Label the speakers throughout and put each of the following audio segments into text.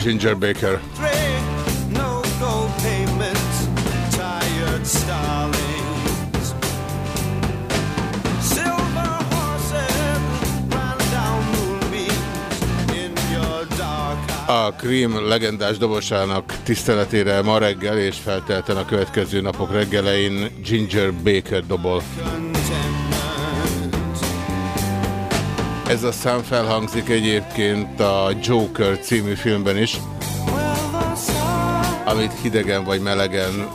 Speaker 1: Dark eyes.
Speaker 2: A Cream legendás dobosának tiszteletére ma reggel és feltelten a következő napok reggelein Ginger Baker dobol. Ez a szám felhangzik egyébként a Joker című filmben is, amit hidegen vagy melegen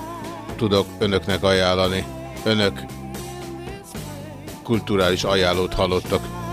Speaker 2: tudok önöknek ajánlani. Önök kulturális ajánlót hallottak.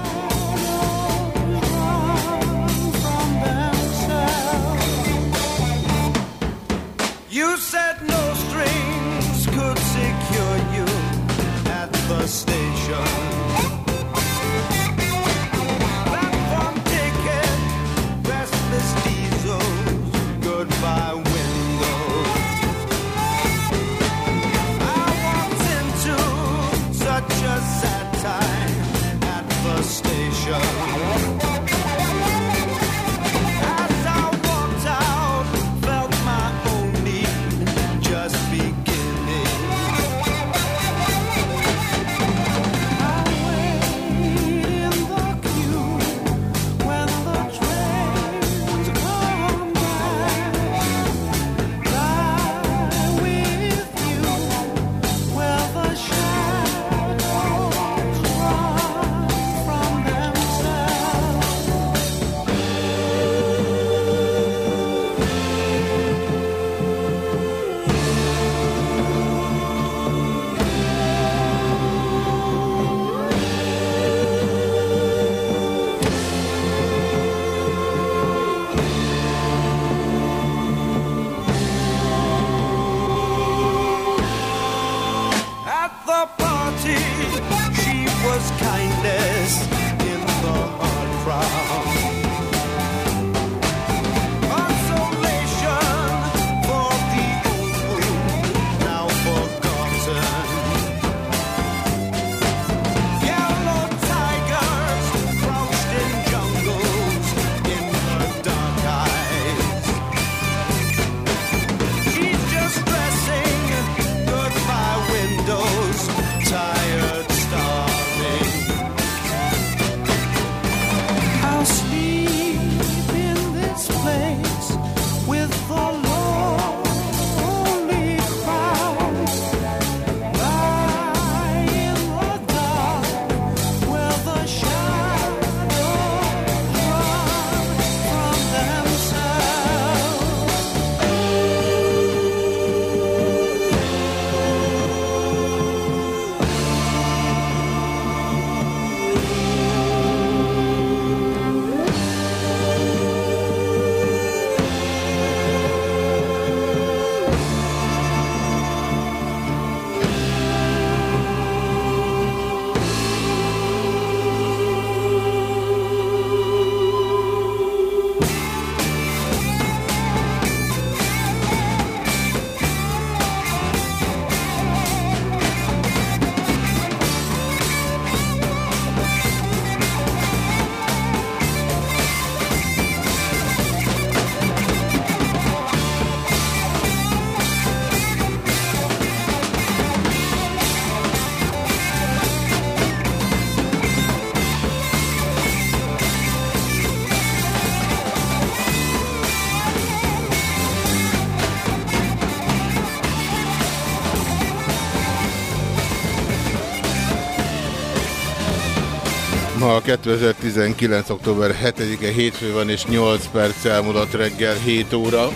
Speaker 2: 2019. október 7-e hétfő van, és 8 perc elmúlott reggel 7 óra.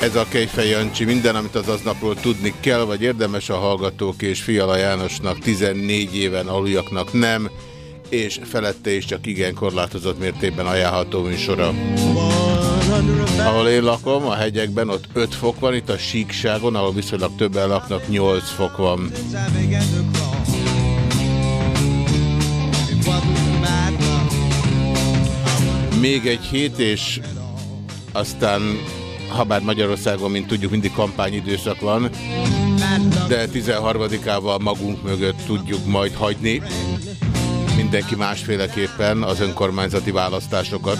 Speaker 2: Ez a Kejfej Jancsi, minden, amit az aznapról tudni kell, vagy érdemes a hallgatók és Fiala Jánosnak 14 éven aluljaknak nem, és felette is csak igen korlátozott mértékben ajánlható műsora. Ahol én lakom, a hegyekben, ott 5 fok van, itt a síkságon, ahol viszonylag többen laknak, 8 fok van. Még egy hét, és aztán, ha bár Magyarországon, mint tudjuk, mindig kampányidőszak van, de 13-ával magunk mögött tudjuk majd hagyni mindenki másféleképpen az önkormányzati választásokat.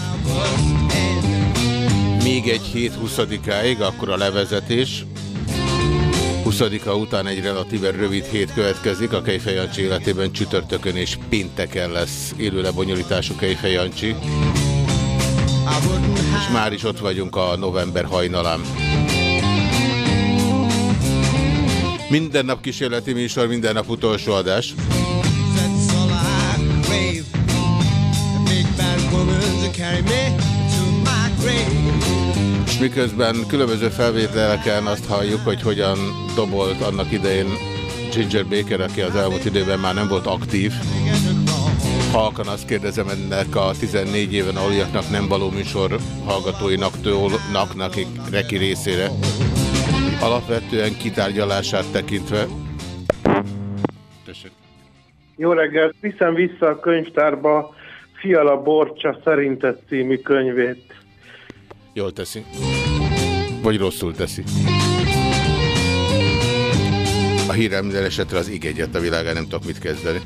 Speaker 2: Még egy hét 20-áig, akkor a levezetés. 20-a után egy relatíven rövid hét következik, a Kejfejancsi életében csütörtökön és pénteken lesz élő lebonyolítású Kejfejancsi. És már is ott vagyunk a november hajnalán. Minden nap kísérleti műsor, minden nap utolsó adás. És miközben különböző felvételeken azt halljuk, hogy hogyan dobolt annak idején Ginger Baker, aki az elmúlt időben már nem volt aktív. Halkan azt kérdezem ennek a 14 éven aluljaknak nem való műsor hallgatóinak, tőlnak, akik reki részére. Alapvetően kitárgyalását tekintve. Tessék.
Speaker 3: Jó reggelt, viszem vissza a könyvtárba Fiala Borcsa szerintet című könyvét.
Speaker 2: Jól teszi. Vagy rosszul teszi. A hírem esetre az ig egyet a világán, nem tudok mit kezdeni.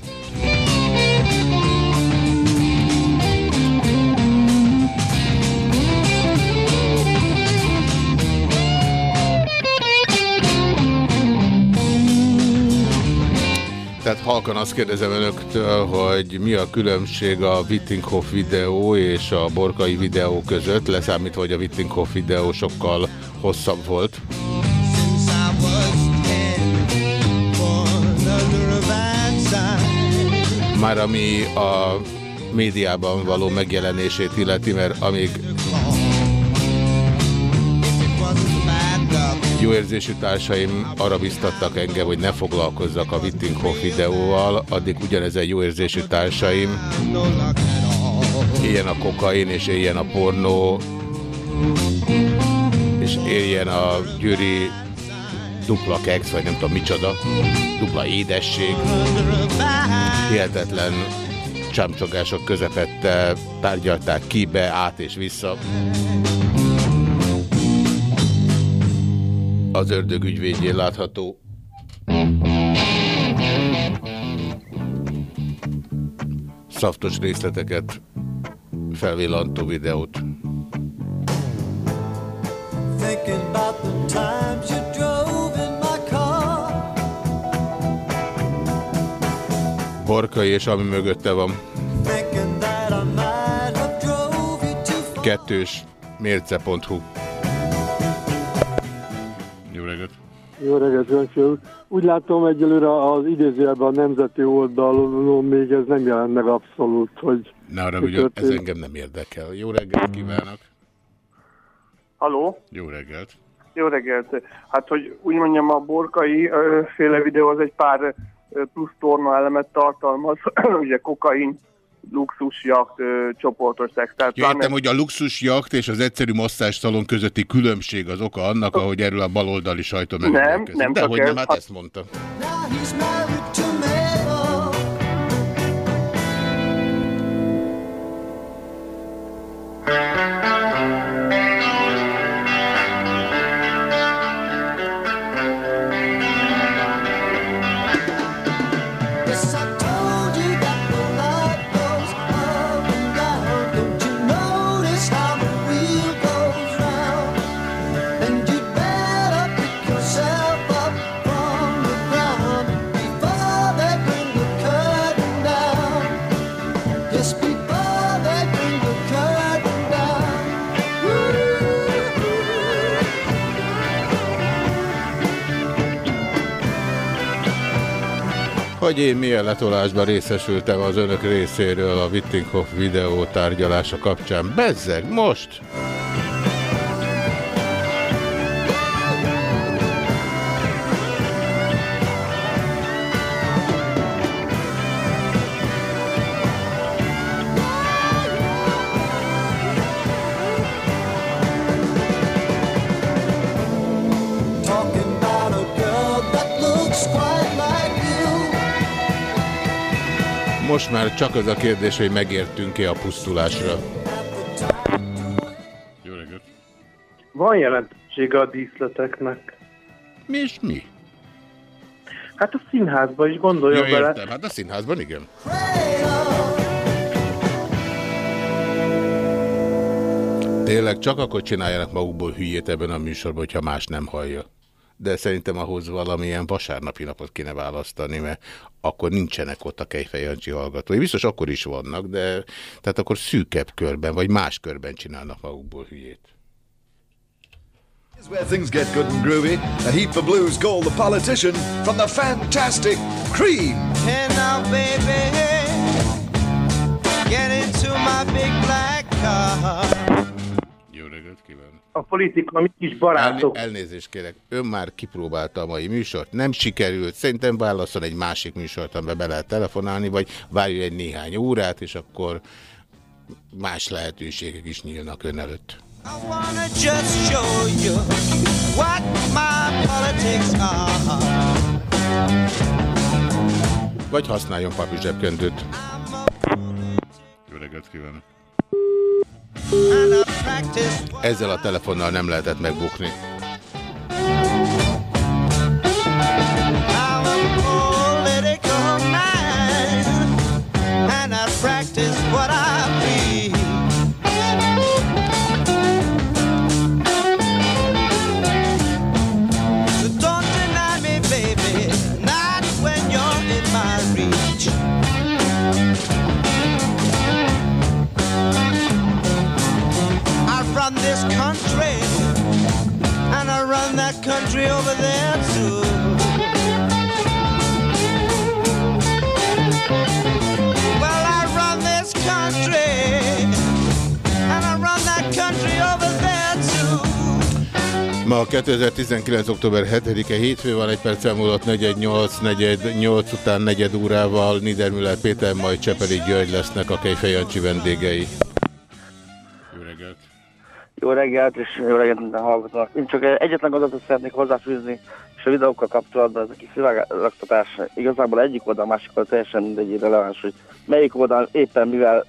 Speaker 2: Tehát halkan azt kérdezem önöktől, hogy mi a különbség a Wittinghoff videó és a Borkai videó között, leszámítva, hogy a Wittinghoff videó sokkal hosszabb volt. Már ami a médiában való megjelenését illeti, mert amíg jó érzésű társaim arra biztattak engem, hogy ne foglalkozzak a Wittinghoff videóval, addig ugyanezen jó érzésű társaim éljen a kokain és éljen a pornó, és éljen a győri dupla kex, vagy nem tudom micsoda, dupla édesség, hihetetlen csámcsogások közepette tárgyalták ki be, át és vissza. Az ördög ügyvédjén látható. Szaftos részleteket felvillantó videót.
Speaker 1: Thinking about the times you.
Speaker 2: Borkai és ami mögötte van.
Speaker 1: Thinking that
Speaker 2: Jó reggelt,
Speaker 4: Jancsi úr. Úgy látom egyelőre az idézőjelben a nemzeti oldalon még ez nem jelent meg abszolút, hogy...
Speaker 2: Ne arra, hogy ez engem nem érdekel. Jó reggelt kívánok!
Speaker 3: Haló?
Speaker 2: Jó reggelt!
Speaker 3: Jó reggelt. Hát, hogy úgy mondjam, a borkai féle videó az egy pár plusz torna elemet tartalmaz, ugye kokain, luxus, jakt, ö, csoportos szex. Tehát
Speaker 2: Ja, értem, hogy a luxus jakt és az egyszerű masszásszalon közötti különbség az oka annak, ahogy erről a baloldali sajtó
Speaker 3: Nem,
Speaker 2: megérkezik.
Speaker 3: nem
Speaker 2: De
Speaker 3: csak
Speaker 2: hogy
Speaker 3: ez,
Speaker 2: nem, hát
Speaker 3: ha-
Speaker 2: ezt mondta. Vagy én milyen letolásban részesültem az önök részéről a Wittinghoff videó tárgyalása kapcsán. Bezzeg, most! Most már csak az a kérdés, hogy megértünk-e a pusztulásra. Jó reggelt!
Speaker 5: Van jelentősége a díszleteknek.
Speaker 2: Mi és mi?
Speaker 5: Hát a színházban is gondoljon
Speaker 2: Ja,
Speaker 5: bele.
Speaker 2: értem. Hát a színházban igen. Tényleg csak akkor csináljanak magukból hülyét ebben a műsorban, hogyha más nem hallja. De szerintem ahhoz valamilyen vasárnapi napot kéne választani, mert akkor nincsenek ott a Kejfej Jancsi hallgatói. Biztos akkor is vannak, de tehát akkor szűkebb körben, vagy más körben csinálnak magukból hülyét.
Speaker 6: Where things get good and groovy. A heap of blues gold, the politician from the fantastic Cream.
Speaker 1: Hey now, baby, get into my big black car.
Speaker 5: A politika mi kis
Speaker 2: El,
Speaker 5: barátok.
Speaker 2: elnézést kérek, ön már kipróbálta a mai műsort, nem sikerült, szerintem válaszol egy másik műsort, amiben be lehet telefonálni, vagy várjon egy néhány órát, és akkor más lehetőségek is nyílnak ön előtt. Vagy használjon papi zsebkendőt. Jó reggelt kívánok! Ezzel a telefonnal nem lehetett megbukni.
Speaker 1: Country over there too. Well, I run this country, and I run that country over there too.
Speaker 2: Ma 2019. október 7-e hétfő van, egy perc elmúlott 418, 418 után negyed órával Niedermüller Péter, majd Csepeli György lesznek a Kejfej Jancsi vendégei. Jó reggelt!
Speaker 7: És jó reggelt minden hallgatónak. Én csak egyetlen adatot szeretnék hozzáfűzni, és a videókkal kapcsolatban ez a kis szivárogtatás igazából egyik oldal, másik oldal teljesen mindegy releváns, hogy melyik oldal éppen mivel,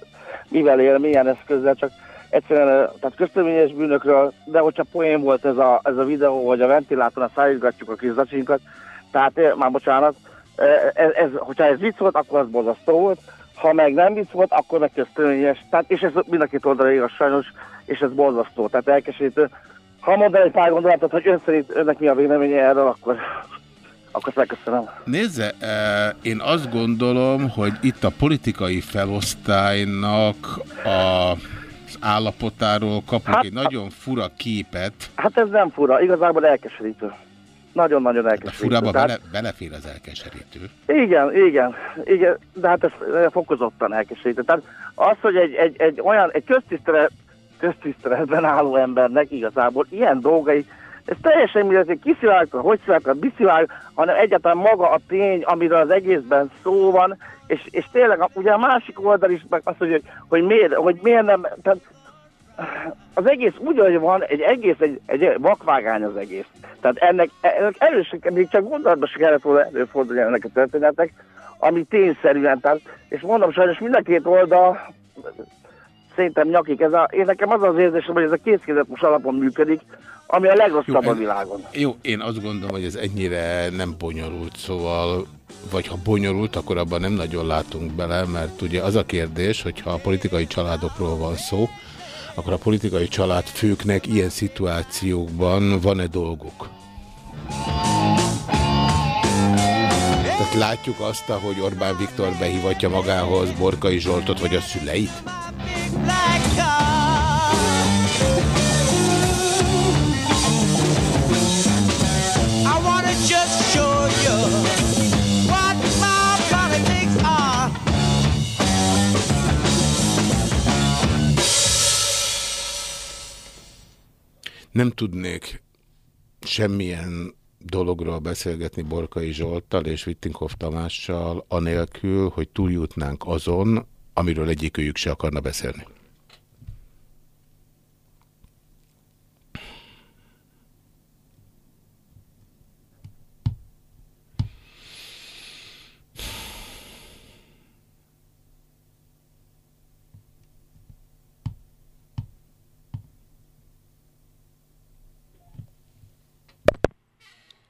Speaker 7: mivel él, milyen eszközzel, csak egyszerűen, eh, tehát közteményes bűnökről, de hogyha poén volt ez a, ez a videó, hogy a ventilátoron szállítgatjuk a kis zacsinkat, tehát eh, már bocsánat, ez, ez, hogyha ez vicc volt, akkor az borzasztó volt, ha meg nem vicc volt, akkor meg közteményes, tehát, és ez mind a két oldalra igaz sajnos, és ez borzasztó, tehát elkeserítő. Ha mondd egy pár gondolatot, hogy ön szerint önnek mi a véleménye erről, akkor, akkor megköszönöm.
Speaker 2: Nézze, eh, én azt gondolom, hogy itt a politikai felosztálynak a az állapotáról kapunk
Speaker 7: Hát,
Speaker 2: egy nagyon fura képet.
Speaker 7: Hát ez nem fura, igazából elkeserítő. Nagyon-nagyon
Speaker 2: A
Speaker 7: elkeserítő.
Speaker 2: furába
Speaker 7: Tehát-
Speaker 2: bele, belefér az elkeserítő.
Speaker 7: Igen, igen, igen, de hát ez fokozottan elkeserítő. Tehát az, hogy egy, egy, egy olyan, egy köztisztelet, köztiszteletben álló embernek igazából ilyen dolgai, ez teljesen mindegy, hogy kiszivárgott, hogy szivárgott, biszivárg, hanem egyáltalán maga a tény, amiről az egészben szó van, és, és tényleg a- ugye a másik oldal is meg mondja, hogy, hogy, miért, hogy miért nem, tehát az egész úgy, hogy van, egy egész, egy, egy vakvágány az egész. Tehát ennek, ennek erősen, még csak gondolatban se kellett volna előfordulni ennek a történetnek, ami tényszerűen, tehát, és mondom, sajnos mind a két oldal szerintem nyakik. Ez a, én nekem az az érzésem, hogy ez a készkézet alapon működik, ami a legrosszabb a
Speaker 2: en-
Speaker 7: világon.
Speaker 2: Jó, én azt gondolom, hogy ez ennyire nem bonyolult, szóval, vagy ha bonyolult, akkor abban nem nagyon látunk bele, mert ugye az a kérdés, hogyha a politikai családokról van szó, akkor a politikai családfőknek ilyen szituációkban van-e dolguk? Tehát látjuk azt, hogy Orbán Viktor behívatja magához Borkai Zsoltot vagy a szüleit?
Speaker 1: Black
Speaker 2: Nem tudnék semmilyen dologról beszélgetni Borkai Zsolttal és Wittinghoff Tamással, anélkül, hogy túljutnánk azon, amiről egyikőjük se akarna beszélni.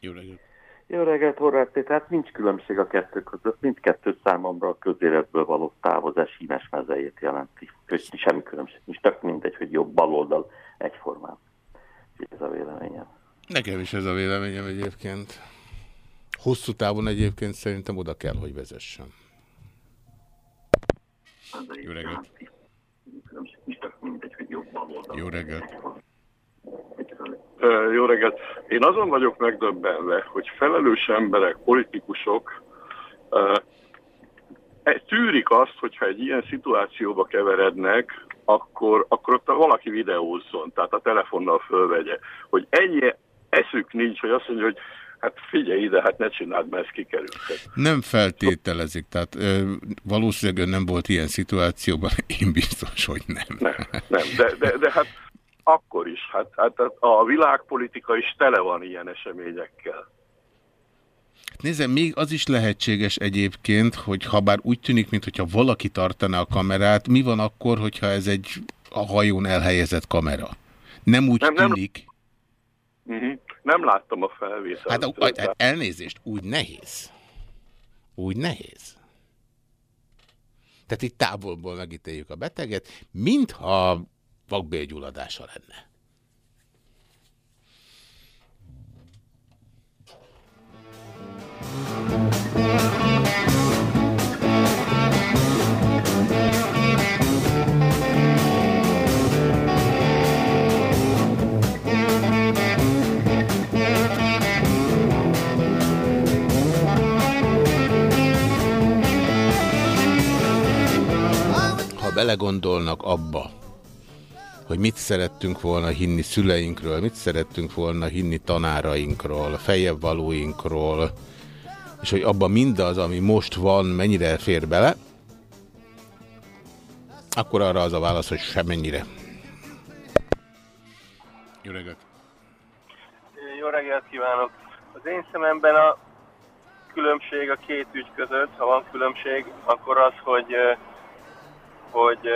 Speaker 2: Jó reggelt!
Speaker 8: Jó reggelt, Horváth Péter. Hát nincs különbség a kettő között. Mindkettő számomra a közéletből való távozás hímes mezejét jelenti. Hogy semmi különbség nincs. Tök mindegy, hogy jobb baloldal egyformán. Úgyhogy Ez a véleményem.
Speaker 2: Nekem is ez a véleményem egyébként. Hosszú távon egyébként szerintem oda kell, hogy vezessen. Jó reggelt! Jó reggelt!
Speaker 9: Jó reggelt! Én azon vagyok megdöbbenve, hogy felelős emberek, politikusok e- tűrik azt, hogyha egy ilyen szituációba keverednek, akkor, akkor ott valaki videózzon, tehát a telefonnal fölvegye, hogy ennyi eszük nincs, hogy azt mondja, hogy hát figyelj ide, hát ne csináld, mert ez kikerülhet.
Speaker 2: Nem feltételezik, tehát ö, valószínűleg ön nem volt ilyen szituációban, én biztos, hogy nem.
Speaker 9: Nem, nem de, de, de hát akkor is. Hát, hát a világpolitika is tele van ilyen eseményekkel.
Speaker 2: Nézem, még az is lehetséges egyébként, hogy ha bár úgy tűnik, mintha valaki tartaná a kamerát, mi van akkor, hogyha ez egy a hajón elhelyezett kamera? Nem úgy
Speaker 9: Nem, nem.
Speaker 2: tűnik.
Speaker 9: Uh-huh. Nem láttam a felvételt.
Speaker 2: Hát a- a- elnézést, úgy nehéz. Úgy nehéz. Tehát itt távolból megítéljük a beteget, mintha vakbélgyulladása lenne. Belegondolnak abba, hogy mit szerettünk volna hinni szüleinkről, mit szerettünk volna hinni tanárainkról, feljebb valóinkról, és hogy abban mindaz, ami most van, mennyire fér bele, akkor arra az a válasz, hogy semennyire. Jó reggelt!
Speaker 5: Jó reggelt kívánok! Az én szememben a különbség a két ügy között, ha van különbség, akkor az, hogy, hogy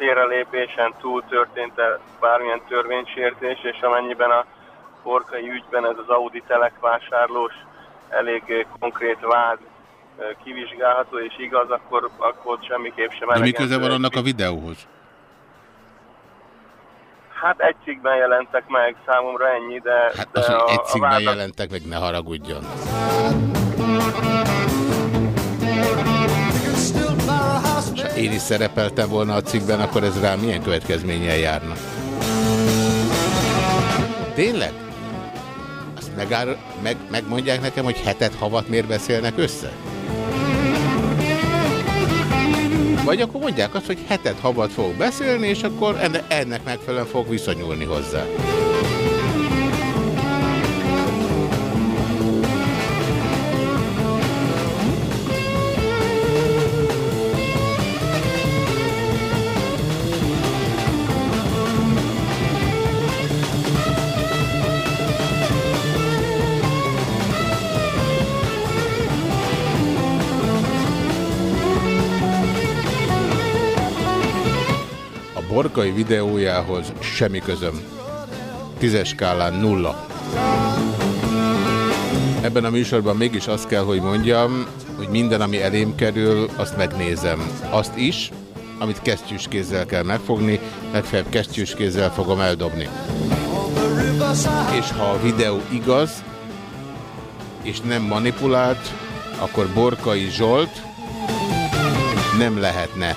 Speaker 5: félrelépésen túl történt -e bármilyen törvénysértés, és amennyiben a porkai ügyben ez az Audi telekvásárlós elég konkrét vád kivizsgálható és igaz, akkor, akkor semmiképp sem
Speaker 2: De mi
Speaker 5: elegendő
Speaker 2: köze van annak a videóhoz?
Speaker 5: Hát egy cikkben jelentek meg, számomra ennyi, de,
Speaker 2: Hát
Speaker 5: de
Speaker 2: az, hogy
Speaker 5: a,
Speaker 2: egy
Speaker 5: a
Speaker 2: cikkben
Speaker 5: vádak-
Speaker 2: jelentek, meg ne haragudjon. Én is szerepeltem volna a cikkben, akkor ez rám milyen következménnyel járna? Tényleg? Azt megár, meg, megmondják nekem, hogy hetet havat miért beszélnek össze? Vagy akkor mondják azt, hogy hetet havat fogok beszélni, és akkor enne, ennek megfelelően fog viszonyulni hozzá. Borkai videójához semmi közöm. Tízes skálán nulla. Ebben a műsorban mégis azt kell, hogy mondjam, hogy minden, ami elém kerül, azt megnézem. Azt is, amit kesztyűs kézzel kell megfogni, legfeljebb kesztyűs kézzel fogom eldobni. És ha a videó igaz, és nem manipulált, akkor Borkai Zsolt nem lehetne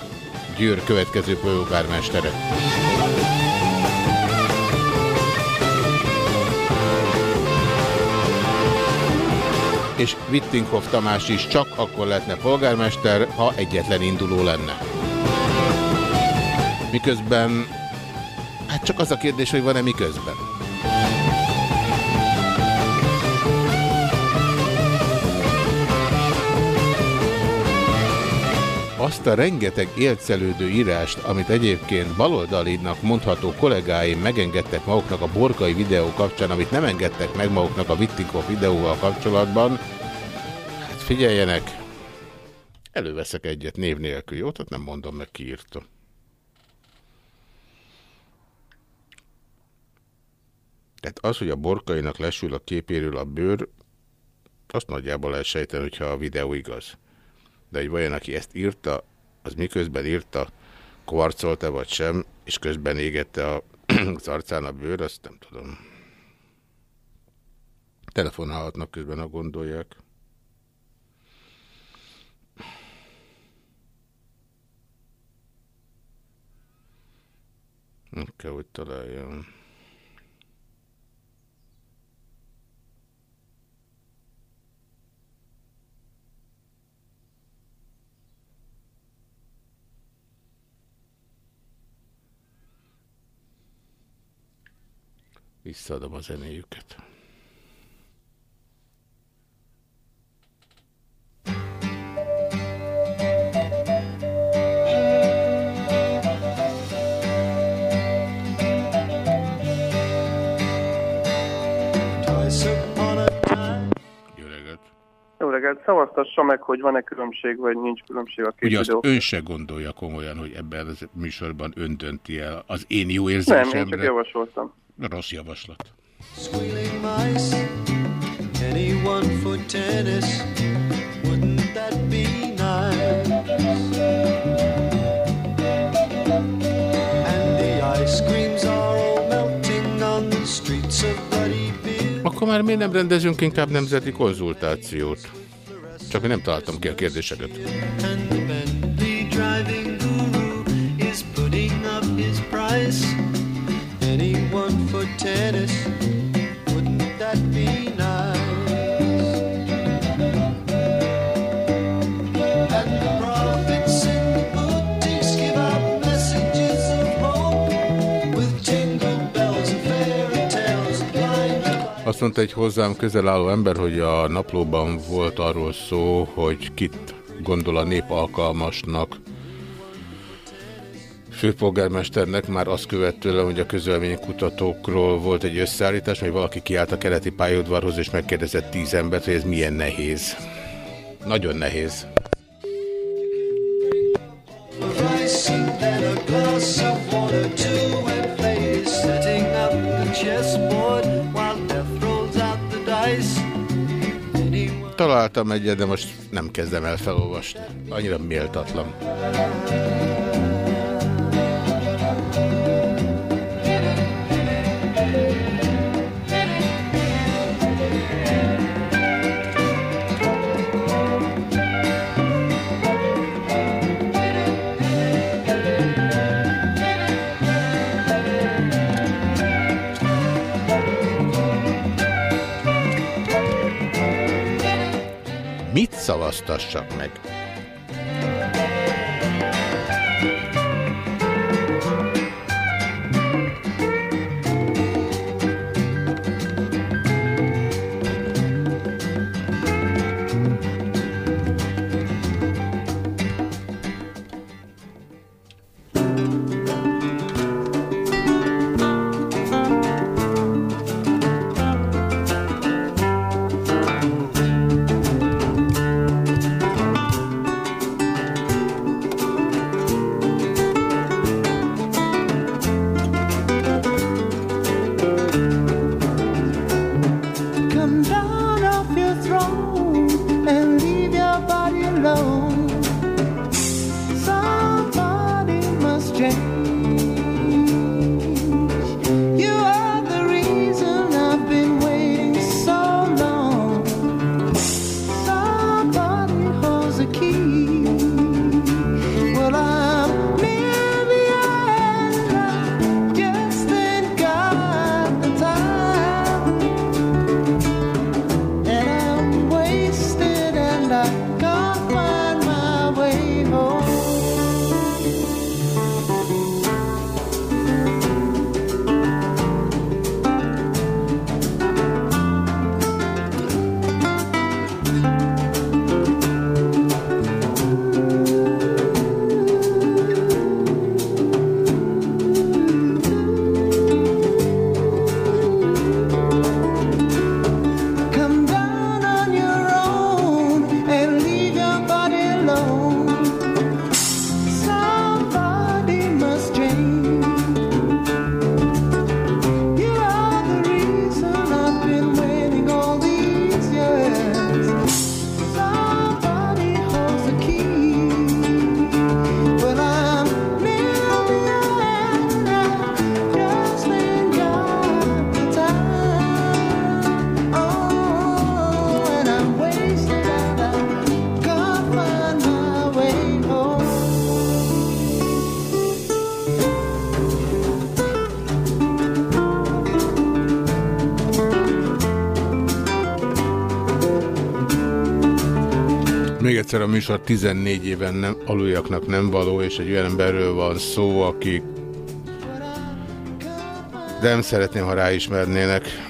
Speaker 2: Győr következő polgármestere. És Wittinghoff Tamás is csak akkor lehetne polgármester, ha egyetlen induló lenne. Miközben Hát csak az a kérdés, hogy van-e miközben. Azt a rengeteg élcelődő írást, amit egyébként baloldalinak mondható kollégáim megengedtek maguknak a borkai videó kapcsán, amit nem engedtek meg maguknak a Vittinkov videóval kapcsolatban, hát figyeljenek, előveszek egyet név nélkül, jó? Tehát nem mondom meg ki írta. Tehát az, hogy a borkainak lesül a képéről a bőr, azt nagyjából lehet sejteni, hogyha a videó igaz. De hogy vajon, aki ezt írta, az miközben írta, kvarcolta vagy sem, és közben égette a, az arcán a bőr, azt nem tudom. Telefonálhatnak közben, ha gondolják. Nem kell, hogy találjam. Visszaadom a zenéjüket.
Speaker 3: Reggelt, szavaztassa meg, hogy van-e különbség, vagy nincs különbség a két
Speaker 2: Ugye
Speaker 3: videó.
Speaker 2: ön se gondolja komolyan, hogy ebben az műsorban ön dönti el az én jó
Speaker 3: Nem, én csak
Speaker 2: érzésemre.
Speaker 3: javasoltam.
Speaker 2: Rossz javaslat.
Speaker 1: Squealing mice, anyone for tennis, wouldn't that be nice? And the ice creams are all melting on the streets of bloody beer.
Speaker 2: Akkor már miért nem rendezünk inkább nemzeti konzultációt? Csak hogy nem találtam ki a kérdéseket.
Speaker 1: And the Bentley driving tennis, wouldn't that be nice? And the prophets in the boutiques give out messages of hope. With jingle bells and fairy tales blind.
Speaker 2: Azt mondta egy hozzám közel álló ember, hogy a naplóban volt arról szó, hogy kit gondol a nép alkalmasnak főpolgármesternek, már azt követően, hogy a közölménykutatókról volt egy összeállítás, hogy valaki kiállt a keleti pályaudvarhoz, és megkérdezett tíz embert, hogy ez milyen nehéz. Nagyon nehéz. Találtam egyet, de most nem kezdem el felolvasni. Annyira méltatlan. Mit szavaztassak meg? Egyszer a műsor 14 éven nem, aluljaknak nem való, és egy olyan emberről van szó, aki de nem szeretném, ha ráismernének.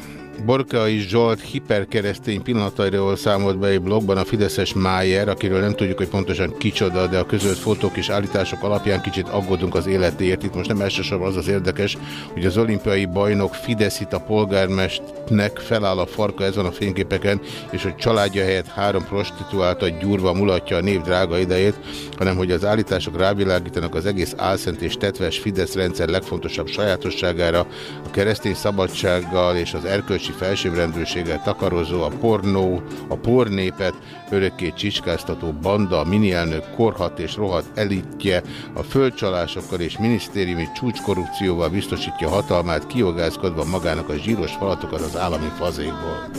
Speaker 2: Borkai Zsolt hiperkeresztény pillanatairól számolt be egy blogban a Fideszes Májer, akiről nem tudjuk, hogy pontosan kicsoda, de a közölt fotók és állítások alapján kicsit aggódunk az életéért. Itt most nem elsősorban az az érdekes, hogy az olimpiai bajnok Fideszit a polgármestnek feláll a farka ezen a fényképeken, és hogy családja helyett három prostituáltat gyúrva mulatja a név drága idejét, hanem hogy az állítások rávilágítanak az egész álszent és tetves Fidesz rendszer legfontosabb sajátosságára, keresztény szabadsággal és az erkölcsi felsőbbrendűséggel takarozó, a pornó, a pornépet, örökké csicskáztató banda, a minielnök korhat és rohadt elitje, a földcsalásokkal és minisztériumi csúcskorrupcióval biztosítja hatalmát, kiogázkodva magának a zsíros falatokat az állami fazékból.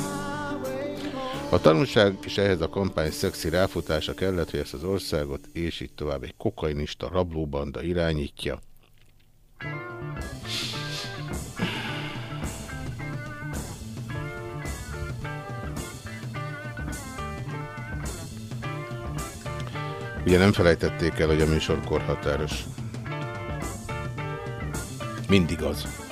Speaker 2: A tanulság és ehhez a kampány szexi ráfutása kellett, hogy ezt az országot és így tovább egy kokainista rablóbanda irányítja. Ugye nem felejtették el, hogy a műsor korhatáros. Mindig az.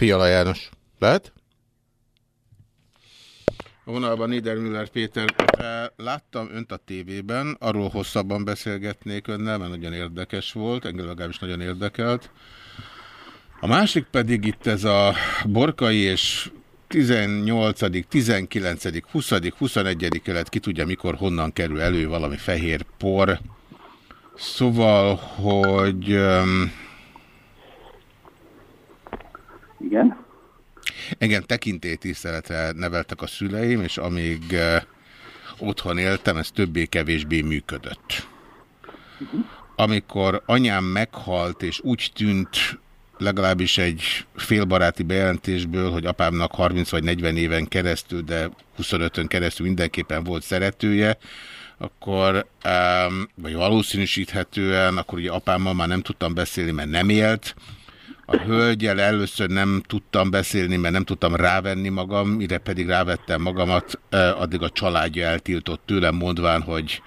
Speaker 2: Fiala János. Lehet? A vonalban Niedermüller Péter. Láttam önt a tévében, arról hosszabban beszélgetnék önnel, mert nagyon érdekes volt, engem legalábbis nagyon érdekelt. A másik pedig itt ez a Borkai és 18., 19., 20., 21. kelet, ki tudja mikor, honnan kerül elő valami fehér por. Szóval, hogy... Um,
Speaker 10: Igen.
Speaker 2: Engem tekintélytiszteletre neveltek a szüleim, és amíg uh, otthon éltem, ez többé-kevésbé működött. Amikor anyám meghalt, és úgy tűnt legalábbis egy félbaráti bejelentésből, hogy apámnak 30 vagy 40 éven keresztül, de 25-ön keresztül mindenképpen volt szeretője, akkor, vagy valószínűsíthetően, akkor ugye apámmal már nem tudtam beszélni, mert nem élt, a hölgyel először nem tudtam beszélni, mert nem tudtam rávenni magam, mire pedig rávettem magamat, addig a családja eltiltott tőlem, mondván, hogy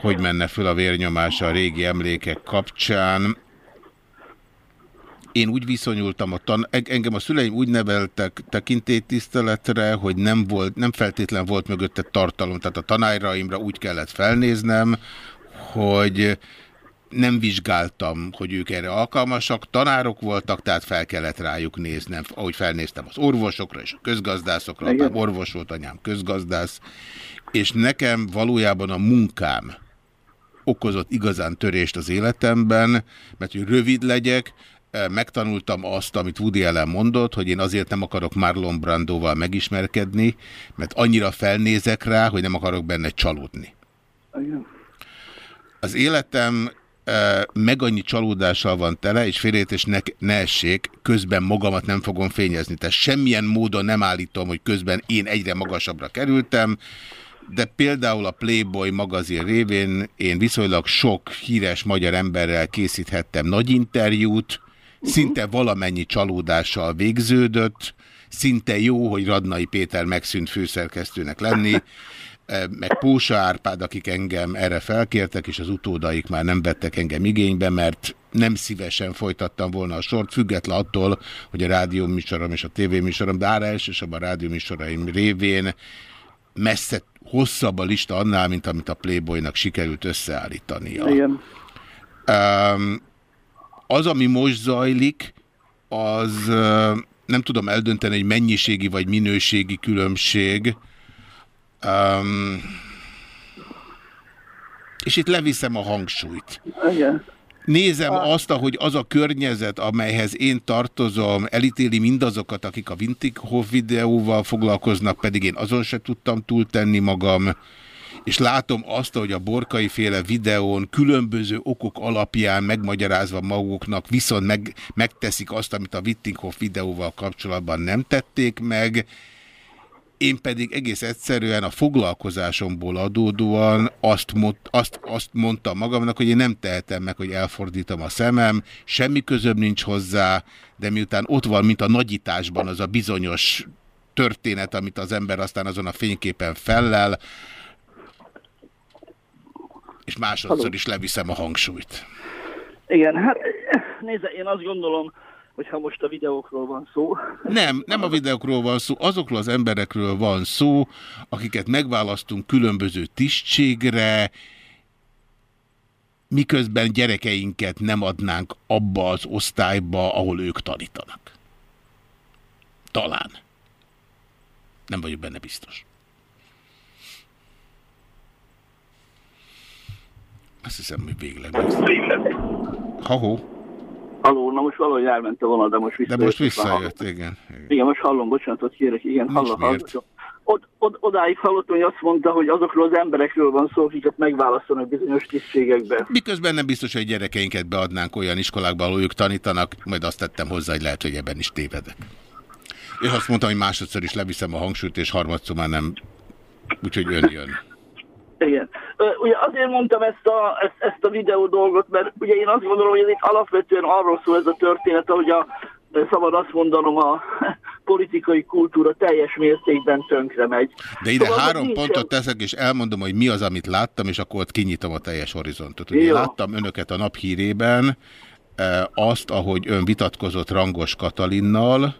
Speaker 2: hogy menne föl a vérnyomása a régi emlékek kapcsán. Én úgy viszonyultam, a tan engem a szüleim úgy neveltek tekintélytiszteletre, hogy nem, volt, nem feltétlen volt mögötte tartalom, tehát a tanáraimra úgy kellett felnéznem, hogy nem vizsgáltam, hogy ők erre alkalmasak, tanárok voltak, tehát fel kellett rájuk néznem, ahogy felnéztem az orvosokra és a közgazdászokra, apám orvos volt, anyám közgazdász, és nekem valójában a munkám okozott igazán törést az életemben, mert hogy rövid legyek, eh, megtanultam azt, amit Woody Allen mondott, hogy én azért nem akarok Marlon Brandoval megismerkedni, mert annyira felnézek rá, hogy nem akarok benne csalódni. Az életem meg annyi csalódással van tele, és félreértés ne, ne essék, közben magamat nem fogom fényezni. Tehát semmilyen módon nem állítom, hogy közben én egyre magasabbra kerültem, de például a Playboy magazin révén én viszonylag sok híres magyar emberrel készíthettem nagy interjút, szinte valamennyi csalódással végződött, szinte jó, hogy Radnai Péter megszűnt főszerkesztőnek lenni, meg Pósa Árpád, akik engem erre felkértek, és az utódaik már nem vettek engem igénybe, mert nem szívesen folytattam volna a sort, független attól, hogy a rádió műsorom és a tévéműsorom, de ára elsősorban a rádió műsoraim révén messze hosszabb a lista annál, mint amit a Playboynak sikerült összeállítania.
Speaker 10: Igen.
Speaker 2: Um, az, ami most zajlik, az nem tudom eldönteni, hogy mennyiségi vagy minőségi különbség. Um, és itt leviszem a hangsúlyt.
Speaker 10: Igen.
Speaker 2: Nézem azt, hogy az a környezet, amelyhez én tartozom, elítéli mindazokat, akik a Vintighoff videóval foglalkoznak, pedig én azon se tudtam túltenni magam, és látom azt, hogy a borkai féle videón különböző okok alapján megmagyarázva maguknak viszont meg, megteszik azt, amit a Wittinghoff videóval kapcsolatban nem tették meg, én pedig egész egyszerűen a foglalkozásomból adódóan azt, mond, azt, azt mondtam magamnak, hogy én nem tehetem meg, hogy elfordítom a szemem, semmi közöm nincs hozzá, de miután ott van, mint a nagyításban az a bizonyos történet, amit az ember aztán azon a fényképen fellel, és másodszor is leviszem a hangsúlyt.
Speaker 10: Igen, hát nézze, én azt gondolom, hogyha most a videókról van szó.
Speaker 2: Nem, nem a videókról van szó, azokról az emberekről van szó, akiket megválasztunk különböző tisztségre, miközben gyerekeinket nem adnánk abba az osztályba, ahol ők tanítanak. Talán. Nem vagyok benne biztos. Azt hiszem, hogy végleg. Ha-ho.
Speaker 10: Haló, na most valahogy elment a vonal, de most visszajött.
Speaker 2: De most visszajött, igen. igen.
Speaker 10: Igen, most hallom, bocsánatot kérek, igen, hallom, od, odáig hallottam, hogy azt mondta, hogy azokról az emberekről van szó, akiket megválasztanak bizonyos tisztségekbe.
Speaker 2: Miközben nem biztos, hogy gyerekeinket beadnánk olyan iskolákba, ahol ők tanítanak, majd azt tettem hozzá, hogy lehet, hogy ebben is tévedek. És azt mondtam, hogy másodszor is leviszem a hangsúlyt, és harmadszor már nem. Úgyhogy ön jön.
Speaker 10: Igen. Ugye azért mondtam ezt a, ezt, ezt a videó dolgot, mert ugye én azt gondolom, hogy ez itt alapvetően arról szól ez a történet, hogy a szabad azt mondanom, a politikai kultúra teljes mértékben tönkre megy.
Speaker 2: De ide szóval három nincsen... pontot teszek, és elmondom, hogy mi az, amit láttam, és akkor ott kinyitom a teljes horizontot. Ugye láttam önöket a naphírében, azt, ahogy ön vitatkozott Rangos Katalinnal,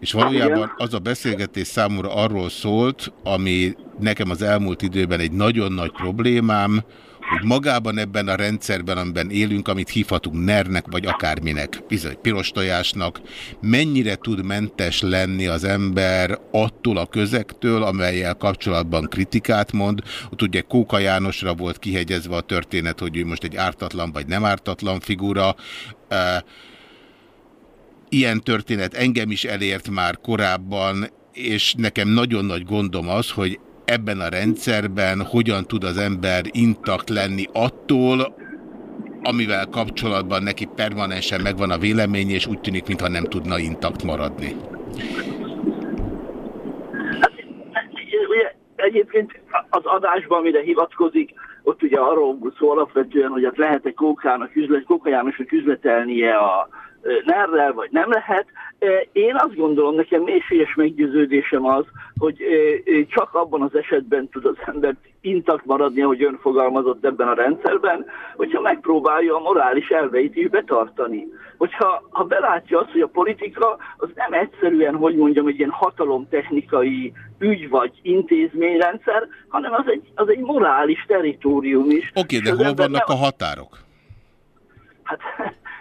Speaker 2: és valójában az a beszélgetés számomra arról szólt, ami nekem az elmúlt időben egy nagyon nagy problémám, hogy magában ebben a rendszerben, amiben élünk, amit hívhatunk nernek, vagy akárminek, bizony piros tojásnak, mennyire tud mentes lenni az ember attól a közektől, amelyel kapcsolatban kritikát mond. Ott ugye Kóka Jánosra volt kihegyezve a történet, hogy ő most egy ártatlan vagy nem ártatlan figura. Ilyen történet engem is elért már korábban, és nekem nagyon nagy gondom az, hogy ebben a rendszerben hogyan tud az ember intakt lenni attól, amivel kapcsolatban neki permanensen megvan a vélemény, és úgy tűnik, mintha nem tudna intakt maradni.
Speaker 10: ugye, egyébként az adásban, amire hivatkozik, ott ugye arról szó alapvetően, hogy hát lehet-e Kókának üzlet, Kóka Jánosnak üzletelnie a nerrel, vagy nem lehet. Én azt gondolom, nekem mélységes meggyőződésem az, hogy csak abban az esetben tud az ember intakt maradni, ahogy ön fogalmazott ebben a rendszerben, hogyha megpróbálja a morális elveit is betartani. Hogyha ha belátja azt, hogy a politika az nem egyszerűen, hogy mondjam, egy ilyen hatalomtechnikai ügy vagy intézményrendszer, hanem az egy, az egy morális teritorium is.
Speaker 2: Oké, okay, de hol vannak nem... a határok?
Speaker 10: Hát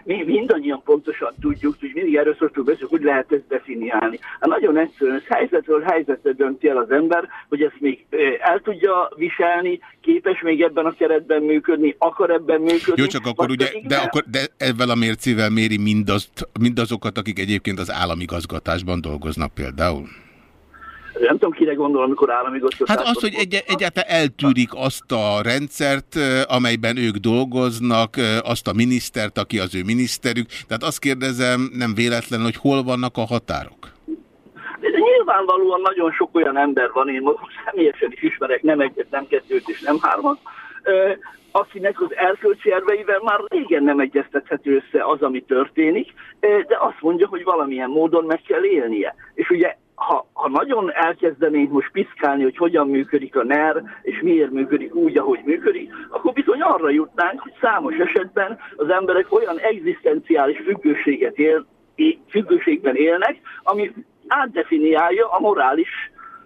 Speaker 10: mi mindannyian pontosan tudjuk, hogy mindig erről szoktuk beszélni, hogy lehet ezt definiálni. Hát nagyon egyszerűen, ez helyzetről helyzetre dönti el az ember, hogy ezt még el tudja viselni, képes még ebben a keretben működni, akar ebben működni.
Speaker 2: Jó, csak akkor ugye, de, akkor, de ezzel a mércével méri mindazt, mindazokat, akik egyébként az államigazgatásban dolgoznak például?
Speaker 10: Nem tudom, kire gondol, amikor állami
Speaker 2: Hát az, hogy egy, egyáltalán eltűrik azt a rendszert, amelyben ők dolgoznak, azt a minisztert, aki az ő miniszterük. Tehát azt kérdezem, nem véletlen, hogy hol vannak a határok?
Speaker 10: De nyilvánvalóan nagyon sok olyan ember van, én most személyesen is ismerek, nem egyet, nem kettőt és nem hármat, akinek az erkölcsi erveivel már régen nem egyeztethető össze az, ami történik, de azt mondja, hogy valamilyen módon meg kell élnie. És ugye ha, ha nagyon elkezdenénk most piszkálni, hogy hogyan működik a NER, és miért működik úgy, ahogy működik, akkor bizony arra jutnánk, hogy számos esetben az emberek olyan egzisztenciális függőséget él, függőségben élnek, ami átdefiniálja a morális,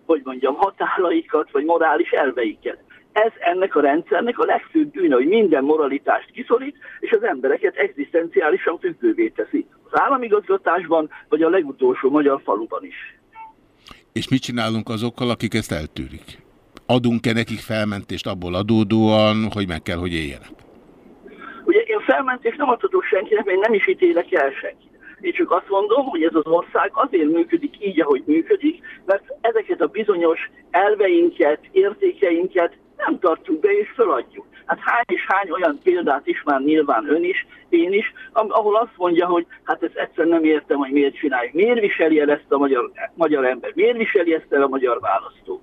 Speaker 10: hogy mondjam, határaikat, vagy morális elveiket. ez ennek a rendszernek a legfőbb bűne, hogy minden moralitást kiszorít, és az embereket egzisztenciálisan függővé teszi. Az államigazgatásban, vagy a legutolsó magyar faluban is.
Speaker 2: És mit csinálunk azokkal, akik ezt eltűrik? Adunk-e nekik felmentést abból adódóan, hogy meg kell, hogy éljenek?
Speaker 10: Ugye én felmentést nem adhatok senkinek, mert nem is ítélek el senkit. Én csak azt mondom, hogy ez az ország azért működik így, ahogy működik, mert ezeket a bizonyos elveinket, értékeinket nem tartjuk be és feladjuk. Hát hány és hány olyan példát is már nyilván ön is, én is, ahol azt mondja, hogy hát ezt egyszer nem értem, hogy miért csináljuk. Miért viseli el ezt a magyar, magyar ember? Miért viseli ezt el a magyar választó?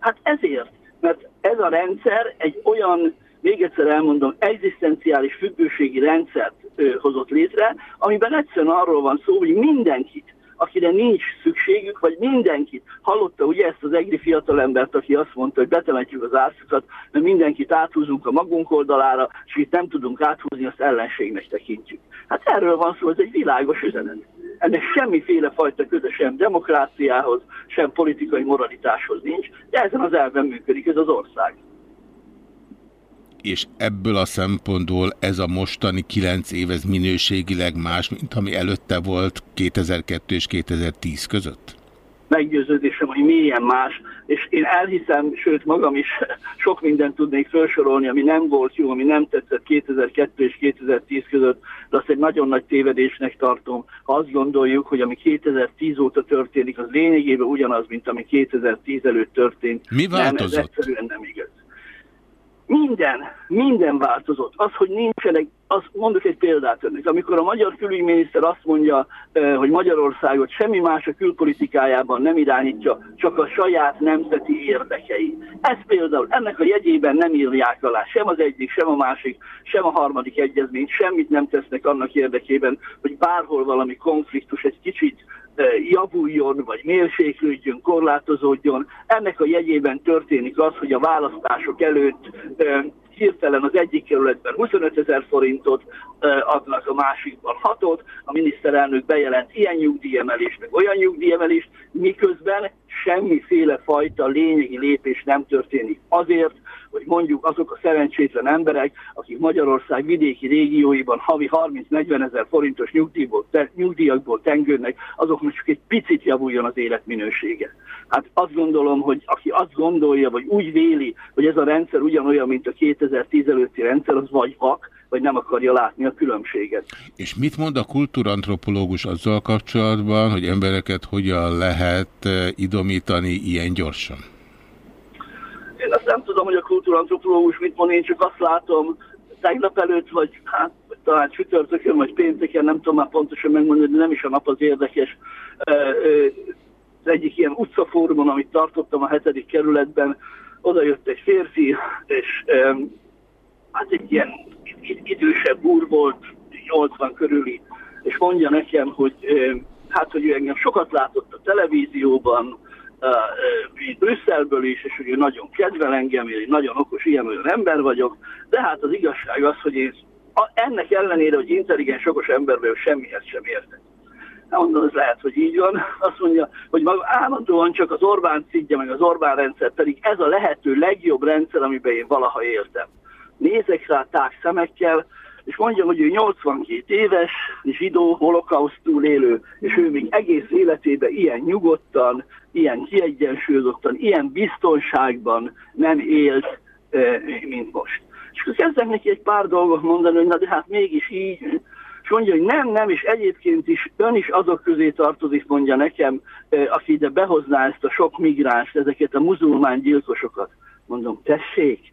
Speaker 10: Hát ezért, mert ez a rendszer egy olyan, még egyszer elmondom, egzisztenciális függőségi rendszert hozott létre, amiben egyszerűen arról van szó, hogy mindenkit, akire nincs szükségük, vagy mindenkit. Hallotta ugye ezt az egri fiatalembert, aki azt mondta, hogy betemetjük az ászukat, mert mindenkit áthúzunk a magunk oldalára, és itt nem tudunk áthúzni, azt ellenségnek tekintjük. Hát erről van szó, ez egy világos üzenet. Ennek semmiféle fajta köze sem demokráciához, sem politikai moralitáshoz nincs, de ezen az elven működik ez az ország
Speaker 2: és ebből a szempontból ez a mostani kilenc év ez minőségileg más, mint ami előtte volt 2002 és 2010 között?
Speaker 10: Meggyőződésem, hogy milyen más, és én elhiszem, sőt magam is sok mindent tudnék felsorolni, ami nem volt jó, ami nem tetszett 2002 és 2010 között, de azt egy nagyon nagy tévedésnek tartom. Ha azt gondoljuk, hogy ami 2010 óta történik, az lényegében ugyanaz, mint ami 2010 előtt történt.
Speaker 2: Mi változott?
Speaker 10: Nem, ez egyszerűen nem igaz. Minden, minden változott. Az, hogy nincsenek, az, mondok egy példát önnek. Amikor a magyar külügyminiszter azt mondja, hogy Magyarországot semmi más a külpolitikájában nem irányítja, csak a saját nemzeti érdekei. Ez például ennek a jegyében nem írják alá sem az egyik, sem a másik, sem a harmadik egyezményt, semmit nem tesznek annak érdekében, hogy bárhol valami konfliktus egy kicsit javuljon, vagy mérséklődjön, korlátozódjon. Ennek a jegyében történik az, hogy a választások előtt hirtelen az egyik kerületben 25 ezer forintot adnak, a másikban 6-ot, a miniszterelnök bejelent ilyen nyugdíjemelést, meg olyan nyugdíjemelést, miközben semmiféle fajta lényegi lépés nem történik. Azért, hogy mondjuk azok a szerencsétlen emberek, akik Magyarország vidéki régióiban havi 30-40 ezer forintos nyugdíjból, te, nyugdíjakból tengődnek, azoknak csak egy picit javuljon az életminősége. Hát azt gondolom, hogy aki azt gondolja, vagy úgy véli, hogy ez a rendszer ugyanolyan, mint a 2010 előtti rendszer, az vagy vak, vagy nem akarja látni a különbséget.
Speaker 2: És mit mond a kultúrantropológus azzal kapcsolatban, hogy embereket hogyan lehet eh, idomítani ilyen gyorsan?
Speaker 10: Én azt nem tudom, hogy a kultúrantropológus mit mond, én csak azt látom tegnap előtt, vagy hát talán csütörtökön, vagy pénteken, nem tudom már pontosan megmondani, de nem is a nap az érdekes. Az egyik ilyen utcafórumon, amit tartottam a hetedik kerületben, oda jött egy férfi, és hát egy ilyen idősebb úr volt, 80 körüli, és mondja nekem, hogy hát, hogy ő engem sokat látott a televízióban, Brüsszelből is, és ugye nagyon kedvel engem, én nagyon okos, ilyen olyan ember vagyok, de hát az igazság az, hogy én a, ennek ellenére, hogy intelligens, okos ember vagyok, semmihez sem értek. Nem mondom, ez lehet, hogy így van. Azt mondja, hogy maga állandóan csak az Orbán szidja, meg az Orbán rendszer, pedig ez a lehető legjobb rendszer, amiben én valaha éltem. Nézek rá tág szemekkel, és mondja, hogy ő 82 éves, zsidó, holokausztúl élő, és ő még egész életében ilyen nyugodtan, ilyen kiegyensúlyozottan, ilyen biztonságban nem élt, mint most. És akkor kezdek neki egy pár dolgot mondani, hogy na de hát mégis így, és mondja, hogy nem, nem, és egyébként is ön is azok közé tartozik, mondja nekem, aki ide behozná ezt a sok migránst, ezeket a muzulmán gyilkosokat. Mondom, tessék.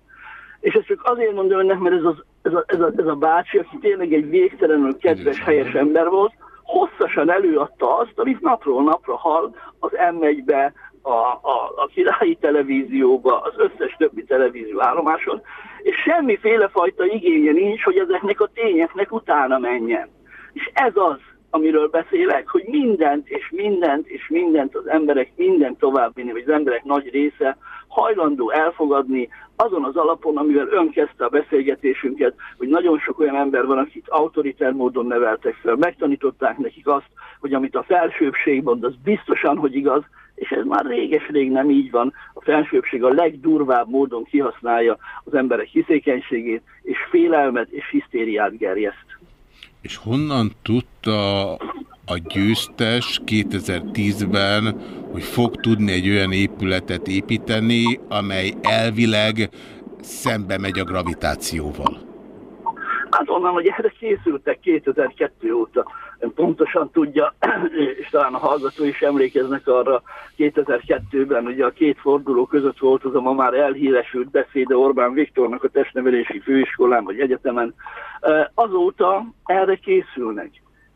Speaker 10: És ezt csak azért mondom önnek, mert ez, az, ez, a, ez, a, ez a bácsi, aki tényleg egy végtelenül kedves, helyes ember volt, hosszasan előadta azt, amit napról napra hall az M1-be, a, a, a királyi televízióba, az összes többi televízió állomáson, és semmiféle fajta igénye nincs, hogy ezeknek a tényeknek utána menjen. És ez az, amiről beszélek, hogy mindent és mindent és mindent az emberek minden továbbvinni, vagy az emberek nagy része hajlandó elfogadni azon az alapon, amivel ön kezdte a beszélgetésünket, hogy nagyon sok olyan ember van, akit autoriter módon neveltek fel, megtanították nekik azt, hogy amit a felsőbbség mond, az biztosan, hogy igaz, és ez már réges-rég nem így van. A felsőbbség a legdurvább módon kihasználja az emberek hiszékenységét, és félelmet és hisztériát gerjeszt.
Speaker 2: És honnan tudta a győztes 2010-ben, hogy fog tudni egy olyan épületet építeni, amely elvileg szembe megy a gravitációval?
Speaker 10: Hát onnan, hogy erre készültek 2002 óta, pontosan tudja, és talán a hallgató is emlékeznek arra 2002-ben, ugye a két forduló között volt az a ma már elhíresült beszéde Orbán Viktornak a testnevelési főiskolán vagy egyetemen. Azóta erre készülnek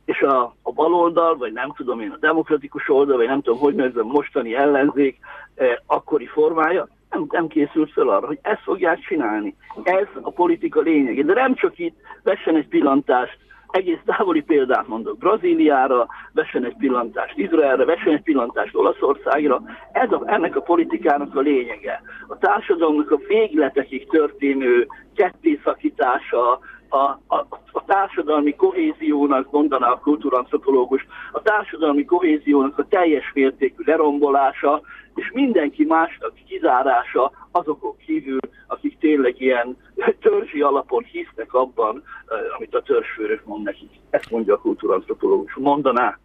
Speaker 10: és a, a baloldal, vagy nem tudom én, a demokratikus oldal, vagy nem tudom, hogy nevezem, mostani ellenzék eh, akkori formája, nem, nem készült fel arra, hogy ezt fogják csinálni. Ez a politika lényege. De nem csak itt, vessen egy pillantást, egész távoli példát mondok, Brazíliára, vessen egy pillantást Izraelre, vessen egy pillantást Olaszországra. Ez a, ennek a politikának a lényege. A társadalomnak a végletekig történő kettészakítása, a, a, a társadalmi kohéziónak, mondaná a kultúrantropológus, a társadalmi kohéziónak a teljes mértékű lerombolása, és mindenki másnak kizárása azokon kívül, akik tényleg ilyen törzsi alapon hisznek abban, eh, amit a törzsfőrök mond nekik. Ezt mondja a kultúrantropológus. Mondaná?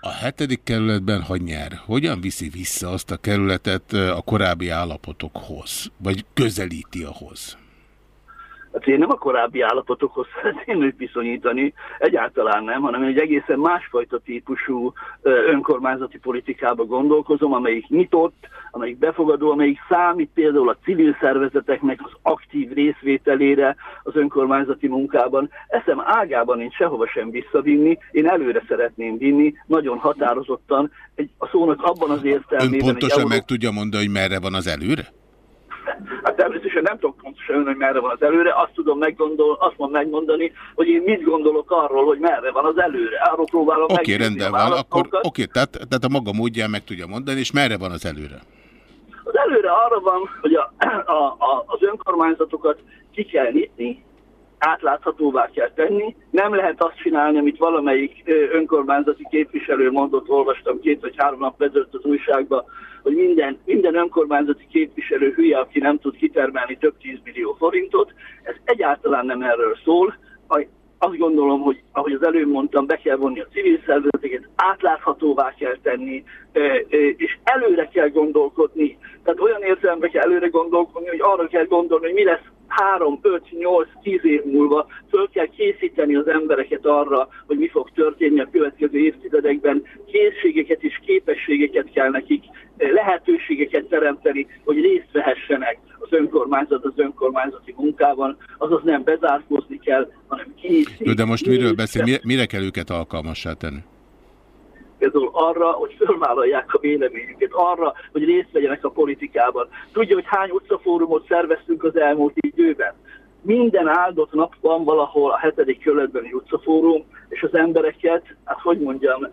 Speaker 2: A hetedik kerületben, ha nyer, hogyan viszi vissza azt a kerületet eh, a korábbi állapotokhoz? Vagy közelíti ahhoz?
Speaker 10: Hát én nem a korábbi állapotokhoz szeretném őt viszonyítani, egyáltalán nem, hanem egy egészen másfajta típusú önkormányzati politikába gondolkozom, amelyik nyitott, amelyik befogadó, amelyik számít például a civil szervezeteknek az aktív részvételére az önkormányzati munkában. Eszem ágában én sehova sem visszavinni, én előre szeretném vinni, nagyon határozottan, egy, a szónak abban az értelmében...
Speaker 2: Ön pontosan meg tudja mondani, hogy merre van az előre?
Speaker 10: Hát természetesen nem tudok pontosan hogy merre van az előre, azt tudom meggondol, azt mondom megmondani, hogy én mit gondolok arról, hogy merre van az előre. Arról próbálom
Speaker 2: Oké, okay, rendben van, akkor oké, okay, tehát, tehát a maga módján meg tudja mondani, és merre van az előre?
Speaker 10: Az előre arra van, hogy a, a, a, az önkormányzatokat ki kell nyitni, átláthatóvá kell tenni. Nem lehet azt csinálni, amit valamelyik önkormányzati képviselő mondott, olvastam két vagy három nap ezelőtt az újságban, hogy minden, minden önkormányzati képviselő hülye, aki nem tud kitermelni több 10 millió forintot. Ez egyáltalán nem erről szól. Azt gondolom, hogy ahogy az előbb mondtam, be kell vonni a civil szervezeteket, átláthatóvá kell tenni, és előre kell gondolkodni. Tehát olyan értelemben kell előre gondolkodni, hogy arra kell gondolni, hogy mi lesz 3, 5, 8, 10 év múlva föl kell készíteni az embereket arra, hogy mi fog történni a következő évtizedekben. Készségeket és képességeket kell nekik, eh, lehetőségeket teremteni, hogy részt vehessenek az önkormányzat az önkormányzati munkában, azaz nem bezárkózni kell, hanem kinyitni.
Speaker 2: De most miről beszél? Mire, mire kell őket alkalmassá tenni?
Speaker 10: Például arra, hogy fölvállalják a véleményüket, arra, hogy részt vegyenek a politikában. Tudja, hogy hány utcafórumot szerveztünk az elmúlt időben? Minden áldott nap van valahol a hetedik kerületben egy utcafórum, és az embereket, hát hogy mondjam,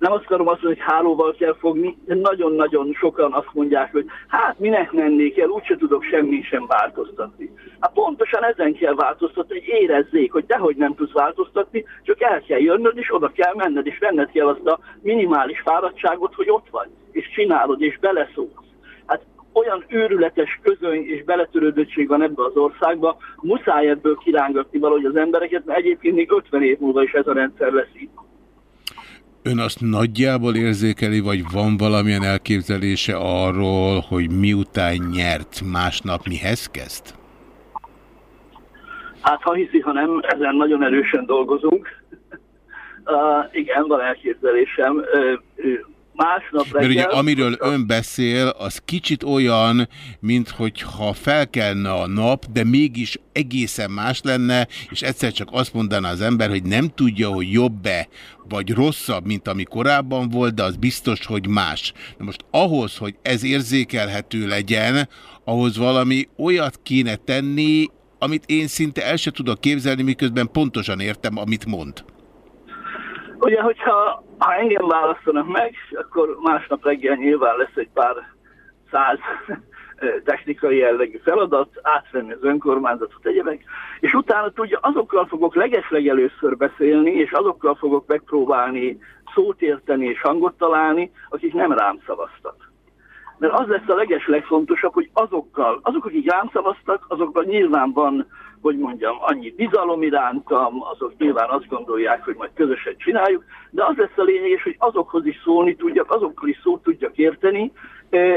Speaker 10: nem azt akarom azt mondani, hogy hálóval kell fogni, de nagyon-nagyon sokan azt mondják, hogy hát minek mennék el, úgyse tudok semmi sem változtatni. Hát pontosan ezen kell változtatni, hogy érezzék, hogy dehogy nem tudsz változtatni, csak el kell jönnöd, és oda kell menned, és venned kell azt a minimális fáradtságot, hogy ott vagy, és csinálod, és beleszólsz. Hát olyan őrületes közöny és beletörődöttség van ebbe az országba, muszáj ebből kirángatni valahogy az embereket, mert egyébként még 50 év múlva is ez a rendszer lesz itt.
Speaker 2: Ön azt nagyjából érzékeli, vagy van valamilyen elképzelése arról, hogy miután nyert, másnap mihez kezd?
Speaker 10: Hát ha hiszi, ha nem, ezen nagyon erősen dolgozunk. Uh, igen, van elképzelésem. Uh, másnap reggel...
Speaker 2: Mert ugye amiről ön beszél, az kicsit olyan, minthogyha felkelne a nap, de mégis egészen más lenne, és egyszer csak azt mondaná az ember, hogy nem tudja, hogy jobb-e, vagy rosszabb, mint ami korábban volt, de az biztos, hogy más. Na most ahhoz, hogy ez érzékelhető legyen, ahhoz valami olyat kéne tenni, amit én szinte el se tudok képzelni, miközben pontosan értem, amit mond.
Speaker 10: Ugye, hogyha ha engem választanak meg, akkor másnap reggel nyilván lesz egy pár száz technikai jellegű feladat, átvenni az önkormányzatot, egyebek, és utána tudja, azokkal fogok legeslegelőször beszélni, és azokkal fogok megpróbálni szót érteni és hangot találni, akik nem rám szavaztak. Mert az lesz a leges legfontosabb, hogy azokkal, azok, akik rám szavaztak, azokban nyilván van, hogy mondjam, annyi bizalom irántam, azok nyilván azt gondolják, hogy majd közösen csináljuk, de az lesz a lényeges, hogy azokhoz is szólni tudjak, azokkal is szót tudjak érteni,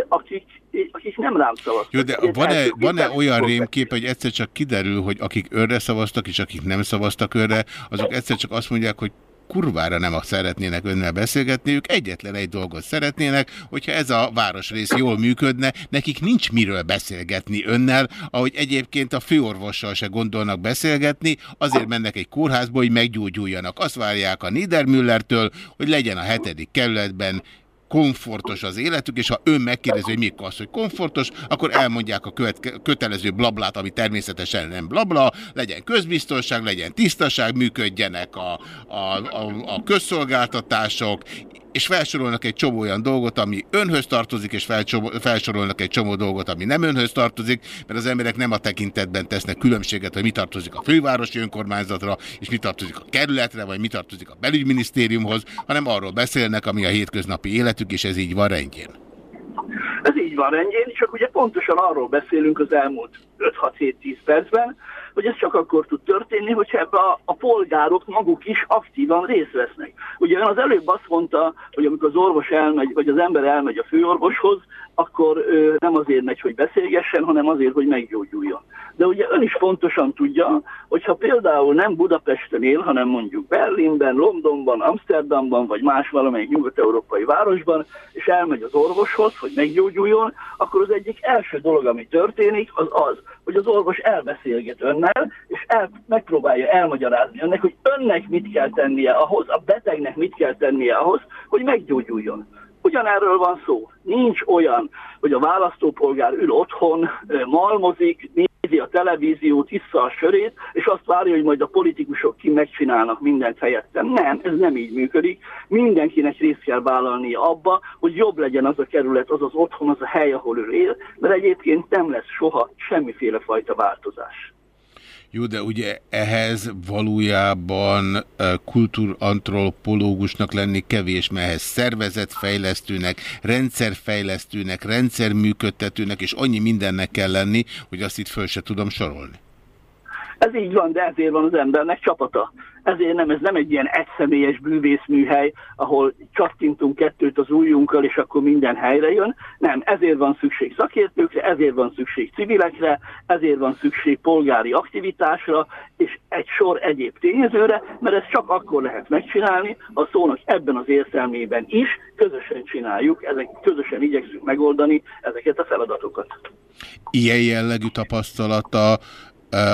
Speaker 10: akik, akik nem rám szavaztak.
Speaker 2: Jó, de van-e van -e olyan rémkép, hogy egyszer csak kiderül, hogy akik önre szavaztak, és akik nem szavaztak önre, azok egyszer csak azt mondják, hogy kurvára nem szeretnének önnel beszélgetni, ők egyetlen egy dolgot szeretnének, hogyha ez a városrész jól működne, nekik nincs miről beszélgetni önnel, ahogy egyébként a főorvossal se gondolnak beszélgetni, azért mennek egy kórházba, hogy meggyógyuljanak. Azt várják a Niedermüllertől, hogy legyen a hetedik kerületben komfortos az életük, és ha ön megkérdezi, hogy mikor az, hogy komfortos, akkor elmondják a követke, kötelező blablát, ami természetesen nem blabla, legyen közbiztonság, legyen tisztaság, működjenek a, a, a, a közszolgáltatások, és felsorolnak egy csomó olyan dolgot, ami önhöz tartozik, és felsorolnak egy csomó dolgot, ami nem önhöz tartozik, mert az emberek nem a tekintetben tesznek különbséget, hogy mi tartozik a fővárosi önkormányzatra, és mi tartozik a kerületre, vagy mi tartozik a belügyminisztériumhoz, hanem arról beszélnek, ami a hétköznapi életük, és ez így van rendjén.
Speaker 10: Ez így van rendjén, csak ugye pontosan arról beszélünk az elmúlt 5-6-7-10 percben, hogy ez csak akkor tud történni, hogyha ebbe a, a polgárok maguk is aktívan részt vesznek. Ugye az előbb azt mondta, hogy amikor az orvos elmegy, vagy az ember elmegy a főorvoshoz, akkor ö, nem azért megy, hogy beszélgessen, hanem azért, hogy meggyógyuljon. De ugye ön is pontosan tudja, hogyha például nem Budapesten él, hanem mondjuk Berlinben, Londonban, Amsterdamban, vagy más valamelyik nyugat-európai városban, és elmegy az orvoshoz, hogy meggyógyuljon, akkor az egyik első dolog, ami történik, az az, hogy az orvos elbeszélget önnel, és el, megpróbálja elmagyarázni önnek, hogy önnek mit kell tennie ahhoz, a betegnek mit kell tennie ahhoz, hogy meggyógyuljon. Ugyanerről van szó. Nincs olyan, hogy a választópolgár ül otthon, malmozik, nézi a televíziót, issza a sörét, és azt várja, hogy majd a politikusok ki megcsinálnak mindent helyettem. Nem, ez nem így működik. Mindenkinek részt kell vállalnia abba, hogy jobb legyen az a kerület, az az otthon, az a hely, ahol ő él, mert egyébként nem lesz soha semmiféle fajta változás.
Speaker 2: Jó, de ugye ehhez valójában kultúrantropológusnak lenni kevés, mert ehhez szervezetfejlesztőnek, rendszerfejlesztőnek, rendszerműködtetőnek és annyi mindennek kell lenni, hogy azt itt föl se tudom sorolni.
Speaker 10: Ez így van, de ezért van az embernek csapata. Ezért nem, ez nem egy ilyen egyszemélyes bűvészműhely, ahol csattintunk kettőt az ujjunkkal, és akkor minden helyre jön. Nem, ezért van szükség szakértőkre, ezért van szükség civilekre, ezért van szükség polgári aktivitásra, és egy sor egyéb tényezőre, mert ezt csak akkor lehet megcsinálni, a szónak ebben az értelmében is közösen csináljuk, ezek, közösen igyekszünk megoldani ezeket a feladatokat.
Speaker 2: Ilyen jellegű tapasztalata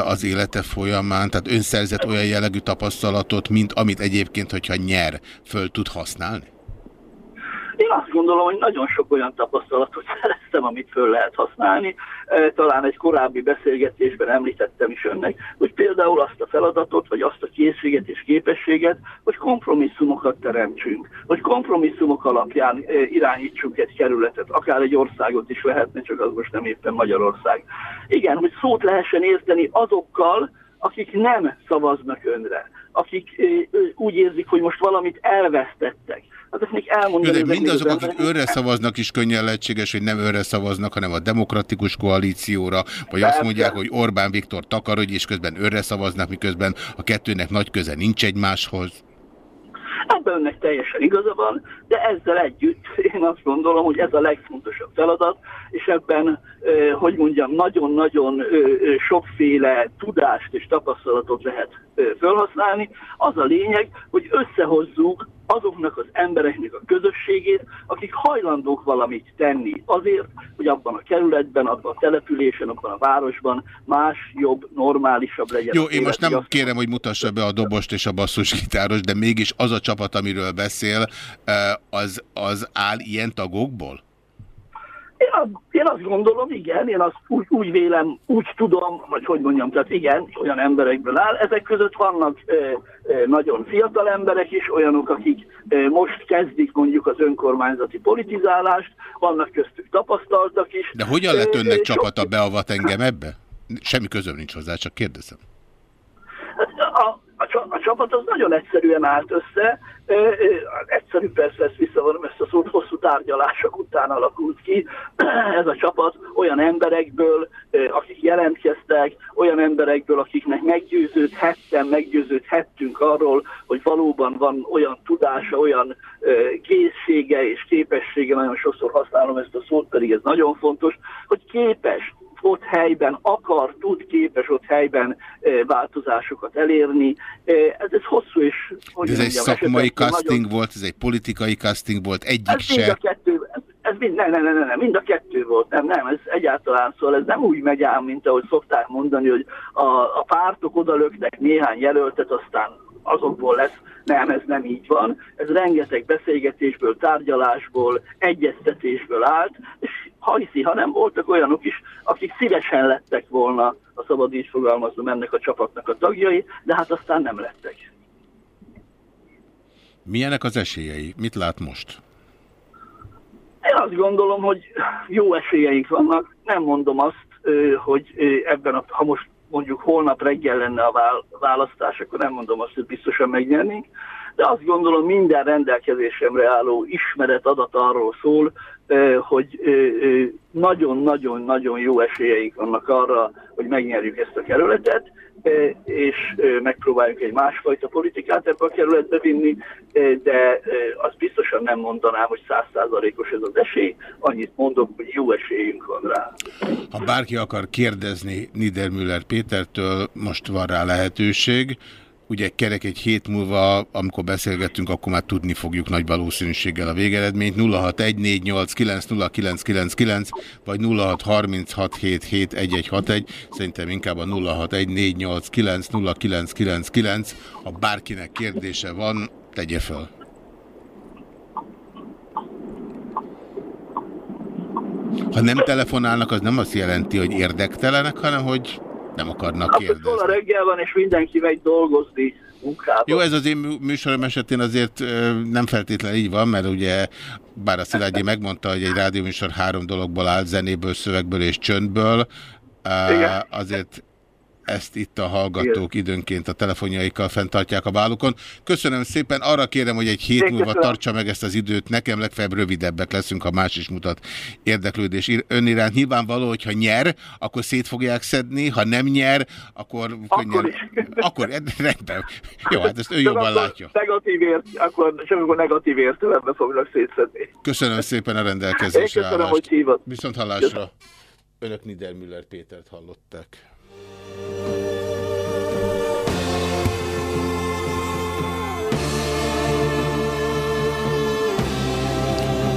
Speaker 2: az élete folyamán, tehát önszerzett olyan jellegű tapasztalatot, mint amit egyébként, hogyha nyer, föl tud használni?
Speaker 10: Én azt gondolom, hogy nagyon sok olyan tapasztalatot szereztem, amit föl lehet használni. Talán egy korábbi beszélgetésben említettem is önnek, hogy például azt a feladatot, vagy azt a készséget és képességet, hogy kompromisszumokat teremtsünk, hogy kompromisszumok alapján irányítsunk egy kerületet, akár egy országot is lehetne, csak az most nem éppen Magyarország. Igen, hogy szót lehessen érteni azokkal, akik nem szavaznak önre, akik úgy érzik, hogy most valamit elvesztettek. Hát ezt még
Speaker 2: Jó,
Speaker 10: elmondani
Speaker 2: de mindazok,
Speaker 10: az
Speaker 2: akik önre szavaznak is könnyen lehetséges, hogy nem önre szavaznak, hanem a demokratikus koalícióra, vagy azt
Speaker 10: Persze.
Speaker 2: mondják, hogy Orbán Viktor takarodj, és közben önre szavaznak, miközben a kettőnek nagy köze nincs egymáshoz.
Speaker 10: Ebben önnek teljesen igaza van, de ezzel együtt én azt gondolom, hogy ez a legfontosabb feladat, és ebben, hogy mondjam, nagyon-nagyon sokféle tudást és tapasztalatot lehet eh, felhasználni. Az a lényeg, hogy összehozzuk azoknak az embereknek a közösségét, akik hajlandók valamit tenni azért, hogy abban a kerületben, abban a településen, abban a városban más, jobb, normálisabb legyen.
Speaker 2: Jó, én most nem kérem, hogy mutassa be a dobost és a basszusgitáros, de mégis az a csapat, amiről beszél, eh, az, az áll ilyen tagokból?
Speaker 10: Én azt, én azt gondolom, igen, én azt úgy, úgy vélem, úgy tudom, vagy hogy mondjam, tehát igen, olyan emberekből áll. Ezek között vannak e, e, nagyon fiatal emberek is, olyanok, akik e, most kezdik mondjuk az önkormányzati politizálást, vannak köztük tapasztaltak is.
Speaker 2: De hogyan lett önnek
Speaker 10: e,
Speaker 2: csapata beavat engem ebbe? Semmi közöm nincs hozzá, csak kérdezem.
Speaker 10: A, a, csa- a csapat az nagyon egyszerűen állt össze, Ö, ö, egyszerű persze ezt visszavonom ezt a szót, hosszú tárgyalások után alakult ki. Ez a csapat olyan emberekből, ö, akik jelentkeztek, olyan emberekből, akiknek meggyőződhettem, meggyőződhettünk arról, hogy valóban van olyan tudása, olyan ö, készsége és képessége, nagyon sokszor használom ezt a szót, pedig ez nagyon fontos, hogy képes ott helyben akar, tud, képes ott helyben változásokat elérni. Ez, ez hosszú és... hogy
Speaker 2: Ez egy szakmai casting
Speaker 10: nagyon-
Speaker 2: volt, ez egy politikai casting volt, egyik
Speaker 10: Ez mind a
Speaker 2: se.
Speaker 10: kettő, ez, ez mind, nem, nem, nem, nem, mind a kettő volt, nem, nem, ez egyáltalán szóval ez nem úgy megy ám, mint ahogy szokták mondani, hogy a, a pártok odalöknek néhány jelöltet, aztán azokból lesz, nem, ez nem így van. Ez rengeteg beszélgetésből, tárgyalásból, egyeztetésből állt, és ha hiszi, ha nem voltak olyanok is, akik szívesen lettek volna, a szabad így fogalmazom, ennek a csapatnak a tagjai, de hát aztán nem lettek.
Speaker 2: Milyenek az esélyei? Mit lát most?
Speaker 10: Én azt gondolom, hogy jó esélyeink vannak. Nem mondom azt, hogy ebben, a, ha most mondjuk holnap reggel lenne a vál- választás, akkor nem mondom azt, hogy biztosan megnyernénk, de azt gondolom minden rendelkezésemre álló ismeret adat arról szól, hogy nagyon-nagyon-nagyon jó esélyeink vannak arra, hogy megnyerjük ezt a kerületet, és megpróbáljuk egy másfajta politikát ebbe a kerületbe vinni, de azt biztosan nem mondanám, hogy százszázalékos ez az esély, annyit mondok, hogy jó esélyünk van rá.
Speaker 2: Ha bárki akar kérdezni Niedermüller Pétertől, most van rá lehetőség. Ugye kerek egy hét múlva, amikor beszélgettünk, akkor már tudni fogjuk nagy valószínűséggel a végeredményt. 0614890999 vagy 0636771161. Szerintem inkább a 0614890999. Ha bárkinek kérdése van, tegye föl. Ha nem telefonálnak, az nem azt jelenti, hogy érdektelenek, hanem hogy nem akarnak
Speaker 10: Hát,
Speaker 2: kérdezni.
Speaker 10: a reggel van, és mindenki megy dolgozni munkába.
Speaker 2: Jó, ez az én mű- műsorom esetén azért nem feltétlenül így van, mert ugye, bár a Szilágyi megmondta, hogy egy rádióműsor három dologból áll, zenéből, szövegből és csöndből,
Speaker 10: Igen.
Speaker 2: azért ezt itt a hallgatók időnként a telefonjaikkal fenntartják a vállukon. Köszönöm szépen, arra kérem, hogy egy hét
Speaker 10: Én
Speaker 2: múlva
Speaker 10: köszönöm.
Speaker 2: tartsa meg ezt az időt, nekem legfeljebb rövidebbek leszünk, ha más is mutat érdeklődés ön iránt. Nyilvánvaló, hogy ha nyer, akkor szét fogják szedni, ha nem nyer, akkor könnyen... Akkor, rendben. Jó, hát ezt ő jobban
Speaker 10: akkor
Speaker 2: látja.
Speaker 10: Negatív ért, akkor, akkor negatív értelemben fognak szétszedni.
Speaker 2: Köszönöm szépen a
Speaker 10: Én
Speaker 2: rendelkezésre
Speaker 10: köszönöm,
Speaker 2: állást.
Speaker 10: hogy hívott.
Speaker 2: Viszont hallásra. Önök Niedermüller Pétert hallották.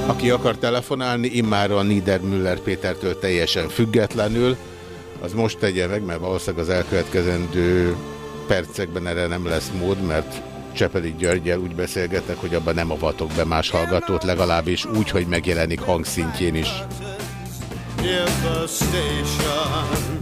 Speaker 2: Aki akar telefonálni, immáron a Niedermüller Pétertől teljesen függetlenül, az most tegye meg, mert valószínűleg az elkövetkezendő percekben erre nem lesz mód, mert Csepeli Györgyel úgy beszélgetek, hogy abban nem avatok be más hallgatót, legalábbis úgy, hogy megjelenik hangszintjén is.
Speaker 1: near the station.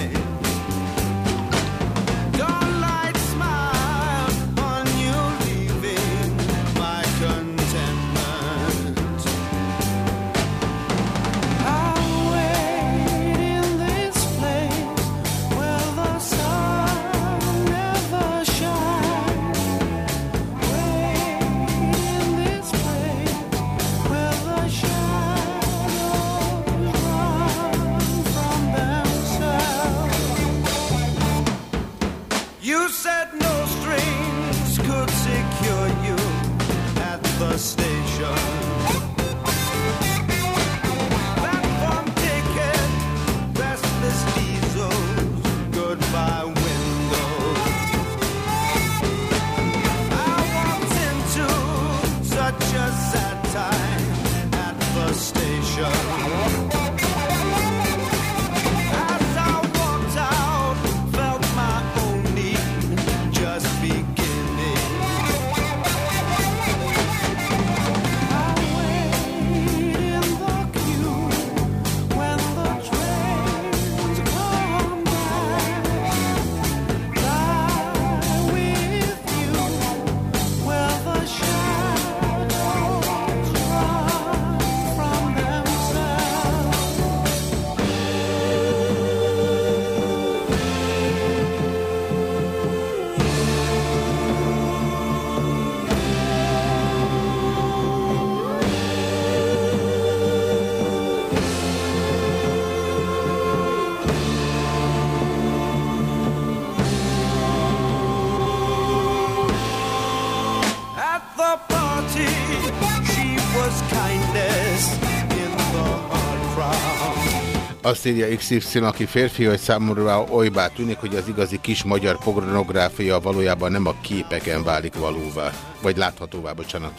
Speaker 1: at
Speaker 2: Azt írja XY, aki férfi, hogy számomra olybá tűnik, hogy az igazi kis magyar pornográfia valójában nem a képeken válik valóvá. Vagy láthatóvá, bocsánat.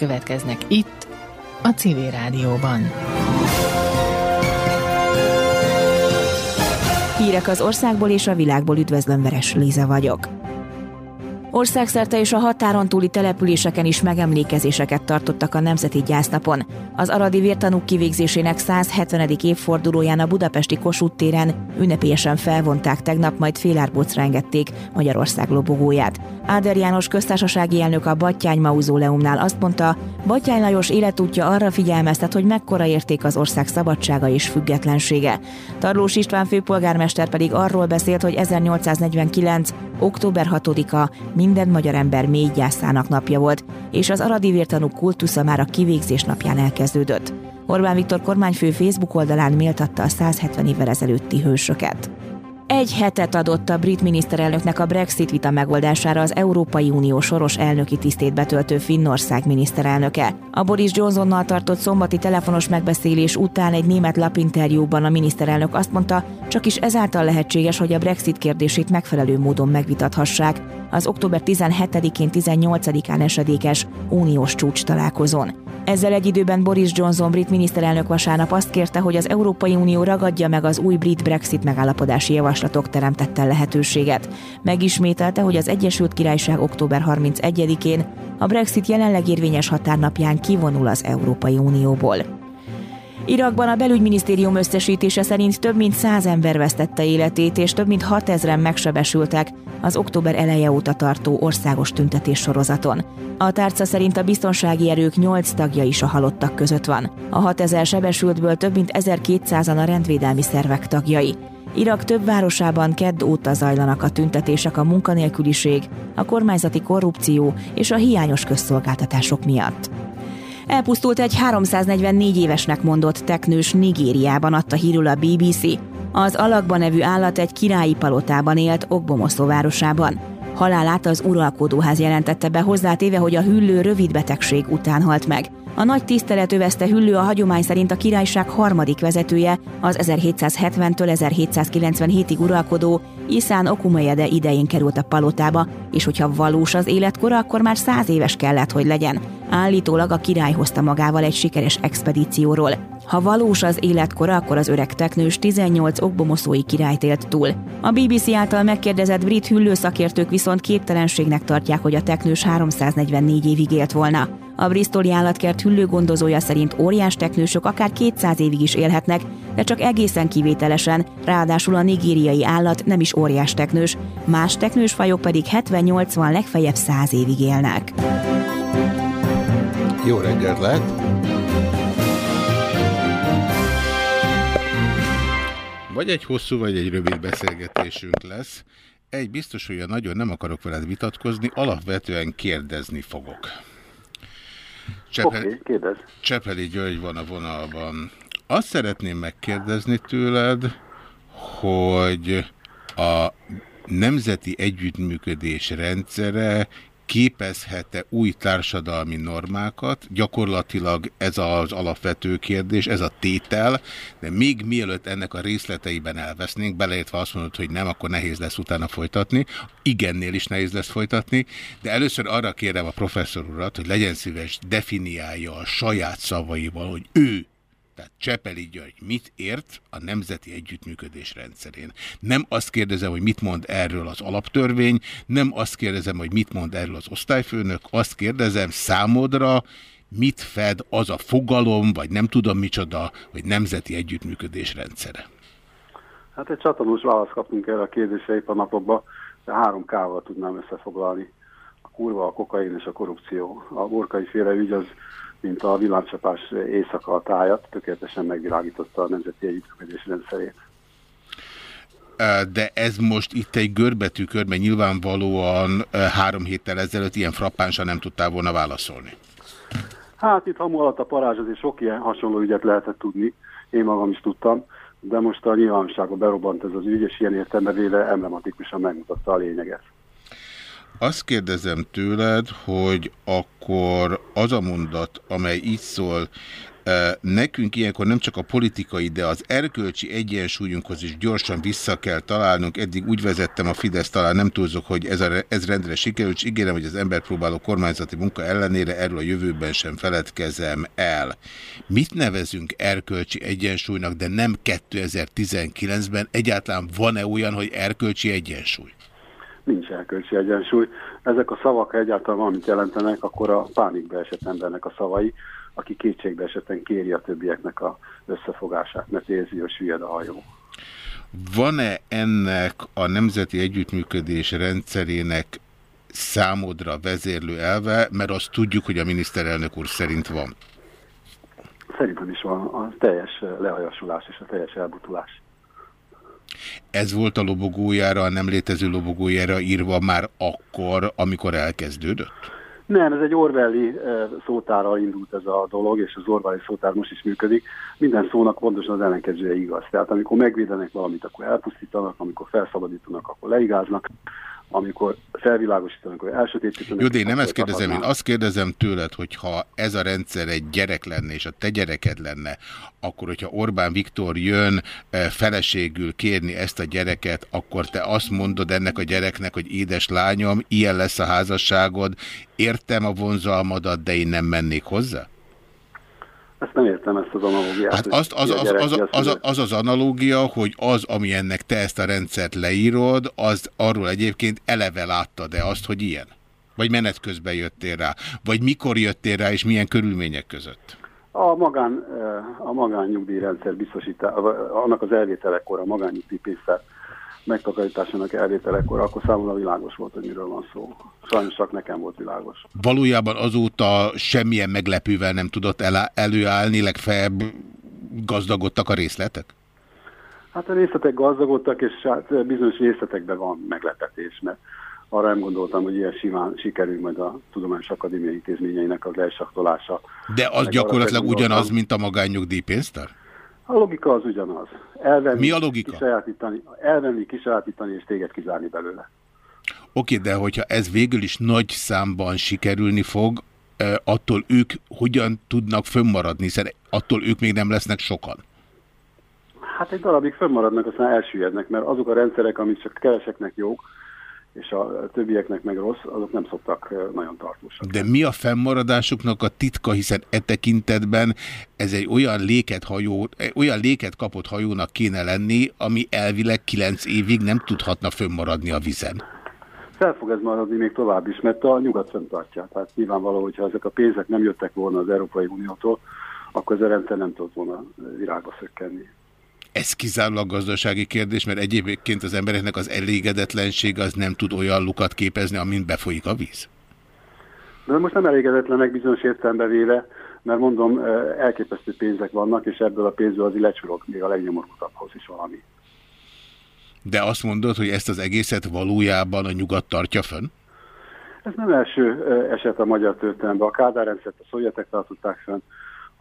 Speaker 11: Következnek itt, a Civil Rádióban.
Speaker 12: Hírek az országból és a világból üdvözlöm, Veres Líza vagyok. Országszerte és a határon túli településeken is megemlékezéseket tartottak a Nemzeti Gyásznapon. Az aradi vértanúk kivégzésének 170. évfordulóján a budapesti Kossuth téren ünnepélyesen felvonták tegnap, majd félárbocra engedték Magyarország lobogóját. Áder János köztársasági elnök a Battyány Mauzóleumnál azt mondta, Battyány Lajos életútja arra figyelmeztet, hogy mekkora érték az ország szabadsága és függetlensége. Tarlós István főpolgármester pedig arról beszélt, hogy 1849. október 6-a minden magyar ember mély gyászának napja volt, és az aradi vértanúk kultusza már a kivégzés napján elkezdődött. Orbán Viktor kormányfő Facebook oldalán méltatta a 170 évvel ezelőtti hősöket. Egy hetet adott a brit miniszterelnöknek a Brexit vita megoldására az Európai Unió soros elnöki tisztét betöltő Finnország miniszterelnöke. A Boris Johnsonnal tartott szombati telefonos megbeszélés után egy német lapinterjúban a miniszterelnök azt mondta, csak is ezáltal lehetséges, hogy a Brexit kérdését megfelelő módon megvitathassák az október 17-én 18-án esedékes uniós csúcs találkozón. Ezzel egy időben Boris Johnson brit miniszterelnök vasárnap azt kérte, hogy az Európai Unió ragadja meg az új brit Brexit megállapodási javaslatok teremtette lehetőséget. Megismételte, hogy az Egyesült Királyság október 31-én a Brexit jelenleg érvényes határnapján kivonul az Európai Unióból. Irakban a belügyminisztérium összesítése szerint több mint 100 ember vesztette életét, és több mint 6 ezeren megsebesültek az október eleje óta tartó országos tüntetés sorozaton. A tárca szerint a biztonsági erők 8 tagja is a halottak között van. A 6000 sebesültből több mint 1200-an a rendvédelmi szervek tagjai. Irak több városában kedd óta zajlanak a tüntetések a munkanélküliség, a kormányzati korrupció és a hiányos közszolgáltatások miatt. Elpusztult egy 344 évesnek mondott teknős Nigériában, adta hírül a BBC. Az alakba nevű állat egy királyi palotában élt Ogbomoszó városában. Halálát az uralkodóház jelentette be hozzátéve, hogy a hüllő rövid betegség után halt meg. A nagy tisztelet övezte hüllő a hagyomány szerint a királyság harmadik vezetője, az 1770-től 1797-ig uralkodó Iszán Okumeyede idején került a palotába, és hogyha valós az életkora, akkor már száz éves kellett, hogy legyen. Állítólag a király hozta magával egy sikeres expedícióról. Ha valós az életkora, akkor az öreg teknős 18 okbomoszói királyt élt túl. A BBC által megkérdezett brit hüllőszakértők viszont képtelenségnek tartják, hogy a teknős 344 évig élt volna. A Bristoli állatkert hüllőgondozója szerint óriás teknősök akár 200 évig is élhetnek, de csak egészen kivételesen, ráadásul a nigériai állat nem is óriás teknős, más teknős fajok pedig 70-80, legfeljebb 100 évig élnek.
Speaker 2: Jó reggelt lehet! Vagy egy hosszú, vagy egy rövid beszélgetésünk lesz. Egy biztos, hogy nagyon nem akarok veled vitatkozni, alapvetően kérdezni fogok. Csepheli,
Speaker 13: Oké, kérdez.
Speaker 2: György van a vonalban. Azt szeretném megkérdezni tőled, hogy a nemzeti együttműködés rendszere képezhet-e új társadalmi normákat? Gyakorlatilag ez az alapvető kérdés, ez a tétel, de még mielőtt ennek a részleteiben elvesznénk, beleértve azt mondod, hogy nem, akkor nehéz lesz utána folytatni. Igennél is nehéz lesz folytatni, de először arra kérem a professzor urat, hogy legyen szíves, definiálja a saját szavaival, hogy ő tehát Csepeli György mit ért a nemzeti együttműködés rendszerén? Nem azt kérdezem, hogy mit mond erről az alaptörvény, nem azt kérdezem, hogy mit mond erről az osztályfőnök, azt kérdezem számodra, mit fed az a fogalom, vagy nem tudom micsoda, hogy nemzeti együttműködés rendszere.
Speaker 13: Hát egy csatornós választ kaptunk erre a kérdésre épp a napokban, de három kával tudnám összefoglalni. A kurva, a kokain és a korrupció. A borkai féle ügy az mint a villámcsapás éjszaka a tájat, tökéletesen megvilágította a nemzeti együttműködés rendszerét.
Speaker 2: De ez most itt egy görbetű kör, mert nyilvánvalóan három héttel ezelőtt ilyen frappánsan nem tudtál volna válaszolni.
Speaker 13: Hát itt hamu alatt a parázs azért sok ilyen hasonló ügyet lehetett tudni, én magam is tudtam, de most a nyilvánosságban berobbant ez az ügy, és ilyen értelme véle emblematikusan megmutatta a lényeget.
Speaker 2: Azt kérdezem tőled, hogy akkor az a mondat, amely így szól, nekünk ilyenkor nem csak a politikai, de az erkölcsi egyensúlyunkhoz is gyorsan vissza kell találnunk. Eddig úgy vezettem a Fidesz, talán nem túlzok, hogy ez, a, ez rendre sikerült, és ígérem, hogy az ember próbáló kormányzati munka ellenére erről a jövőben sem feledkezem el. Mit nevezünk erkölcsi egyensúlynak, de nem 2019-ben? Egyáltalán van-e olyan, hogy erkölcsi egyensúly?
Speaker 13: Nincs elkölcsi egyensúly. Ezek a szavak egyáltalán valamit jelentenek, akkor a pánikbe esett embernek a szavai, aki kétségbe esetten kéri a többieknek a összefogását, mert érzi, hogy süllyed a hajó.
Speaker 2: Van-e ennek a nemzeti együttműködés rendszerének számodra vezérlő elve, mert azt tudjuk, hogy a miniszterelnök úr szerint van?
Speaker 13: Szerintem is van a teljes lehajasulás és a teljes elbutulás.
Speaker 2: Ez volt a lobogójára, a nem létező lobogójára írva már akkor, amikor elkezdődött?
Speaker 13: Nem, ez egy Orwelli szótára indult ez a dolog, és az Orwelli szótár most is működik. Minden szónak pontosan az ellenkezője igaz. Tehát amikor megvédenek valamit, akkor elpusztítanak, amikor felszabadítanak, akkor leigáznak, amikor felvilágosítanak, hogy elsötétítenek.
Speaker 2: Jó, de én nem ezt kérdezem, én azt kérdezem tőled, hogy ha ez a rendszer egy gyerek lenne, és a te gyereked lenne, akkor, hogyha Orbán Viktor jön feleségül kérni ezt a gyereket, akkor te azt mondod ennek a gyereknek, hogy édes lányom, ilyen lesz a házasságod, értem a vonzalmadat, de én nem mennék hozzá?
Speaker 13: Ezt nem értem, ezt az analógiát.
Speaker 2: Hát az az, az, az, az, az az analógia, hogy az, ami ennek te ezt a rendszert leírod, az arról egyébként eleve láttad-e azt, hogy ilyen? Vagy menet közben jöttél rá? Vagy mikor jöttél rá, és milyen körülmények között?
Speaker 13: A, magán, a magánnyugdíjrendszer biztosítás, annak az elvételekor, a magánnyugdíjpénztár megtakarításának elvételekor, akkor számomra világos volt, hogy miről van szó. Sajnos csak nekem volt világos.
Speaker 2: Valójában azóta semmilyen meglepővel nem tudott el előállni, legfeljebb gazdagodtak a részletek?
Speaker 13: Hát a részletek gazdagodtak, és hát bizonyos részletekben van meglepetés, mert arra nem gondoltam, hogy ilyen simán sikerül majd a Tudományos Akadémia intézményeinek az elsaktolása.
Speaker 2: De az Meg gyakorlatilag ugyanaz, mint a magánnyugdíjpénztár?
Speaker 13: A logika az ugyanaz. Elvenni,
Speaker 2: Mi a logika?
Speaker 13: Kisajátítani, elvenni, kisajátítani és téged kizárni belőle.
Speaker 2: Oké, de hogyha ez végül is nagy számban sikerülni fog, attól ők hogyan tudnak fönnmaradni, hiszen attól ők még nem lesznek sokan.
Speaker 13: Hát egy darabig fönnmaradnak, aztán elsüllyednek, mert azok a rendszerek, amik csak keveseknek jók, és a többieknek meg rossz, azok nem szoktak nagyon tartósak.
Speaker 2: De mi a fennmaradásuknak a titka, hiszen e tekintetben ez egy olyan léket, hajó, olyan léket kapott hajónak kéne lenni, ami elvileg kilenc évig nem tudhatna fönnmaradni a vizen.
Speaker 13: Fel fog ez maradni még tovább is, mert a nyugat fenntartja. Tehát nyilvánvaló, hogyha ezek a pénzek nem jöttek volna az Európai Uniótól, akkor ez a rendszer nem tudott volna virágba szökkenni.
Speaker 2: Ez kizárólag gazdasági kérdés, mert egyébként az embereknek az elégedetlenség az nem tud olyan lukat képezni, amint befolyik a víz.
Speaker 13: De most nem elégedetlenek bizonyos értelembe véve, mert mondom, elképesztő pénzek vannak, és ebből a pénzből az lecsurog még a legnyomorultabbhoz is valami.
Speaker 2: De azt mondod, hogy ezt az egészet valójában a nyugat tartja fönn?
Speaker 13: Ez nem első eset a magyar történelemben. A Kádár rendszert a szovjetek tartották fenn,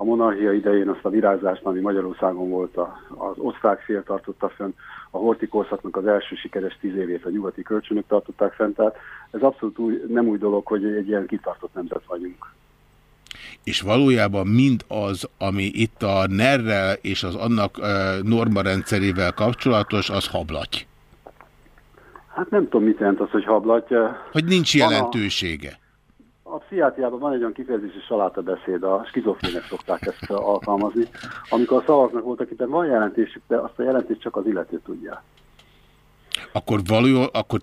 Speaker 13: a monarchia idején azt a virágzást, ami Magyarországon volt, a, az osztrák fél tartotta fenn, a hortikorszaknak az első sikeres tíz évét a nyugati kölcsönök tartották fenn, tehát ez abszolút új, nem új dolog, hogy egy ilyen kitartott nemzet vagyunk.
Speaker 2: És valójában mind az, ami itt a NER-rel és az annak normarendszerével kapcsolatos, az hablaty.
Speaker 13: Hát nem tudom, mit jelent az, hogy hablatja.
Speaker 2: Hogy nincs jelentősége.
Speaker 13: A pszichiátriában van egy olyan kifejezés, hogy saláta beszéd, a skizofrének szokták ezt alkalmazni. Amikor a szavaknak voltak itt, van jelentésük, de azt a jelentést csak az illető tudja.
Speaker 2: Akkor való, akkor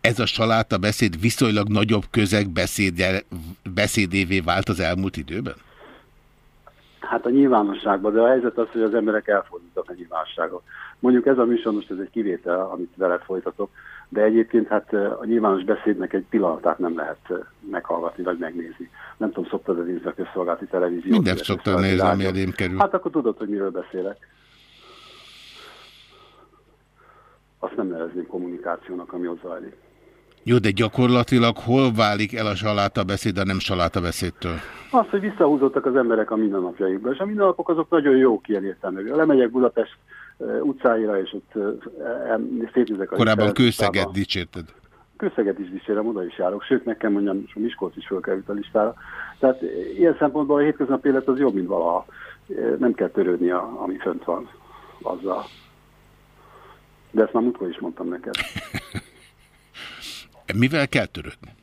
Speaker 2: ez a saláta beszéd viszonylag nagyobb közeg beszédje, beszédévé vált az elmúlt időben?
Speaker 13: Hát a nyilvánosságban, de a helyzet az, hogy az emberek elfordultak a nyilvánosságot. Mondjuk ez a műsor most ez egy kivétel, amit veled folytatok, de egyébként hát a nyilvános beszédnek egy pillanatát nem lehet meghallgatni vagy megnézni. Nem tudom, szoktad az nézni a közszolgálati televíziót?
Speaker 2: Mindent
Speaker 13: a
Speaker 2: szoktam nézni, ami elém kerül.
Speaker 13: Hát akkor tudod, hogy miről beszélek. Azt nem nevezném kommunikációnak, ami ott zajlik.
Speaker 2: Jó, de gyakorlatilag hol válik el a saláta beszéd a nem saláta beszédtől?
Speaker 13: Az, hogy visszahúzottak az emberek a mindennapjaikba, és a mindennapok azok nagyon jók ilyen értelmű. Lemegyek Budapest utcáira, és ott uh, szétnézek a
Speaker 2: Korábban kőszeget dicsérted.
Speaker 13: Kőszeget is dicsérem, oda is járok, sőt, kell mondjam, és a Miskolc is fölkerült a listára. Tehát eh, ilyen szempontból a hétköznapi élet az jobb, mint valaha. Nem kell törődni, a, ami fönt van azzal. De ezt már múltkor is mondtam neked.
Speaker 2: Mivel kell törődni?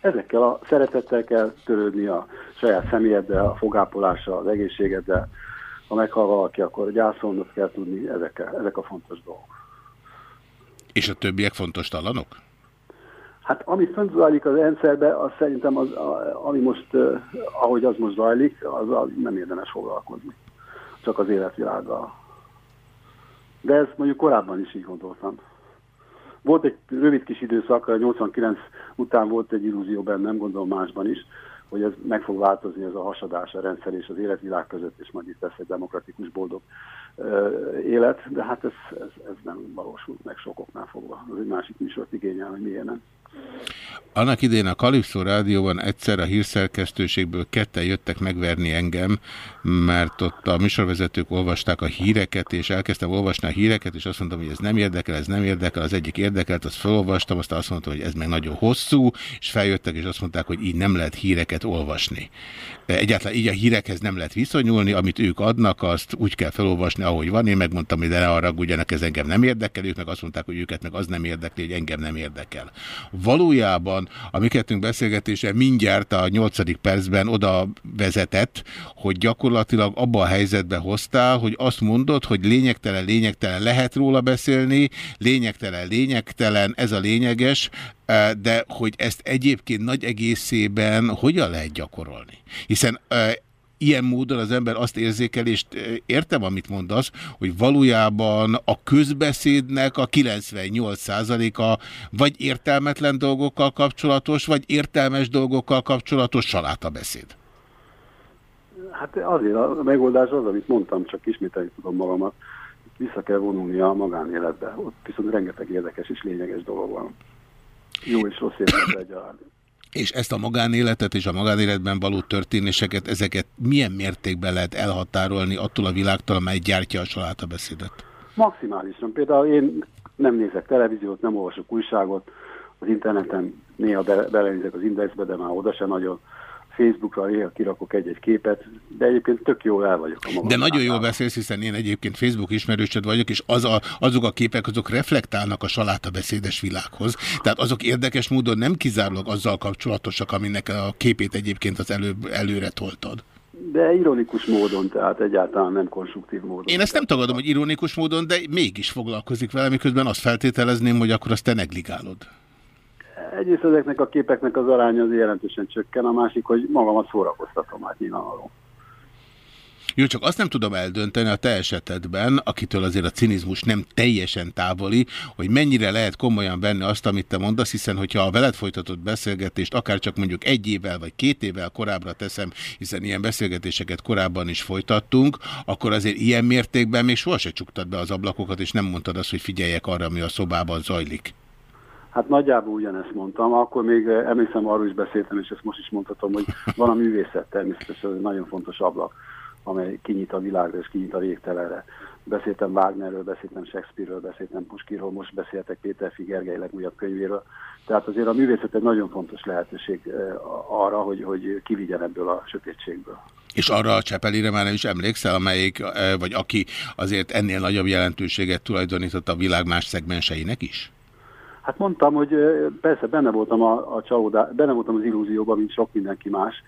Speaker 13: Ezekkel a szeretettel kell törődni a saját személyeddel, a fogápolással, az egészségeddel. Ha meghal valaki, akkor gyászolnod kell tudni, ezek, ezek a fontos dolgok.
Speaker 2: És a többiek fontos talanok?
Speaker 13: Hát ami fönt zajlik az rendszerbe, az szerintem az, a- ami most, ahogy az most zajlik, az, az nem érdemes foglalkozni. Csak az életvilággal. De ez mondjuk korábban is így gondoltam. Volt egy rövid kis időszak, 89 után volt egy illúzió bennem, gondolom másban is, hogy ez meg fog változni, ez a hasadás a rendszer és az életvilág között, és majd itt lesz egy demokratikus, boldog élet, de hát ez, ez, ez nem valósult meg sokoknál fogva. Az egy másik műsort igényel, hogy miért nem.
Speaker 2: Annak idején a Kalipszó rádióban egyszer a hírszerkesztőségből ketten jöttek megverni engem, mert ott a műsorvezetők olvasták a híreket, és elkezdtem olvasni a híreket, és azt mondtam, hogy ez nem érdekel, ez nem érdekel, az egyik érdekelt, azt felolvastam, aztán azt mondtam, hogy ez meg nagyon hosszú, és feljöttek, és azt mondták, hogy így nem lehet híreket olvasni. Egyáltalán így a hírekhez nem lehet viszonyulni, amit ők adnak, azt úgy kell felolvasni, ahogy van. Én megmondtam, hogy de ne arra ugyanek, ez engem nem érdekel, ők meg azt mondták, hogy őket meg az nem érdekli, hogy engem nem érdekel. Valójában a mi kettőnk beszélgetése mindjárt a nyolcadik percben oda vezetett, hogy gyakorlatilag abba a helyzetbe hoztál, hogy azt mondod, hogy lényegtelen, lényegtelen lehet róla beszélni, lényegtelen, lényegtelen, ez a lényeges, eh, de hogy ezt egyébként nagy egészében hogyan lehet gyakorolni? Hiszen eh, ilyen módon az ember azt érzékel, és eh, értem, amit mondasz, hogy valójában a közbeszédnek a 98%-a vagy értelmetlen dolgokkal kapcsolatos, vagy értelmes dolgokkal kapcsolatos salátabeszéd.
Speaker 13: Hát azért a megoldás az, amit mondtam, csak ismételni tudom magamat. Vissza kell vonulni a magánéletbe. Ott viszont rengeteg érdekes és lényeges dolog van. Jó és rossz életben egyaránt.
Speaker 2: És ezt a magánéletet és a magánéletben való történéseket, ezeket milyen mértékben lehet elhatárolni attól a világtól, amely gyártja a salátabeszédet?
Speaker 13: Maximálisan. Például én nem nézek televíziót, nem olvasok újságot, az interneten néha be, belenézek az indexbe, de már oda se nagyon. Facebookra néha kirakok egy-egy képet, de egyébként tök jól el vagyok a magam.
Speaker 2: De nagyon jól beszélsz, hiszen én egyébként Facebook ismerősöd vagyok, és az a, azok a képek, azok reflektálnak a salátabeszédes világhoz. Tehát azok érdekes módon nem kizárólag azzal kapcsolatosak, aminek a képét egyébként az előbb, előre toltad.
Speaker 13: De ironikus módon, tehát egyáltalán nem konstruktív módon.
Speaker 2: Én ezt nem tagadom, hogy ironikus módon, de mégis foglalkozik vele, miközben azt feltételezném, hogy akkor azt te negligálod.
Speaker 13: Egyrészt ezeknek a képeknek az aránya az jelentősen csökken, a másik, hogy magamat szórakoztatom hát nyilvánvalóan.
Speaker 2: Jó, csak azt nem tudom eldönteni a te esetedben, akitől azért a cinizmus nem teljesen távoli, hogy mennyire lehet komolyan venni azt, amit te mondasz, hiszen hogyha a veled folytatott beszélgetést akár csak mondjuk egy évvel vagy két évvel korábbra teszem, hiszen ilyen beszélgetéseket korábban is folytattunk, akkor azért ilyen mértékben még sohasem csuktad be az ablakokat, és nem mondtad azt, hogy figyeljek arra, ami a szobában zajlik.
Speaker 13: Hát nagyjából ugyanezt mondtam, akkor még eh, emlékszem arról is beszéltem, és ezt most is mondhatom, hogy van a művészet természetesen, ez egy nagyon fontos ablak, amely kinyit a világra és kinyit a végtelenre. Beszéltem Wagnerről, beszéltem Shakespeare-ről, beszéltem Puskirról, most beszéltek Péter Figergely legújabb könyvéről. Tehát azért a művészet egy nagyon fontos lehetőség eh, arra, hogy, hogy kivigyen ebből a sötétségből.
Speaker 2: És arra a Csepelire már nem is emlékszel, amelyik, eh, vagy aki azért ennél nagyobb jelentőséget tulajdonított a világ más szegmenseinek is?
Speaker 13: Hát mondtam, hogy persze benne voltam a, a csalódá, benne voltam az illúzióban, mint sok mindenki más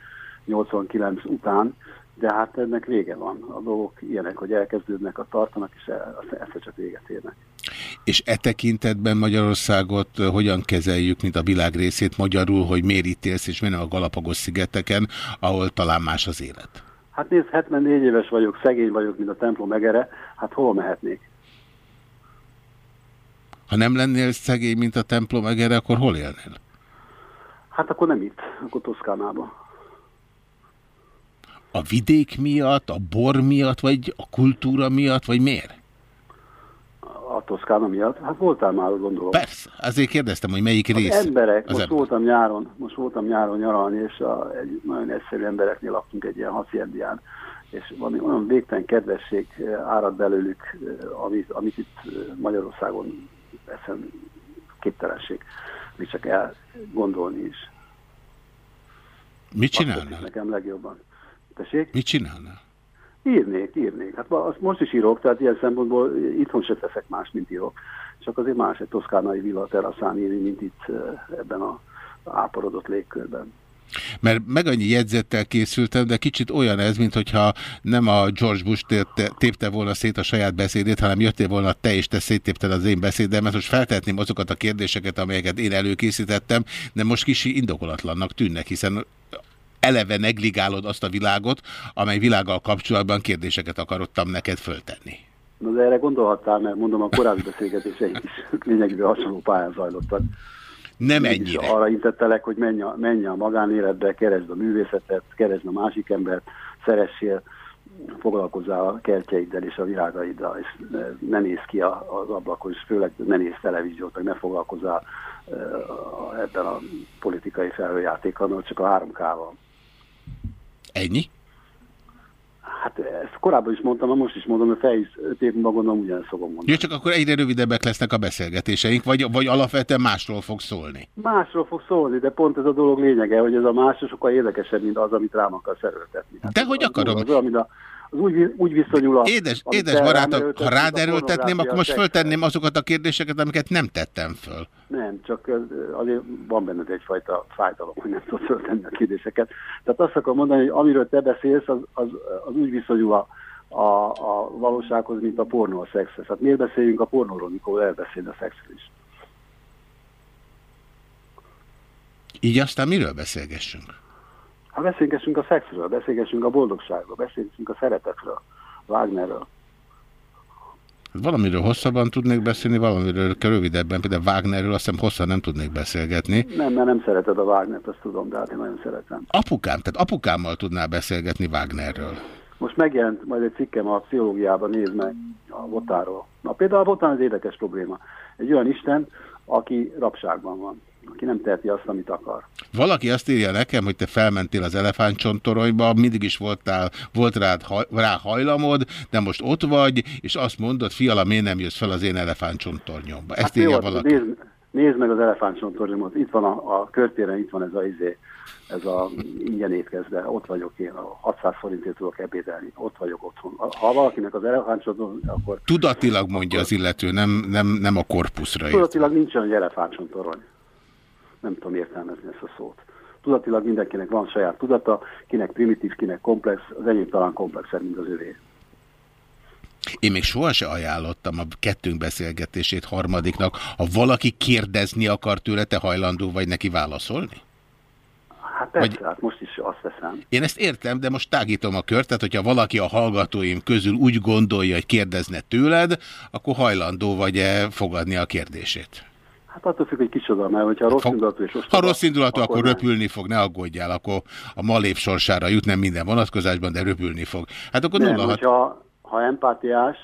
Speaker 13: 89 után, de hát ennek vége van. A dolgok ilyenek, hogy elkezdődnek, a tartanak, és egyszer csak véget érnek.
Speaker 2: És e tekintetben Magyarországot hogyan kezeljük, mint a világ részét magyarul, hogy miért itt élsz, és miért nem a Galapagos szigeteken, ahol talán más az élet?
Speaker 13: Hát nézd, 74 éves vagyok, szegény vagyok, mint a templom egere, hát hol mehetnék?
Speaker 2: Ha nem lennél szegény, mint a templom egere, akkor hol élnél?
Speaker 13: Hát akkor nem itt, akkor Toszkánában.
Speaker 2: A vidék miatt, a bor miatt, vagy a kultúra miatt, vagy miért?
Speaker 13: A Toszkána miatt. Hát voltál már, gondolom.
Speaker 2: Persze, azért kérdeztem, hogy melyik
Speaker 13: Az
Speaker 2: rész.
Speaker 13: emberek,
Speaker 2: Az
Speaker 13: most
Speaker 2: ember.
Speaker 13: voltam nyáron, most voltam nyáron nyaralni, és a, egy nagyon egyszerű embereknél laktunk egy ilyen haciendián, és valami olyan végtelen kedvesség eh, árad belőlük, eh, amit, amit itt eh, Magyarországon eszem képtelenség, még csak elgondolni is.
Speaker 2: Mit csinálnál?
Speaker 13: Nekem legjobban. Tessék?
Speaker 2: Mit csinálnál?
Speaker 13: Írnék, írnék. Hát azt most is írok, tehát ilyen szempontból itthon se teszek más, mint írok. Csak azért más egy toszkánai villa teraszán írni, mint itt eh, ebben a áporodott légkörben.
Speaker 2: Mert meg annyi jegyzettel készültem, de kicsit olyan ez, mintha nem a George Bush tépte, tépte volna szét a saját beszédét, hanem jöttél volna te, és te széttépted az én beszédemet. Most feltehetném azokat a kérdéseket, amelyeket én előkészítettem, de most kis indokolatlannak tűnnek, hiszen eleve negligálod azt a világot, amely világgal kapcsolatban kérdéseket akarottam neked föltenni.
Speaker 13: Na de erre gondolhattál, mert mondom, a korábbi beszélgetéseink is lényegében hasonló pályán zajlottak.
Speaker 2: Nem ennyire.
Speaker 13: Arra intettelek, hogy menj a, menj a magánéletbe, keresd a művészetet, keresd a másik embert, szeressél, foglalkozzál a kertjeiddel és a virágaiddal, és ne nézz ki az ablakon, és főleg ne nézz televíziót, meg ne foglalkozzál ebben a politikai felhőjátékkal, mert csak a három kával.
Speaker 2: Ennyi?
Speaker 13: Hát ezt korábban is mondtam, most is mondom, hogy öt év múlva gondolom ugyanezt fogom mondani.
Speaker 2: Jó, csak akkor egyre rövidebbek lesznek a beszélgetéseink, vagy, vagy alapvetően másról fog szólni.
Speaker 13: Másról fog szólni, de pont ez a dolog lényege, hogy ez a más sokkal érdekesebb, mint az, amit rám akar szeröltetni. Hát
Speaker 2: De hogy akarom?
Speaker 13: Az, az, az, az úgy, úgy viszonyul a...
Speaker 2: Édes, édes barátom, ha rád erőltetném, akkor most föltenném azokat a kérdéseket, amiket nem tettem föl.
Speaker 13: Nem, csak azért van benned egyfajta fájdalom, hogy nem tudsz föltenni a kérdéseket. Tehát azt akarom mondani, hogy amiről te beszélsz, az, az, az úgy viszonyul a, a, a valósághoz, mint a pornó a szexhez. Hát miért beszéljünk a pornóról, mikor elbeszélni a szexről is?
Speaker 2: Így aztán miről beszélgessünk?
Speaker 13: Hát beszélgessünk a szexről, beszélgessünk a boldogságról, beszélgessünk a szeretetről, Wagnerről.
Speaker 2: Valamiről hosszabban tudnék beszélni, valamiről rövidebben, például Wagnerről azt hiszem hosszan nem tudnék beszélgetni.
Speaker 13: Nem, mert nem szereted a Wagnert, azt tudom, de hát én nagyon szeretem.
Speaker 2: Apukám, tehát apukámmal tudnál beszélgetni Wagnerről.
Speaker 13: Most megjelent majd egy cikkem a pszichológiában, nézd meg a botáról. Na például a botán az érdekes probléma. Egy olyan Isten, aki rabságban van, aki nem teheti azt, amit akar.
Speaker 2: Valaki azt írja nekem, hogy te felmentél az elefántcsontoronyba, mindig is voltál, volt rád, haj- rá hajlamod, de most ott vagy, és azt mondod, fiala, miért nem jössz fel az én elefántcsontornyomba. Ezt
Speaker 13: jó,
Speaker 2: írja
Speaker 13: hát
Speaker 2: valaki.
Speaker 13: Nézd, nézd meg az elefántcsontornyomot, itt van a, a körtéren, itt van ez a izé, ez a ingyen étkezde, ott vagyok én, a 600 forintért tudok ebédelni, ott vagyok otthon. Ha valakinek az elefántcsonton, akkor
Speaker 2: Tudatilag mondja az illető, nem, nem, nem a korpuszra
Speaker 13: tudatilag nincsen egy elefántcsontorony. Nem tudom értelmezni ezt a szót. Tudatilag mindenkinek van saját tudata, kinek primitív, kinek komplex, az enyém talán komplexebb, mint az övé.
Speaker 2: Én még soha se ajánlottam a kettőnk beszélgetését harmadiknak. Ha valaki kérdezni akar tőle, te hajlandó vagy neki válaszolni?
Speaker 13: Hát persze, vagy... hát most is azt veszem.
Speaker 2: Én ezt értem, de most tágítom a kört, tehát hogyha valaki a hallgatóim közül úgy gondolja, hogy kérdezne tőled, akkor hajlandó vagy-e fogadni a kérdését?
Speaker 13: Hát attól függ, hogy kicsoda, mert hogyha rossz indulatú és
Speaker 2: ostoba, Ha rossz indulatú, akkor, akkor röpülni fog, ne aggódjál, akkor a malév sorsára jut, nem minden vonatkozásban, de röpülni fog. Hát akkor
Speaker 13: nem,
Speaker 2: 06...
Speaker 13: hogyha, ha empátiás,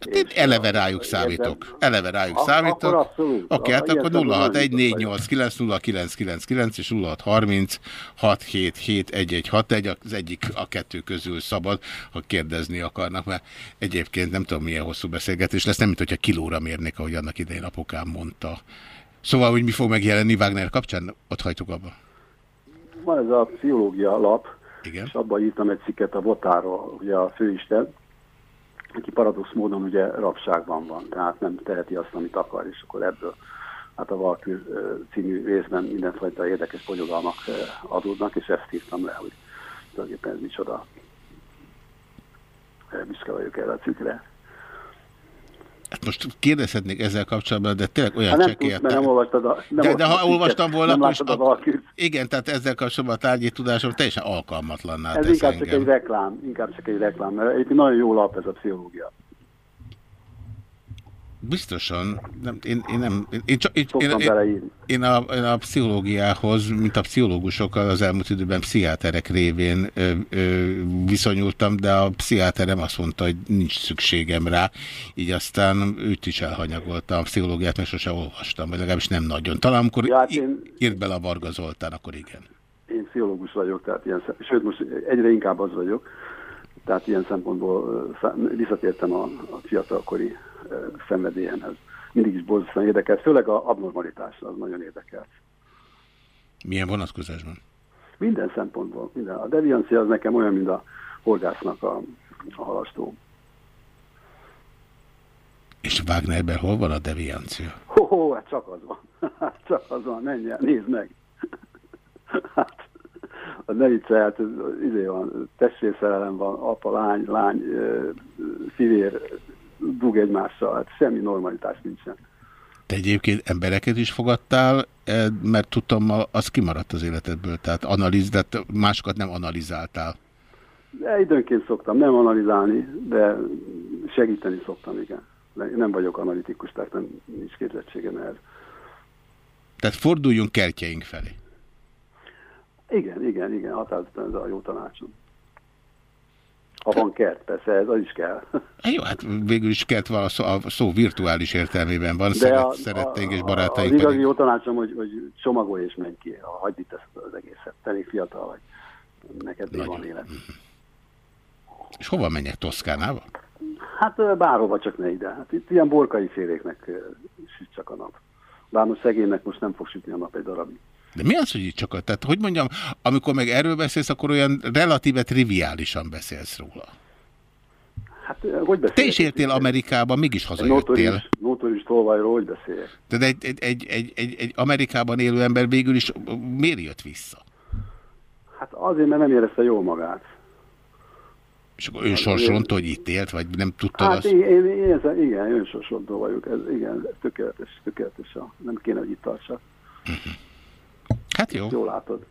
Speaker 2: Hát én eleve rájuk számítok. Eleve rájuk számítok. Akkor
Speaker 13: abszolút.
Speaker 2: Oké, hát akkor 0614890999 és 0636771161 az egyik a kettő közül szabad, ha kérdezni akarnak, mert egyébként nem tudom milyen hosszú beszélgetés lesz, nem mint hogyha kilóra mérnék, ahogy annak idején apukám mondta. Szóval, hogy mi fog megjelenni Wagner kapcsán, ott hagytuk abba.
Speaker 13: Van ez a pszichológia lap,
Speaker 2: Igen.
Speaker 13: és abban írtam egy cikket a botáról, ugye a főisten, aki paradox módon ugye rabságban van, tehát nem teheti azt, amit akar, és akkor ebből hát a Valkür című részben mindenfajta érdekes fogyogalmak adódnak, és ezt írtam le, hogy tulajdonképpen ez micsoda büszke vagyok erre a cikkre.
Speaker 2: Hát most kérdezhetnék ezzel kapcsolatban, de tényleg olyan
Speaker 13: hát nem
Speaker 2: csekélyet...
Speaker 13: mert nem olvastad a... Nem
Speaker 2: de, de ha olvastam volna,
Speaker 13: nem láttad a Valkürt.
Speaker 2: Igen, tehát ezzel kapcsolatban a tárgyi tudásom teljesen alkalmatlanná
Speaker 13: Ez inkább
Speaker 2: engem.
Speaker 13: csak egy reklám, inkább csak egy reklám, mert egyébként nagyon jó lap ez a pszichológia.
Speaker 2: Biztosan. Nem, én, én nem... Én, csak, én, én, a, én a pszichológiához, mint a pszichológusokkal az elmúlt időben pszichiáterek révén ö, ö, viszonyultam, de a pszichiáterem azt mondta, hogy nincs szükségem rá, így aztán őt is elhanyagoltam. A pszichológiát meg sose olvastam, vagy legalábbis nem nagyon. Talán amikor
Speaker 13: Ja, hát én-
Speaker 2: írt bele a Varga Zoltán, akkor igen.
Speaker 13: Én pszichológus vagyok, tehát ilyen, sőt most egyre inkább az vagyok, tehát ilyen szempontból visszatértem a, a fiatalkori ö, szenvedélyemhez. Mindig is borzasztóan érdekelt, főleg a abnormalitás az nagyon érdekelt.
Speaker 2: Milyen vonatkozásban?
Speaker 13: Minden szempontból. Minden. A deviancia az nekem olyan, mint a horgásznak a, a halastó.
Speaker 2: És Wagnerben hol van a deviancia?
Speaker 13: Ho, ho, hát csak az van. Hát csak az van, menj el, nézd meg. Hát, a ne viccelj, hát izé van, testvérszerelem van, apa, lány, lány, fivér dug egymással, hát semmi normalitás nincsen.
Speaker 2: Te egyébként embereket is fogadtál, eh, mert tudom, a- az kimaradt az életedből, tehát analiz, de másokat nem analizáltál.
Speaker 13: De időnként szoktam nem analizálni, de segíteni szoktam, igen. Nem vagyok analitikus, tehát nem, nincs képzettségem ehhez.
Speaker 2: Tehát forduljunk kertjeink felé.
Speaker 13: Igen, igen, igen, határozottan ez a jó tanácsom. Ha van kert, persze, ez az is kell.
Speaker 2: Jó, hát végül is kert van a szó, a szó virtuális értelmében van,
Speaker 13: De
Speaker 2: szeret,
Speaker 13: a-
Speaker 2: szeretteink és
Speaker 13: Az
Speaker 2: barátaink
Speaker 13: igazi
Speaker 2: pedig.
Speaker 13: jó tanácsom, hogy, hogy csomagolj és menj ki, ha hagyd itt ezt az egészet. Te még fiatal vagy, neked még van élet.
Speaker 2: És hova menjek, Toszkánába?
Speaker 13: Hát bárhova, csak ne ide. Hát itt ilyen borkai féléknek süt csak a nap. Bár most szegénynek most nem fog sütni a nap egy darabig.
Speaker 2: De mi az, hogy itt csak a... Tehát, hogy mondjam, amikor meg erről beszélsz, akkor olyan relatíve triviálisan beszélsz róla.
Speaker 13: Hát hogy
Speaker 2: Te is értél Amerikában, mégis hazajöttél.
Speaker 13: notorius, tolvajról hogy beszéljek?
Speaker 2: Tehát egy, egy, egy, egy, egy, egy Amerikában élő ember végül is miért jött vissza?
Speaker 13: Hát azért, mert nem érezte jól magát.
Speaker 2: És akkor önsorsrontó, hogy itt élt, vagy nem tudtad
Speaker 13: Hát
Speaker 2: azt?
Speaker 13: én, én, én, én, igen, önsorsontó vagyok. Ez, igen, tökéletes, tökéletes. a- Nem kéne, hogy itt tartsak.
Speaker 2: Hát jó.
Speaker 13: Jól látod.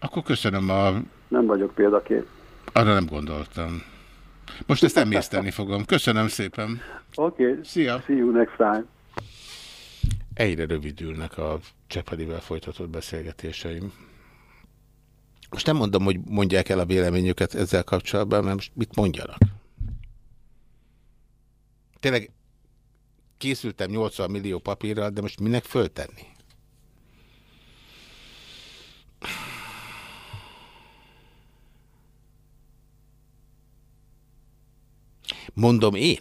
Speaker 2: Akkor köszönöm a...
Speaker 13: Nem vagyok példakép.
Speaker 2: Arra nem gondoltam. Most ezt emészteni fogom. Köszönöm szépen.
Speaker 13: Oké. Okay.
Speaker 2: Szia.
Speaker 13: See you next time.
Speaker 2: Egyre rövidülnek a Csepedivel folytatott beszélgetéseim. Most nem mondom, hogy mondják el a véleményüket ezzel kapcsolatban, mert most mit mondjanak? Tényleg készültem 80 millió papírral, de most minek föltenni? Mondom én,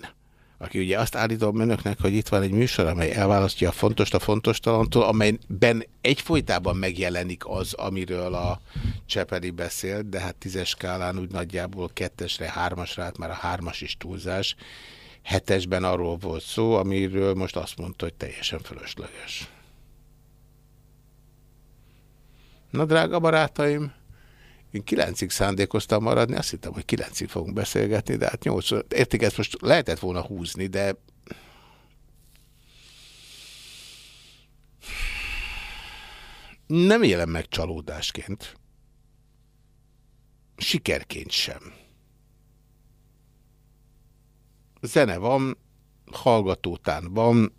Speaker 2: aki ugye azt állítom önöknek, hogy itt van egy műsor, amely elválasztja a fontos a fontos talantól, amelyben egyfolytában megjelenik az, amiről a Csepeli beszélt, de hát tízes skálán úgy nagyjából kettesre, hármasra, hát már a hármas is túlzás. Hetesben arról volt szó, amiről most azt mondta, hogy teljesen fölösleges. Na, drága barátaim, én kilencig szándékoztam maradni, azt hittem, hogy kilencig fogunk beszélgetni, de hát nyolc, értik, ezt most lehetett volna húzni, de nem élem meg csalódásként. Sikerként sem. Zene van, hallgatótán van,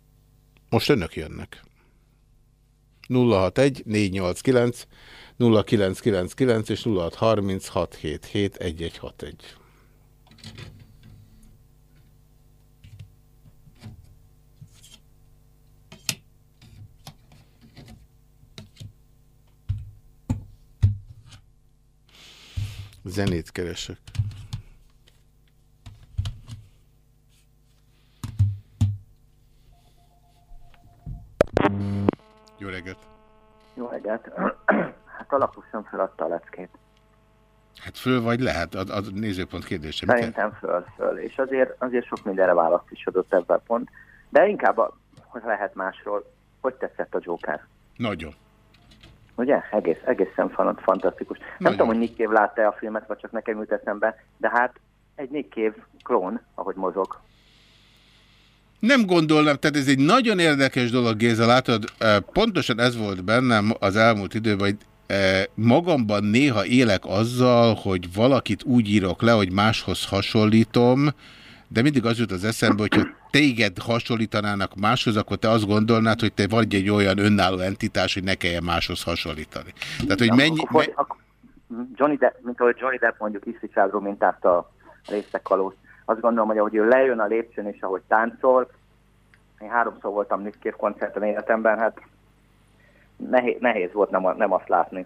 Speaker 2: most önök jönnek. 061 489 0999 és 0636771161. Zenét keresek. Jó reggelt!
Speaker 14: Jó reggelt! Hát alaposan feladta a leckét.
Speaker 2: Hát föl vagy lehet, a, a nézőpont kérdése.
Speaker 14: Szerintem föl, föl. És azért, azért sok mindenre választ is adott ebben pont. De inkább, a, hogy lehet másról, hogy tetszett a Joker?
Speaker 2: Nagyon.
Speaker 14: Ugye? Egész, egészen fan, fantasztikus. Nem
Speaker 2: Nagyon.
Speaker 14: tudom, hogy Nick Cave látta-e a filmet, vagy csak nekem jut eszembe, de hát egy Nick Cave klón, ahogy mozog.
Speaker 2: Nem gondolnám, tehát ez egy nagyon érdekes dolog, Géza, látod, pontosan ez volt bennem az elmúlt időben, hogy magamban néha élek azzal, hogy valakit úgy írok le, hogy máshoz hasonlítom, de mindig az jut az eszembe, hogyha téged hasonlítanának máshoz, akkor te azt gondolnád, hogy te vagy egy olyan önálló entitás, hogy ne kelljen máshoz hasonlítani. Tehát, hogy mennyi...
Speaker 14: Akkor, hogy, akkor, Johnny Depp, mint ahogy Johnny Depp mondjuk iszicságról mintázta a részekkalót. Azt gondolom, hogy ahogy ő lejön a lépcsőn és ahogy táncol, én háromszor voltam Nick Cave koncerten életemben, hát nehéz, nehéz volt nem, nem azt látni.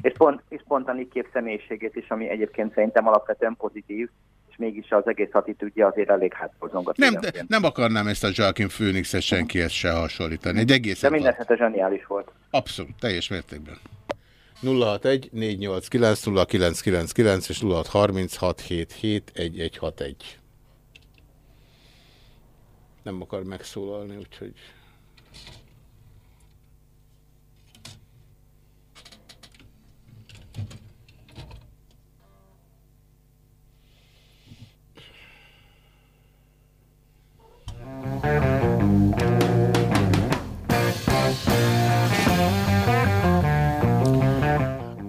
Speaker 14: És pont, és pont a Cave személyiségét is, ami egyébként szerintem alapvetően pozitív, és mégis az egész attitűdje azért elég hátborzongat.
Speaker 2: Nem, de nem akarnám ezt a Joaquin Phoenix-et senkihez se hasonlítani. Egy egészen
Speaker 14: De minden esetre zseniális volt.
Speaker 2: Abszolút, teljes mértékben. 061 489 0999 és 0636771161. Nem akar megszólalni, úgyhogy...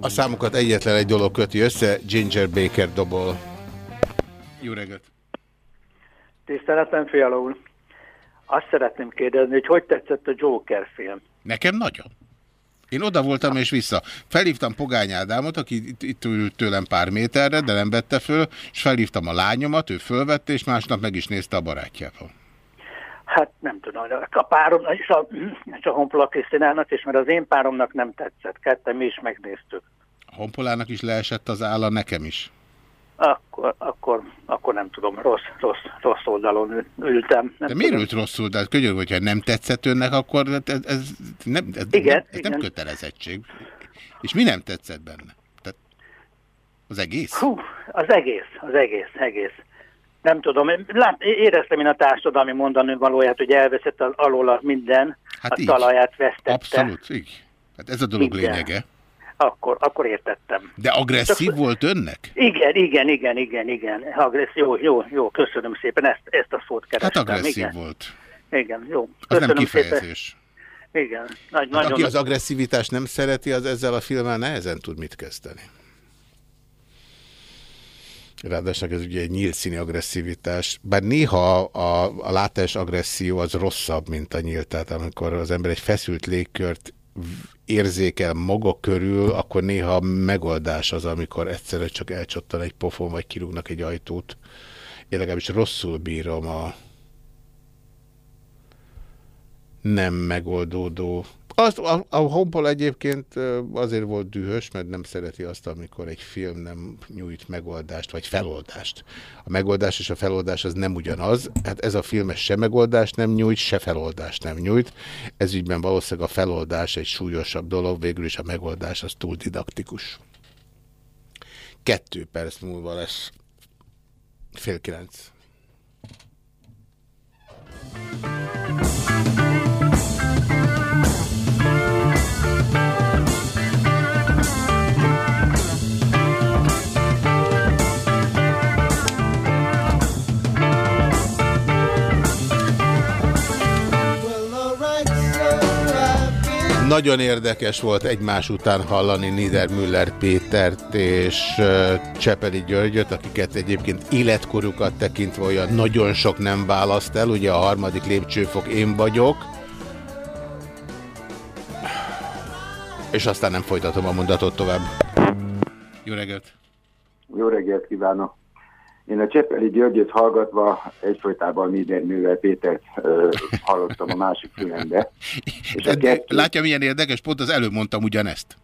Speaker 2: A számokat egyetlen egy dolog köti össze, Ginger Baker dobol. Jó reggelt!
Speaker 15: Tiszteletem, Fiala úr. Azt szeretném kérdezni, hogy hogy tetszett a Joker film?
Speaker 2: Nekem nagyon. Én oda voltam és vissza. Felhívtam Pogány Ádámot, aki itt, itt ült tőlem pár méterre, de nem vette föl, és felhívtam a lányomat, ő fölvette, és másnap meg is nézte a barátjával.
Speaker 15: Hát nem tudom, a párom, és a, és a Honpola Krisztinának is, mert az én páromnak nem tetszett. Ketten mi is megnéztük.
Speaker 2: A honpolának is leesett az álla, nekem is.
Speaker 15: Akkor, akkor, akkor nem tudom, rossz, rossz, rossz oldalon ül- ültem. Nem
Speaker 2: De miért
Speaker 15: tudom.
Speaker 2: ült rosszul? De könyörgöm, hogyha nem tetszett önnek, akkor ez, ez, nem, ez,
Speaker 15: Igen,
Speaker 2: nem, ez nem
Speaker 15: igen.
Speaker 2: kötelezettség. És mi nem tetszett benne? Tehát az egész?
Speaker 15: Hú, az egész, az egész, egész. Nem tudom, lát, éreztem én a társadalmi mondani valóját, hogy elveszett al- alól a minden,
Speaker 2: Hát
Speaker 15: a
Speaker 2: így.
Speaker 15: talaját vesztette.
Speaker 2: Abszolút, így. Hát ez a dolog
Speaker 15: Minden.
Speaker 2: lényege.
Speaker 15: Akkor, akkor értettem.
Speaker 2: De agresszív
Speaker 15: Csak-
Speaker 2: volt önnek?
Speaker 15: Igen, igen, igen, igen, igen. Agresszió, jó, jó, köszönöm szépen, ezt, ezt a szót
Speaker 2: Hát
Speaker 15: kerestem.
Speaker 2: agresszív
Speaker 15: igen.
Speaker 2: volt.
Speaker 15: Igen, jó.
Speaker 2: Az nem
Speaker 15: Köszönöm
Speaker 2: kifejezés.
Speaker 15: Szépen. Igen, nagy,
Speaker 2: Hát
Speaker 15: nagyon...
Speaker 2: aki az agresszivitást nem szereti, az ezzel a filmmel nehezen tud mit kezdeni. Ráadásul ez ugye egy nyílt színi agresszivitás, bár néha a, a látás agresszió az rosszabb, mint a nyílt, tehát amikor az ember egy feszült légkört érzékel maga körül, akkor néha megoldás az, amikor egyszerre csak elcsattan egy pofon, vagy kirúgnak egy ajtót. Én legalábbis rosszul bírom a nem megoldódó Azt, a, a Honpol egyébként azért volt dühös, mert nem szereti azt, amikor egy film nem nyújt megoldást, vagy feloldást. A megoldás és a feloldás az nem ugyanaz. Hát ez a film se megoldást nem nyújt, se feloldást nem nyújt. Ez ügyben valószínűleg a feloldás egy súlyosabb dolog, végül is a megoldás az túl didaktikus. Kettő perc múlva lesz fél kilenc. Nagyon érdekes volt egymás után hallani Niedermüller Pétert és Csepeli Györgyöt, akiket egyébként életkorukat tekintve olyan nagyon sok nem választ el. Ugye a harmadik lépcsőfok én vagyok. És aztán nem folytatom a mondatot tovább. Jó reggelt!
Speaker 16: Jó reggelt kívánok! Én a Csepeli Györgyöt hallgatva egyfolytában Niedermüller Pétert ö, hallottam a másik fülembe. És
Speaker 2: De, látja, milyen érdekes? Pont az előbb mondtam ugyanezt.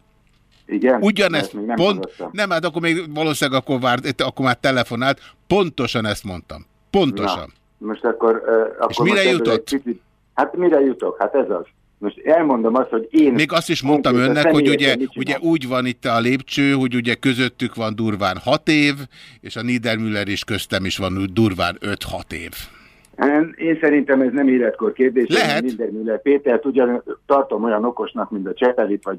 Speaker 16: Igen?
Speaker 2: Ugyanezt,
Speaker 16: Ezt még nem
Speaker 2: pont,
Speaker 16: hallottam.
Speaker 2: nem, hát akkor még valószínűleg akkor, várt, akkor már telefonált, pontosan ezt mondtam. Pontosan.
Speaker 16: Na, most akkor... ö, akkor
Speaker 2: És mire jutott?
Speaker 16: Picit, hát mire jutok? Hát ez az. Most elmondom azt, hogy én...
Speaker 2: Még azt is mondtam önnek, hogy ugye, ugye úgy van itt a lépcső, hogy ugye közöttük van durván 6 év, és a Niedermüller is köztem is van durván 5-6 év.
Speaker 16: Én, én szerintem ez nem életkor kérdés.
Speaker 2: Lehet.
Speaker 16: Mindenmüller Pétert ugyan tartom olyan okosnak, mint a Csepelit, vagy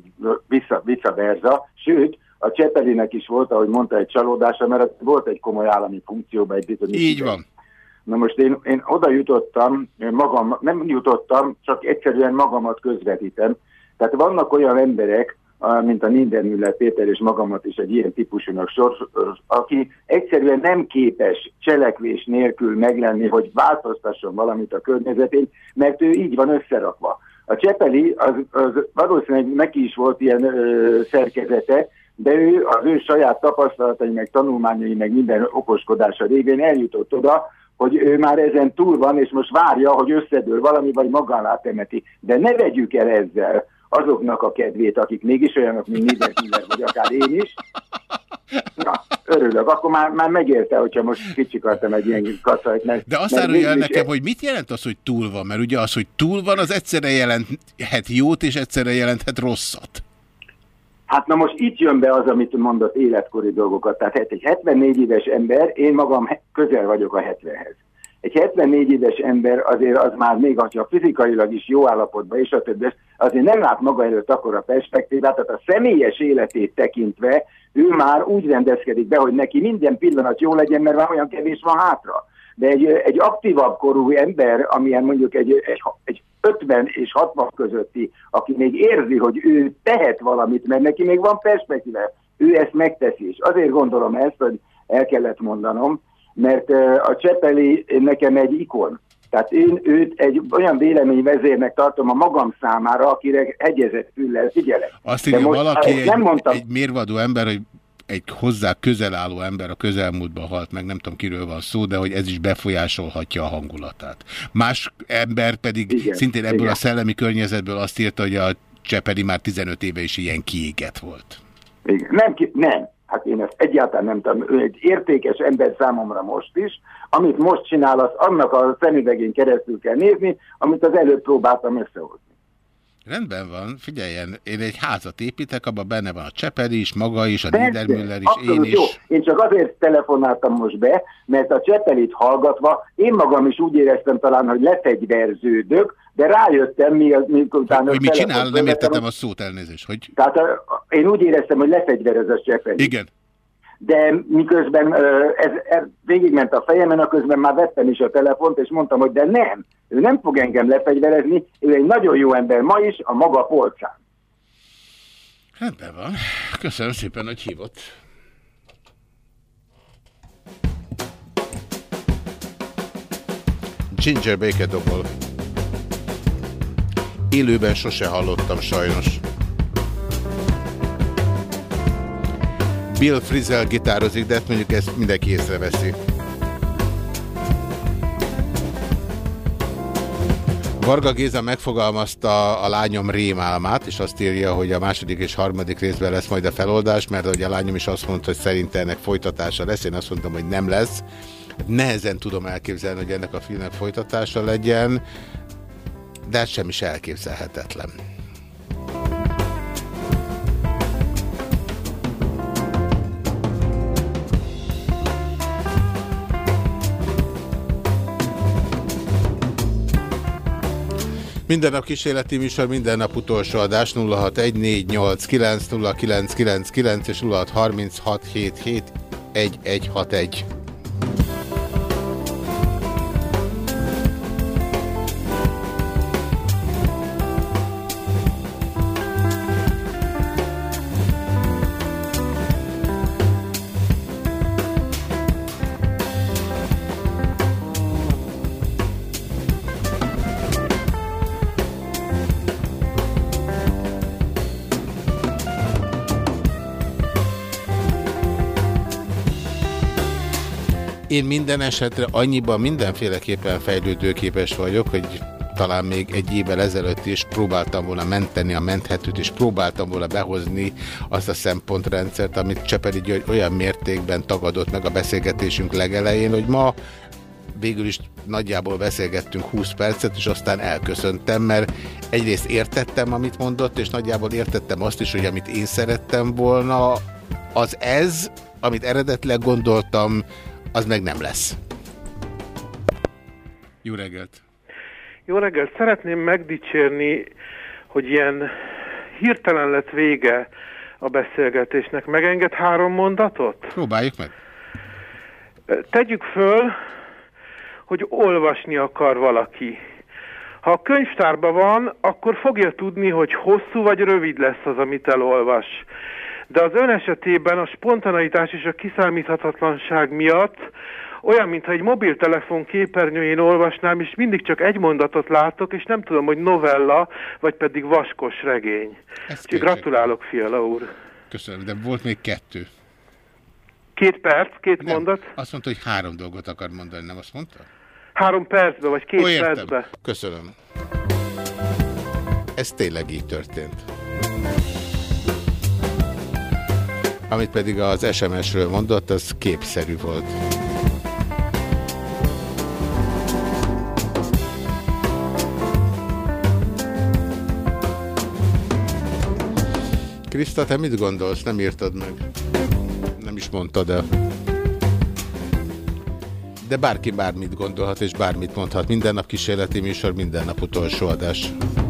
Speaker 16: vissza, vissza verza. Sőt, a Csepelinek is volt, ahogy mondta, egy csalódása, mert volt egy komoly állami funkcióban egy bizonyos
Speaker 2: Így van.
Speaker 16: Na most én, én oda jutottam, magam, nem jutottam, csak egyszerűen magamat közvetítem. Tehát vannak olyan emberek, mint a Niedermüller Péter és magamat is egy ilyen típusúnak sor, aki egyszerűen nem képes cselekvés nélkül meglenni, hogy változtasson valamit a környezetén, mert ő így van összerakva. A Csepeli, az, az valószínűleg neki is volt ilyen ö, szerkezete, de ő az ő saját tapasztalatai, meg tanulmányai, meg minden okoskodása révén eljutott oda, hogy ő már ezen túl van, és most várja, hogy összedől valami, vagy magánlá temeti. De ne vegyük el ezzel azoknak a kedvét, akik mégis olyanok, mint Niedermüller, vagy akár én is. Na, örülök. Akkor már, már megérte, hogyha most kicsikartam egy ilyen kaszajt. Mert,
Speaker 2: De azt árulja el nekem, hogy mit jelent az, hogy túl van? Mert ugye az, hogy túl van, az egyszerre jelenthet jót, és egyszerre jelenthet rosszat.
Speaker 16: Hát na most itt jön be az, amit mondott életkori dolgokat. Tehát hát egy 74 éves ember, én magam közel vagyok a 70-hez. Egy 74 éves ember azért az már még, ha fizikailag is jó állapotban, és a többi, azért nem lát maga előtt akkor a perspektívát, tehát a személyes életét tekintve ő már úgy rendezkedik be, hogy neki minden pillanat jó legyen, mert már olyan kevés van hátra. De egy, egy aktívabb korú ember, amilyen mondjuk egy, egy, egy 50 és 60 közötti, aki még érzi, hogy ő tehet valamit, mert neki még van perspektíva, ő ezt megteszi. És azért gondolom ezt, hogy el kellett mondanom, mert a Csepeli nekem egy ikon. Tehát én őt egy olyan véleményvezérnek tartom a magam számára, akire hegyezett füllel figyelek.
Speaker 2: Azt írja
Speaker 16: most
Speaker 2: valaki, egy,
Speaker 16: nem mondtam,
Speaker 2: egy mérvadó ember, hogy egy hozzá közel álló ember a közelmúltban halt meg, nem tudom kiről van szó, de hogy ez is befolyásolhatja a hangulatát. Más ember pedig
Speaker 16: Igen,
Speaker 2: szintén ebből
Speaker 16: igen.
Speaker 2: a szellemi környezetből azt írta, hogy a Csepeli már 15 éve is ilyen kiégett volt.
Speaker 16: Igen. Nem, nem. Hát én ezt egyáltalán nem tudom. Ő egy értékes ember számomra most is. Amit most csinál, az annak a szemüvegén keresztül kell nézni, amit az előbb próbáltam összehozni.
Speaker 2: Rendben van, figyeljen, én egy házat építek, abban benne van a Csepeli is, maga is, a Niedermüller is,
Speaker 16: abszolút
Speaker 2: én
Speaker 16: jó.
Speaker 2: is.
Speaker 16: Én csak azért telefonáltam most be, mert a Csepelit hallgatva én magam is úgy éreztem talán, hogy lefegyverződök, de rájöttem, mi utána...
Speaker 2: Hogy mit csinál, nem értettem a szót, elnézést. Hogy...
Speaker 16: Tehát a, én úgy éreztem, hogy lefegyverez a Csepeli.
Speaker 2: Igen.
Speaker 16: De miközben ez, ez végigment a fejemen, a közben már vettem is a telefont, és mondtam, hogy de nem, ő nem fog engem lefegyverezni, ő egy nagyon jó ember ma is, a maga polcán.
Speaker 2: Rendben van. Köszönöm szépen, hogy hívott. Ginger Baker dobol. Élőben sose hallottam sajnos. Bill Frisell gitározik, de ezt mondjuk ezt mindenki észreveszi. Varga Géza megfogalmazta a lányom rémálmát, és azt írja, hogy a második és harmadik részben lesz majd a feloldás, mert hogy a lányom is azt mondta, hogy szerint ennek folytatása lesz, én azt mondtam, hogy nem lesz. Nehezen tudom elképzelni, hogy ennek a filmnek folytatása legyen, de ez sem is elképzelhetetlen. Minden nap kísérleti műsor, minden nap utolsó adás 0614890999 és 0636771161. Én minden esetre annyiban mindenféleképpen fejlődőképes vagyok, hogy talán még egy évvel ezelőtt is próbáltam volna menteni a menthetőt, és próbáltam volna behozni azt a szempontrendszert, amit Csepeli György olyan mértékben tagadott meg a beszélgetésünk legelején, hogy ma végül is nagyjából beszélgettünk 20 percet, és aztán elköszöntem, mert egyrészt értettem, amit mondott, és nagyjából értettem azt is, hogy amit én szerettem volna, az ez, amit eredetileg gondoltam, az meg nem lesz. Jó reggelt!
Speaker 17: Jó reggelt! Szeretném megdicsérni, hogy ilyen hirtelen lett vége a beszélgetésnek. Megenged három mondatot?
Speaker 2: Próbáljuk meg.
Speaker 17: Tegyük föl, hogy olvasni akar valaki. Ha a könyvtárban van, akkor fogja tudni, hogy hosszú vagy rövid lesz az, amit elolvas. De az ön esetében a spontaneitás és a kiszámíthatatlanság miatt olyan, mintha egy mobiltelefon képernyőjén olvasnám, és mindig csak egy mondatot látok, és nem tudom, hogy novella, vagy pedig vaskos regény. Úgyhogy gratulálok, Fiala úr.
Speaker 2: Köszönöm, de volt még kettő.
Speaker 17: Két perc, két
Speaker 2: nem,
Speaker 17: mondat.
Speaker 2: Azt mondta, hogy három dolgot akar mondani, nem azt mondta?
Speaker 17: Három percbe, vagy két
Speaker 2: Ó, értem.
Speaker 17: percbe.
Speaker 2: Köszönöm. Ez tényleg így történt. Amit pedig az SMS-ről mondott, az képszerű volt. Kriszta, te mit gondolsz? Nem írtad meg. Nem is mondtad el. De bárki bármit gondolhat és bármit mondhat. Minden nap kísérleti műsor, minden nap utolsó adás. Ha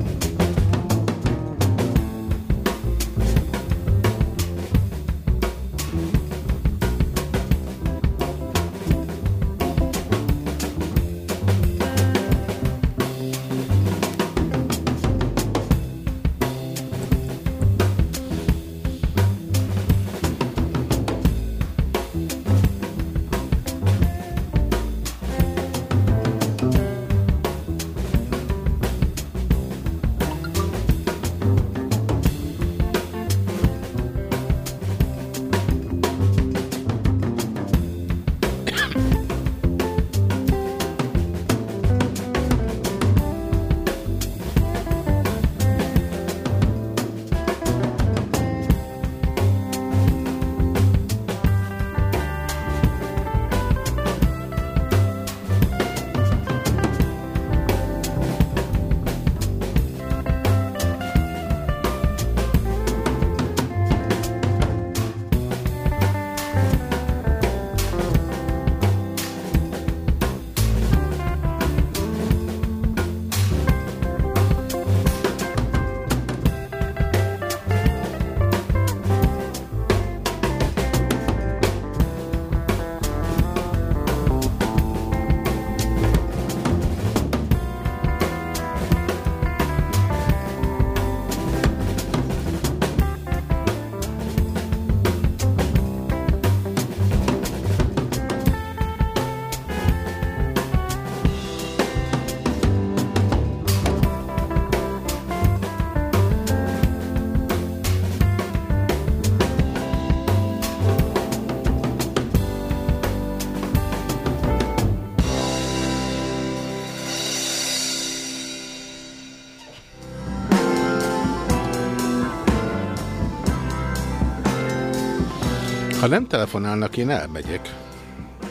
Speaker 2: nem telefonálnak, én elmegyek.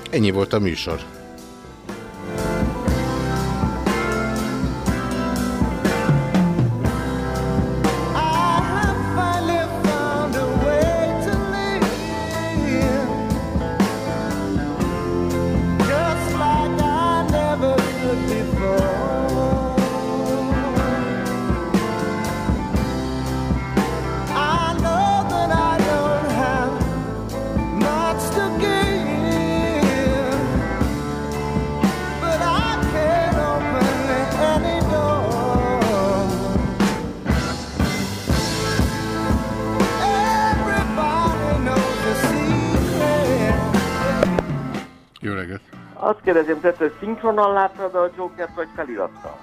Speaker 2: Ennyi volt a műsor.
Speaker 8: Kérdezem, tehát, hogy szinkronan láttad a Jokert, vagy felirattal?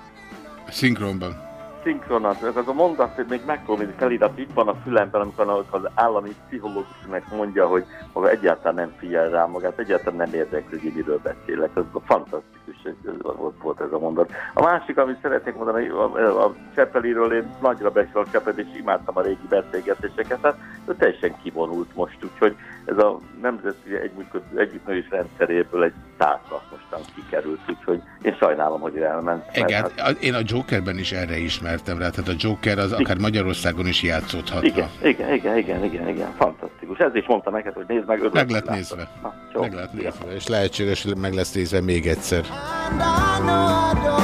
Speaker 2: Szinkronban.
Speaker 8: Szinkronan, ez az a mondat, hogy még megpróbálom, hogy felirat itt van a fülemben, amikor az állami pszichológusnak mondja, hogy maga egyáltalán nem figyel rá magát, egyáltalán nem érdekli, hogy miről beszélek. Ez fantasztikus, hogy volt, volt ez a mondat. A másik, amit szeretnék mondani, a, a Csepeliről én nagyra becsülök a Csepelit, és imádtam a régi beszélgetéseket, hát ő teljesen kivonult most, úgyhogy ez a nemzeti együttműködés rendszeréből egy kikerült, úgyhogy én sajnálom, hogy ő elment.
Speaker 2: Igen,
Speaker 8: hát-
Speaker 2: én a Jokerben is erre ismertem rá, tehát a Joker az akár Magyarországon is játszódhatna.
Speaker 8: Igen, igen, igen, igen, igen, igen, fantasztikus. Ez is mondta neked, hogy nézd meg,
Speaker 2: Meg lett nézve.
Speaker 8: Na, jó.
Speaker 2: Meg lett nézve, és lehetséges, hogy meg lesz nézve még egyszer.
Speaker 18: And I know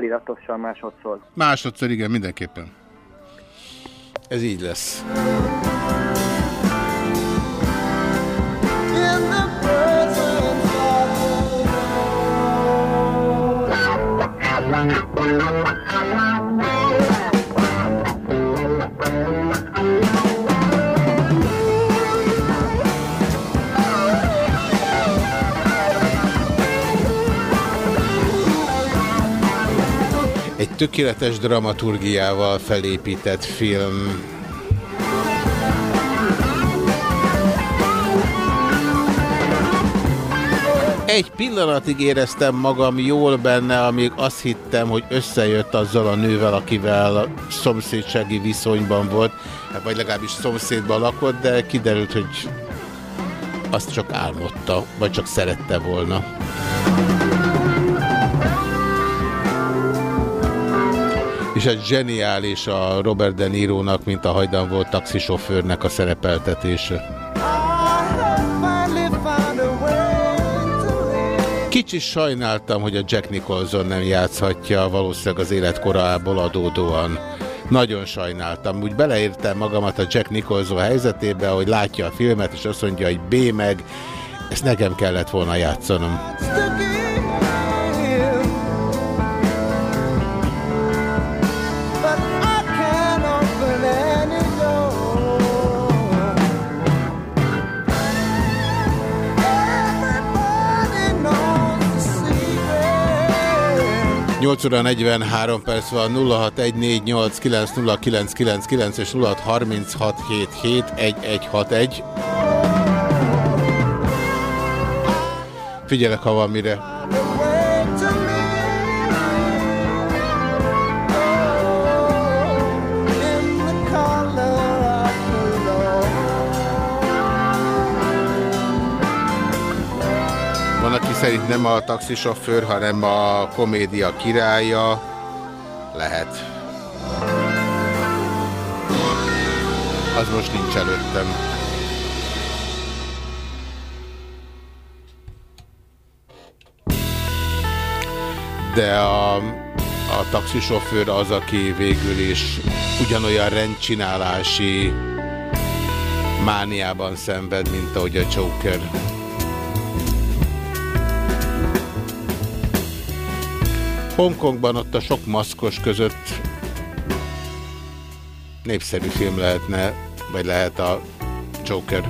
Speaker 14: Feliratosan másodszor.
Speaker 2: Másodszor igen, mindenképpen. Ez így lesz. Tökéletes dramaturgiával felépített film. Egy pillanatig éreztem magam jól benne, amíg azt hittem, hogy összejött azzal a nővel, akivel szomszédsági viszonyban volt, hát vagy legalábbis szomszédban lakott, de kiderült, hogy azt csak álmodta, vagy csak szerette volna. És ez zseniális a Robert De Nironak, mint a hajdan volt taxisofőrnek a szerepeltetése. Kicsit sajnáltam, hogy a Jack Nicholson nem játszhatja valószínűleg az életkorából adódóan. Nagyon sajnáltam. Úgy beleértem magamat a Jack Nicholson helyzetébe, hogy látja a filmet, és azt mondja, hogy B meg, ezt nekem kellett volna játszanom. 8 óra 43 perc van, 0614890999 és 0636771161. Figyelek, ha van mire. Szerint nem a taxisofőr, hanem a komédia királya. Lehet. Az most nincs előttem. De a, a taxisofőr az, aki végül is ugyanolyan rendcsinálási mániában szenved, mint ahogy a Joker. Hongkongban ott a sok maszkos között népszerű film lehetne, vagy lehet a Joker.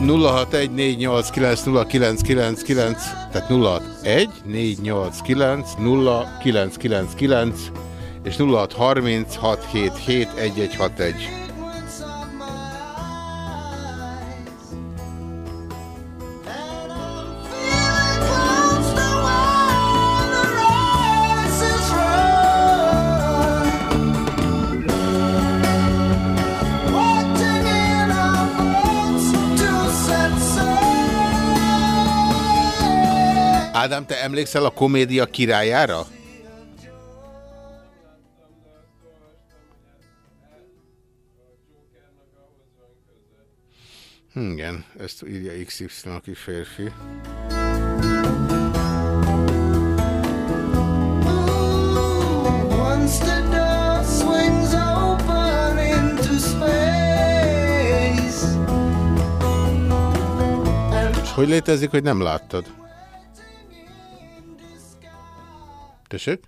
Speaker 2: nulla tehát 061 és 0636771161. emlékszel a komédia királyára? Hm, Igen, ezt írja XY, aki férfi. És hogy létezik, hogy nem láttad? Tessék?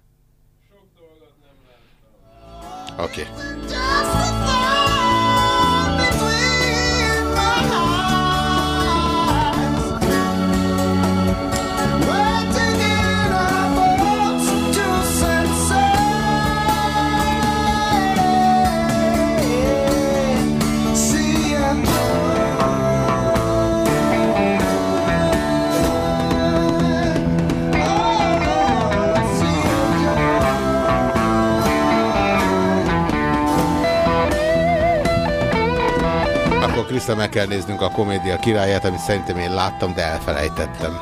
Speaker 2: Oké. Okay. Kriszta meg kell néznünk a komédia királyát, amit szerintem én láttam, de elfelejtettem.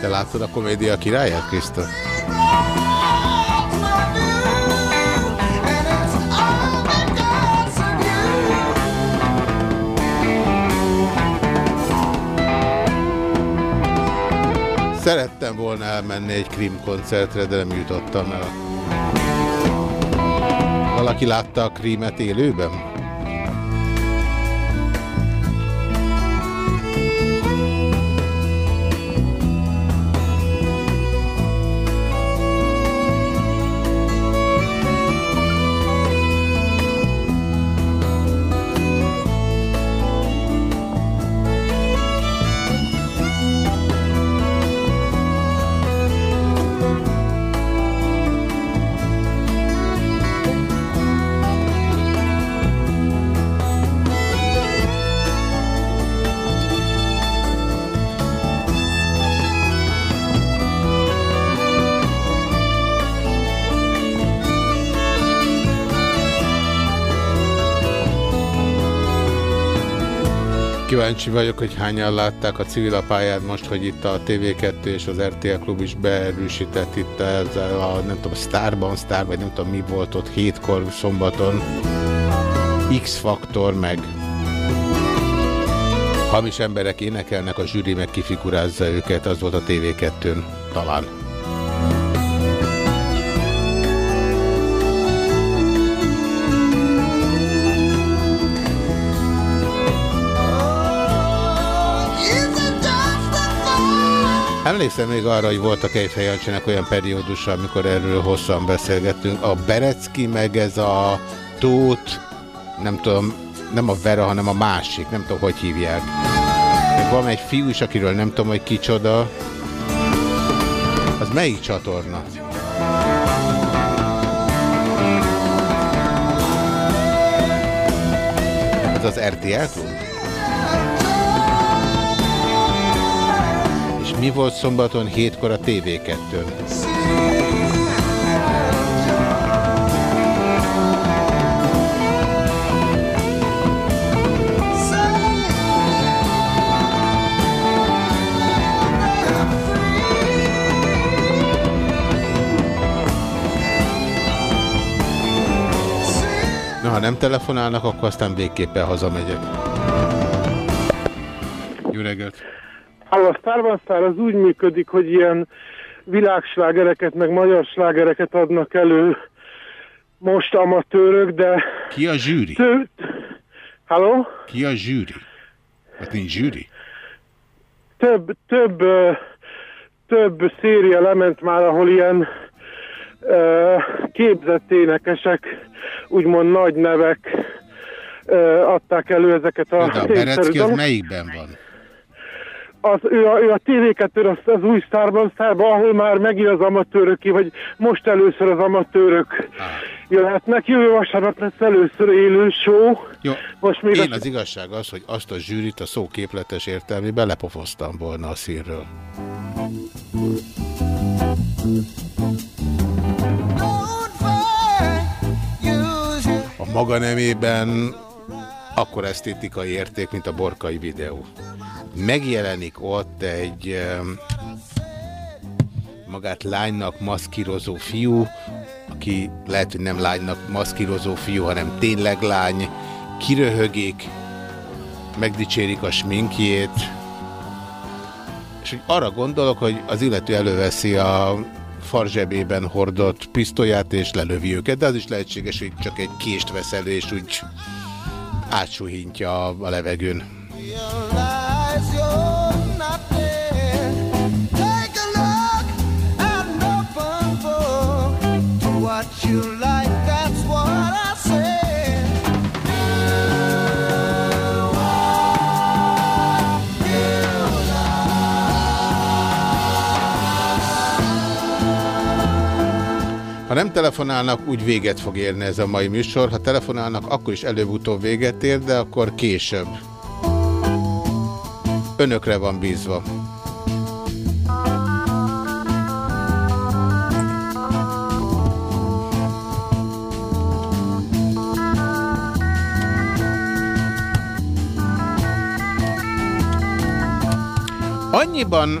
Speaker 2: Te láttad a komédia királyát, Kriszta? Szerettem volna elmenni egy Krim koncertre, de nem jutottam el. Valaki látta a Krímet élőben? Kíváncsi vagyok, hogy hányan látták a civil pályát most, hogy itt a TV2 és az RTL Klub is beerősített itt ezzel a, nem tudom, Starban, Star, vagy nem tudom mi volt ott hétkor szombaton. X-faktor meg hamis emberek énekelnek, a zsűri meg kifigurázza őket, az volt a TV2-n talán. Emlékszem még arra, hogy voltak egy Jancsinak olyan periódusa, amikor erről hosszan beszélgettünk. A Berecki meg ez a Tóth, nem tudom, nem a Vera, hanem a másik, nem tudom, hogy hívják. Meg van egy fiú is, akiről nem tudom, hogy kicsoda. Az melyik csatorna? Ez az RTL Klub? Mi volt szombaton hétkor a TV2-n? Na, ha nem telefonálnak, akkor aztán végképpen hazamegyek. Jó reggelt!
Speaker 17: A Starban Star az úgy működik, hogy ilyen világslágereket, meg magyar slágereket adnak elő most amatőrök, de...
Speaker 2: Ki a zsűri?
Speaker 17: Tő... Halló?
Speaker 2: Ki a zsűri? Hát nincs zsűri?
Speaker 17: Több, több, több széria lement már, ahol ilyen képzett énekesek, úgymond nagy nevek adták elő ezeket a...
Speaker 2: De a Berecki az melyikben van?
Speaker 17: Az, ő, a, ő a TV2 az, az új sztárban, sztárban, ahol már megint az amatőröké, vagy most először az amatőrök jöhetnek. Jövő vasárnap lesz először élő show.
Speaker 2: Jó,
Speaker 17: Most még
Speaker 2: én
Speaker 17: az-
Speaker 2: az igazság az, hogy azt a zsűrit a szó képletes értelmében lepofoztam volna a színről. A maga nemében akkor esztétikai érték, mint a borkai videó. Megjelenik ott egy magát lánynak maszkírozó fiú, aki lehet, hogy nem lánynak maszkírozó fiú, hanem tényleg lány, kiröhögik, megdicsérik a sminkjét, és hogy arra gondolok, hogy az illető előveszi a farzsebében hordott pisztolyát, és lelövi őket, de az is lehetséges, hogy csak egy kést vesz elő, és úgy átsuhintja a levegőn. Ha nem telefonálnak, úgy véget fog érni ez a mai műsor. Ha telefonálnak, akkor is előbb-utóbb véget ér, de akkor később. Önökre van bízva. Annyiban...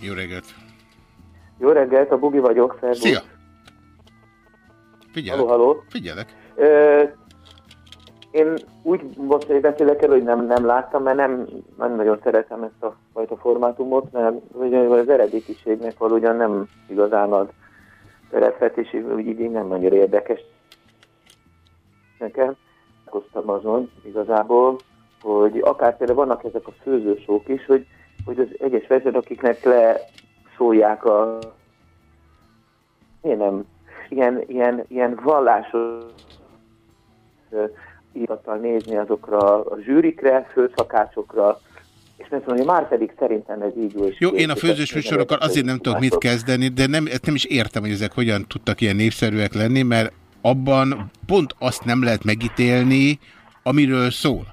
Speaker 2: Jó reggelt!
Speaker 19: Jó reggelt, a Bugi vagyok, szervusz.
Speaker 2: Szia! Figyelek.
Speaker 19: Halló, halló.
Speaker 2: Figyelek.
Speaker 19: Ö, én úgy most hogy beszélek el, hogy nem, nem láttam, mert nem, nem nagyon szeretem ezt a fajta formátumot, mert ugye az eredetiségnek valójában nem igazán ad terepet, és úgy így nem nagyon érdekes nekem. Találkoztam azon igazából, hogy akár például vannak ezek a főzősók is, hogy, hogy az egyes vezetők, akiknek leszólják a ilyen, nem, ilyen, ilyen, ilyen vallásos ö, irattal nézni azokra a zsűrikre, főszakácsokra, és nem tudom, hogy már pedig szerintem ez így jó. És
Speaker 2: Jó, én a főzős műsorokkal azért nem tudok mit kezdeni, de nem, ezt nem is értem, hogy ezek hogyan tudtak ilyen népszerűek lenni, mert abban pont azt nem lehet megítélni, amiről szól.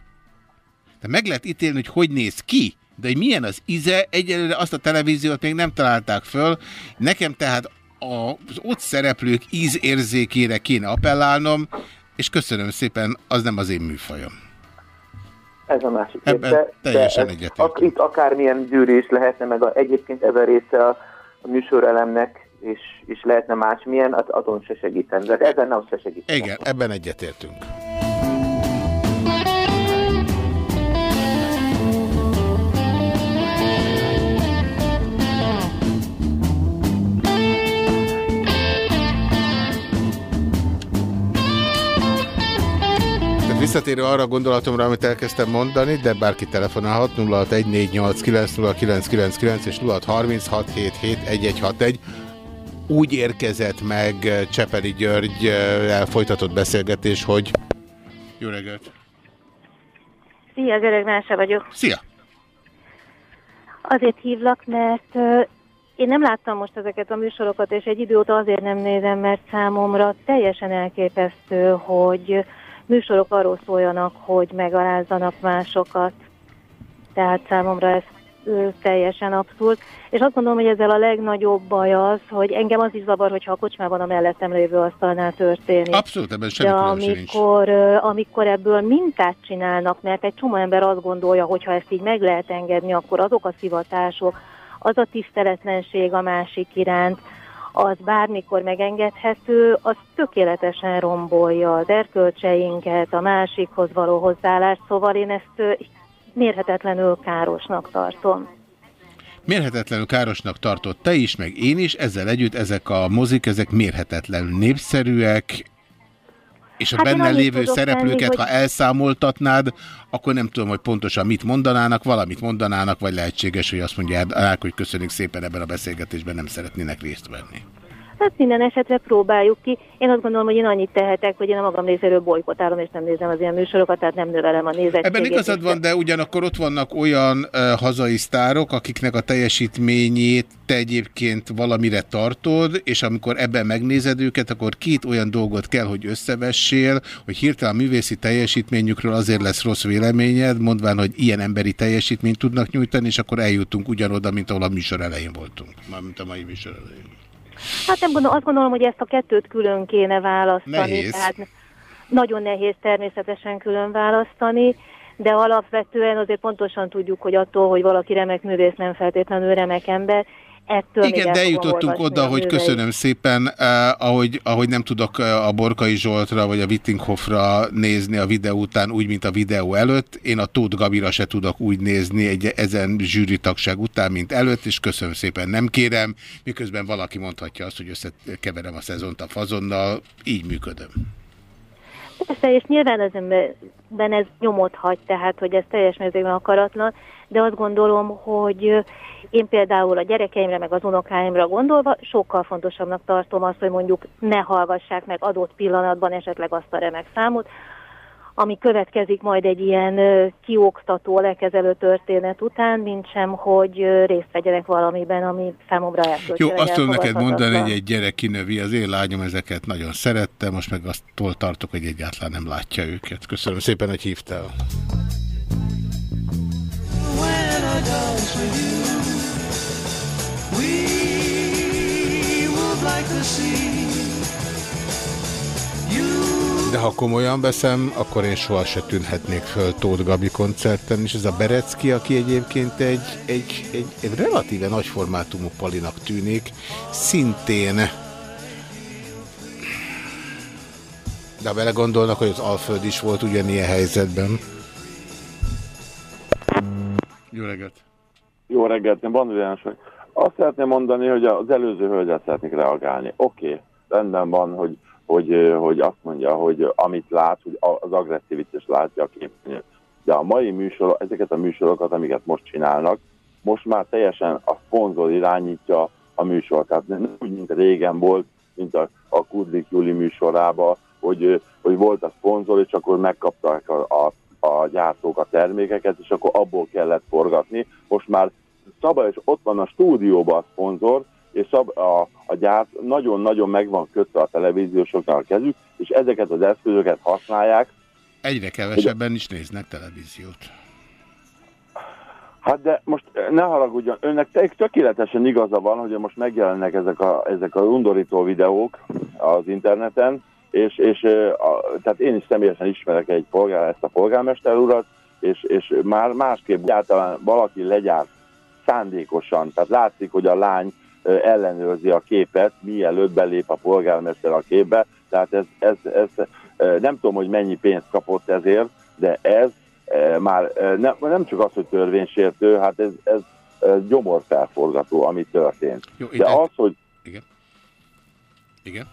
Speaker 2: De meg lehet ítélni, hogy hogy néz ki, de hogy milyen az íze, egyelőre azt a televíziót még nem találták föl. Nekem tehát az ott szereplők ízérzékére kéne appellálnom, és köszönöm szépen, az nem az én műfajom.
Speaker 19: Ez a másik
Speaker 2: Ebben
Speaker 19: része,
Speaker 2: teljesen
Speaker 19: ak- Itt akármilyen gyűrű is lehetne, meg a, egyébként ez a része a, a műsorelemnek, és, és lehetne másmilyen, az azon se segíten. De ezen nem se segíten.
Speaker 2: Igen, ebben egyetértünk. Visszatérő arra a gondolatomra, amit elkezdtem mondani, de bárki telefonálhat 0614890999 és 0636771161. Úgy érkezett meg eh, Csepeli György eh, folytatott beszélgetés, hogy jó reggelt!
Speaker 20: Szia, Görög Nása vagyok.
Speaker 2: Szia!
Speaker 20: Azért hívlak, mert ö, én nem láttam most ezeket a műsorokat, és egy idő óta azért nem nézem, mert számomra teljesen elképesztő, hogy műsorok arról szóljanak, hogy megalázzanak másokat. Tehát számomra ez teljesen abszurd. És azt gondolom, hogy ezzel a legnagyobb baj az, hogy engem az is zavar, hogyha a kocsmában a mellettem lévő asztalnál történik.
Speaker 2: Abszolút, ebben semmi
Speaker 20: De
Speaker 2: nincs.
Speaker 20: amikor, ö, amikor ebből mintát csinálnak, mert egy csomó ember azt gondolja, hogy ha ezt így meg lehet engedni, akkor azok a szivatások, az a tiszteletlenség a másik iránt, az bármikor megengedhető, az tökéletesen rombolja az erkölcseinket, a másikhoz való hozzáállást, szóval én ezt mérhetetlenül károsnak tartom.
Speaker 2: Mérhetetlenül károsnak tartott te is, meg én is, ezzel együtt ezek a mozik, ezek mérhetetlenül népszerűek, és a
Speaker 20: Hát
Speaker 2: benne lévő szereplőket,
Speaker 20: tenni,
Speaker 2: ha
Speaker 20: hogy-
Speaker 2: elszámoltatnád, akkor nem tudom, hogy pontosan mit mondanának, valamit mondanának, vagy lehetséges, hogy azt mondják, hogy köszönjük szépen ebben a beszélgetésben, nem szeretnének részt venni.
Speaker 20: Hát minden esetre próbáljuk ki. Én azt gondolom, hogy én annyit tehetek, hogy én a magam részéről bolykotálom, és nem nézem az ilyen műsorokat, tehát nem növelem a nézettséget.
Speaker 2: Ebben igazad van, de ugyanakkor ott vannak olyan uh, hazai sztárok, akiknek a teljesítményét te egyébként valamire tartod, és amikor ebben megnézed őket, akkor két olyan dolgot kell, hogy összevessél, hogy hirtelen a művészi teljesítményükről azért lesz rossz véleményed, mondván, hogy ilyen emberi teljesítményt tudnak nyújtani, és akkor eljutunk ugyanoda, mint ahol a műsor elején voltunk. Mármint a mai műsor elején.
Speaker 20: Hát nem gondolom, azt gondolom, hogy ezt a kettőt külön kéne választani.
Speaker 2: Nehéz.
Speaker 20: Tehát nagyon nehéz természetesen külön választani, de alapvetően azért pontosan tudjuk, hogy attól, hogy valaki remek művész, nem feltétlenül remek ember, ettől
Speaker 2: Igen, de eljutottunk oda, hogy köszönöm szépen, eh, ahogy, ahogy nem tudok eh, a Borkai Zsoltra vagy a Wittinghoffra nézni a videó után, úgy, mint a videó előtt. Én a Tóth Gabira se tudok úgy nézni egy ezen zsűritagság után, mint előtt, és köszönöm szépen, nem kérem, miközben valaki mondhatja azt, hogy összekeverem a szezont a fazonnal, így működöm.
Speaker 20: Persze, és nyilván az emberben ez nyomot hagy, tehát, hogy ez teljes mértékben akaratlan, de azt gondolom, hogy én például a gyerekeimre, meg az unokáimra gondolva sokkal fontosabbnak tartom azt, hogy mondjuk ne hallgassák meg adott pillanatban esetleg azt a remek számot, ami következik majd egy ilyen kioktató, lekezelő történet után, mint sem, hogy részt vegyenek valamiben, ami számomra
Speaker 2: Jó,
Speaker 20: elköltőleg
Speaker 2: azt tudom neked mondani, hogy egy gyerek kinövi az én lányom, ezeket nagyon szerette, most meg aztól tartok, hogy egyáltalán nem látja őket. Köszönöm szépen, hogy hívtál.
Speaker 1: Like the sea.
Speaker 2: De ha komolyan veszem, akkor én soha se tűnhetnék föl Tóth Gabi koncerten, és ez a Berecki, aki egyébként egy, egy, egy, egy relatíve nagy formátumú palinak tűnik, szintén de ha belegondolnak, hogy az Alföld is volt ugyanilyen helyzetben. Jó reggelt!
Speaker 21: Jó reggelt, én Bandor János vagyok. Azt szeretném mondani, hogy az előző hölgyet szeretnék reagálni. Oké, okay, rendben van, hogy, hogy, hogy azt mondja, hogy amit lát, hogy az agresszivitás látja a képernyőn. De a mai műsor, ezeket a műsorokat, amiket most csinálnak, most már teljesen a szponzor irányítja a műsor. Tehát nem úgy, mint régen volt, mint a, a Kudlik Juli műsorában, hogy, hogy volt a szponzor, és akkor megkapták a, a, a gyártók a termékeket, és akkor abból kellett forgatni. Most már szabad, és ott van a stúdióban a szponzor, és szab, a, a gyárt nagyon-nagyon meg van kötve a televíziósoknak a kezük, és ezeket az eszközöket használják.
Speaker 2: Egyre kevesebben is néznek televíziót.
Speaker 21: Hát de most ne haragudjon, önnek te- tökéletesen igaza van, hogy most megjelennek ezek a, ezek a undorító videók az interneten, és, és a, tehát én is személyesen ismerek egy polgár, ezt a polgármester urat, és, és már másképp egyáltalán valaki legyárt szándékosan, tehát látszik, hogy a lány ellenőrzi a képet, mielőtt belép a polgármester a képbe, tehát ez, ez, ez nem tudom, hogy mennyi pénzt kapott ezért, de ez már nem, nem csak az, hogy törvénysértő, hát ez, ez gyomorfelforgató, ami történt.
Speaker 2: Jó,
Speaker 21: de az, hogy
Speaker 2: Igen. Igen.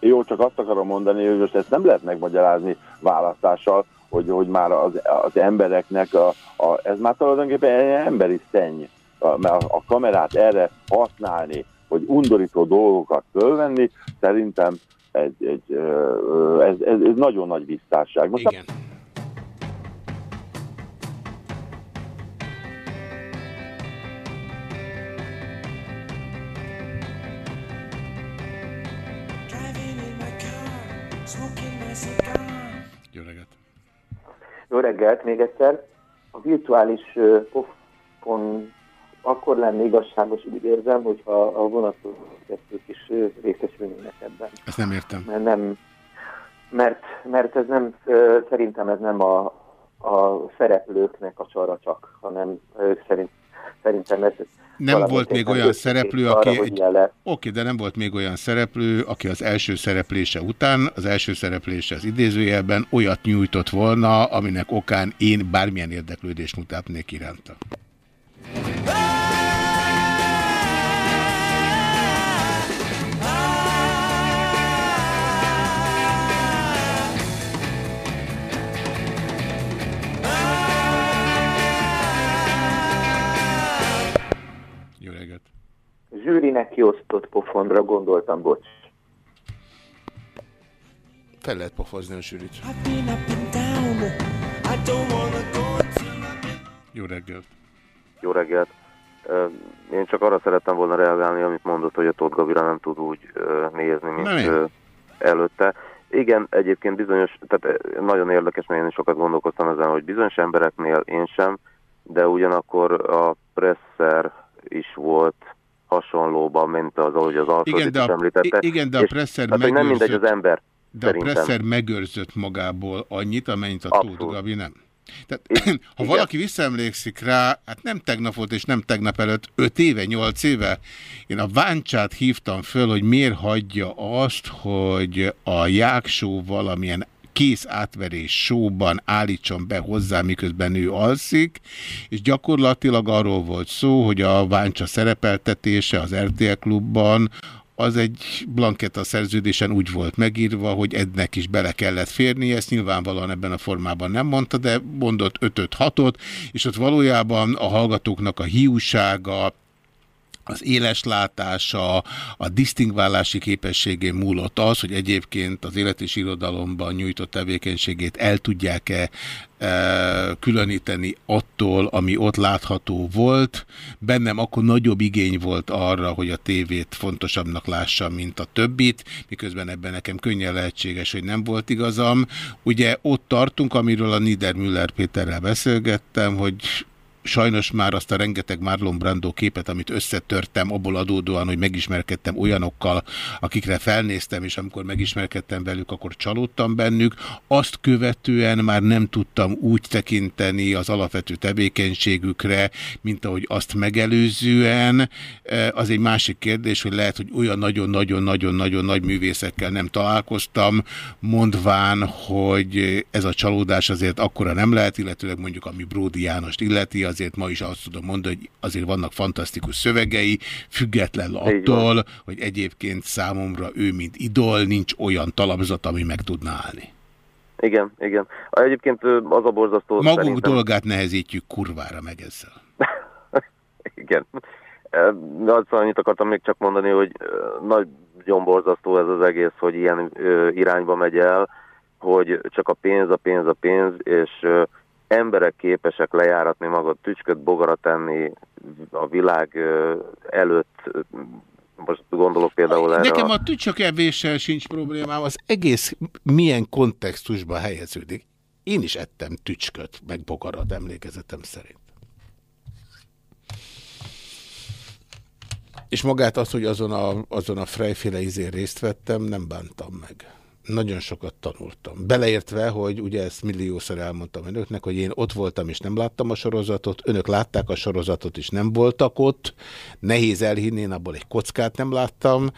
Speaker 21: jó, csak azt akarom mondani, hogy most ezt nem lehet megmagyarázni választással, hogy, hogy már az, az embereknek, a, a, ez már tulajdonképpen emberi szenny, a, mert a kamerát erre használni, hogy undorító dolgokat fölvenni, szerintem egy, egy, ez, ez, ez nagyon nagy visszásság. Most
Speaker 2: Igen. Jó reggelt!
Speaker 19: Jó reggelt még egyszer. A virtuális pofon akkor lenne igazságos, úgy érzem, hogyha a vonatos kettők is részesülnének ebben.
Speaker 2: Ezt nem értem.
Speaker 19: Mert nem, mert, mert ez nem, szerintem ez nem a, a szereplőknek a csara csak, hanem ö, szerint, szerintem ez
Speaker 2: Nem volt még olyan szereplő,
Speaker 19: arra,
Speaker 2: aki...
Speaker 19: hogy
Speaker 2: Egy... Oké, de nem volt még olyan szereplő, aki az első szereplése után, az első szereplése az idézőjelben olyat nyújtott volna, aminek okán én bármilyen érdeklődést mutatnék iránta.
Speaker 19: Kiosztott pofonra gondoltam, bocs.
Speaker 2: Fel lehet pofozni a zsűrit. Jó reggelt!
Speaker 22: Jó reggelt! Én csak arra szerettem volna reagálni, amit mondott, hogy a Tóth Gabira nem tud úgy nézni, mint
Speaker 2: Nem.
Speaker 22: előtte. Igen, egyébként bizonyos, tehát nagyon érdekes, mert én is sokat gondolkoztam ezen, hogy bizonyos embereknél én sem, de ugyanakkor a Presser is volt hasonlóban, mint az, ahogy az Alfred
Speaker 2: Igen, de
Speaker 22: is
Speaker 2: a,
Speaker 22: említette.
Speaker 2: igen, de a Presser
Speaker 22: tehát, hogy nem mindegy az ember.
Speaker 2: De a. Presser megőrzött magából annyit, amennyit a Tóth Gabi nem. Tehát, ha valaki visszaemlékszik rá, hát nem tegnap volt és nem tegnap előtt, 5 éve, 8 éve, én a Váncsát hívtam föl, hogy miért hagyja azt, hogy a Jáksó valamilyen kész átverés showban állítson be hozzá, miközben ő alszik, és gyakorlatilag arról volt szó, hogy a Váncsa szerepeltetése az RTL klubban az egy blanketta szerződésen úgy volt megírva, hogy ennek is bele kellett férni, ezt nyilvánvalóan ebben a formában nem mondta, de mondott 5-6-ot, és ott valójában a hallgatóknak a hiúsága, az éleslátása, a disztingválási képességén múlott az, hogy egyébként az élet és irodalomban nyújtott tevékenységét el tudják-e e, különíteni attól, ami ott látható volt. Bennem akkor nagyobb igény volt arra, hogy a tévét fontosabbnak lássam, mint a többit, miközben ebben nekem könnyen lehetséges, hogy nem volt igazam. Ugye ott tartunk, amiről a Niedermüller Péterrel beszélgettem, hogy sajnos már azt a rengeteg Marlon Brando képet, amit összetörtem, abból adódóan, hogy megismerkedtem olyanokkal, akikre felnéztem, és amikor megismerkedtem velük, akkor csalódtam bennük. Azt követően már nem tudtam úgy tekinteni az alapvető tevékenységükre, mint ahogy azt megelőzően. Eh, Az egy másik kérdés, hogy lehet, hogy olyan nagyon-nagyon-nagyon-nagyon nagy művészekkel nem találkoztam, mondván, hogy ez a csalódás azért akkora nem lehet, illetőleg mondjuk ami Bródi Jánost illeti, azért ma is azt tudom mondani, hogy azért vannak fantasztikus szövegei, független attól, hogy egyébként számomra ő, mint idol, nincs olyan talapzat, ami meg tudna állni.
Speaker 22: Igen, igen. Egyébként az a borzasztó
Speaker 2: Magunk
Speaker 22: szerintem...
Speaker 2: dolgát nehezítjük kurvára meg ezzel.
Speaker 22: Igen. Azt annyit akartam még csak mondani, hogy nagyon borzasztó ez az egész, hogy ilyen irányba megy el, hogy csak a pénz, a pénz, a pénz, és emberek képesek lejáratni magad, tücsköt bogara tenni a világ előtt, most gondolok például erre
Speaker 2: Nekem
Speaker 22: a...
Speaker 2: tücsök evéssel sincs problémám, az egész milyen kontextusba helyeződik. Én is ettem tücsköt, meg bogarat emlékezetem szerint. És magát azt, hogy azon a, azon a frejféle izén részt vettem, nem bántam meg. Nagyon sokat tanultam. Beleértve, hogy ugye ezt milliószor elmondtam önöknek, hogy én ott voltam és nem láttam a sorozatot, önök látták a sorozatot és nem voltak ott. Nehéz elhinni, én abból egy kockát nem láttam.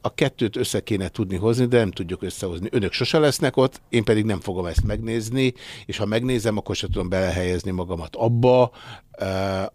Speaker 2: A kettőt össze kéne tudni hozni, de nem tudjuk összehozni. Önök sose lesznek ott, én pedig nem fogom ezt megnézni, és ha megnézem, akkor sem tudom belehelyezni magamat abba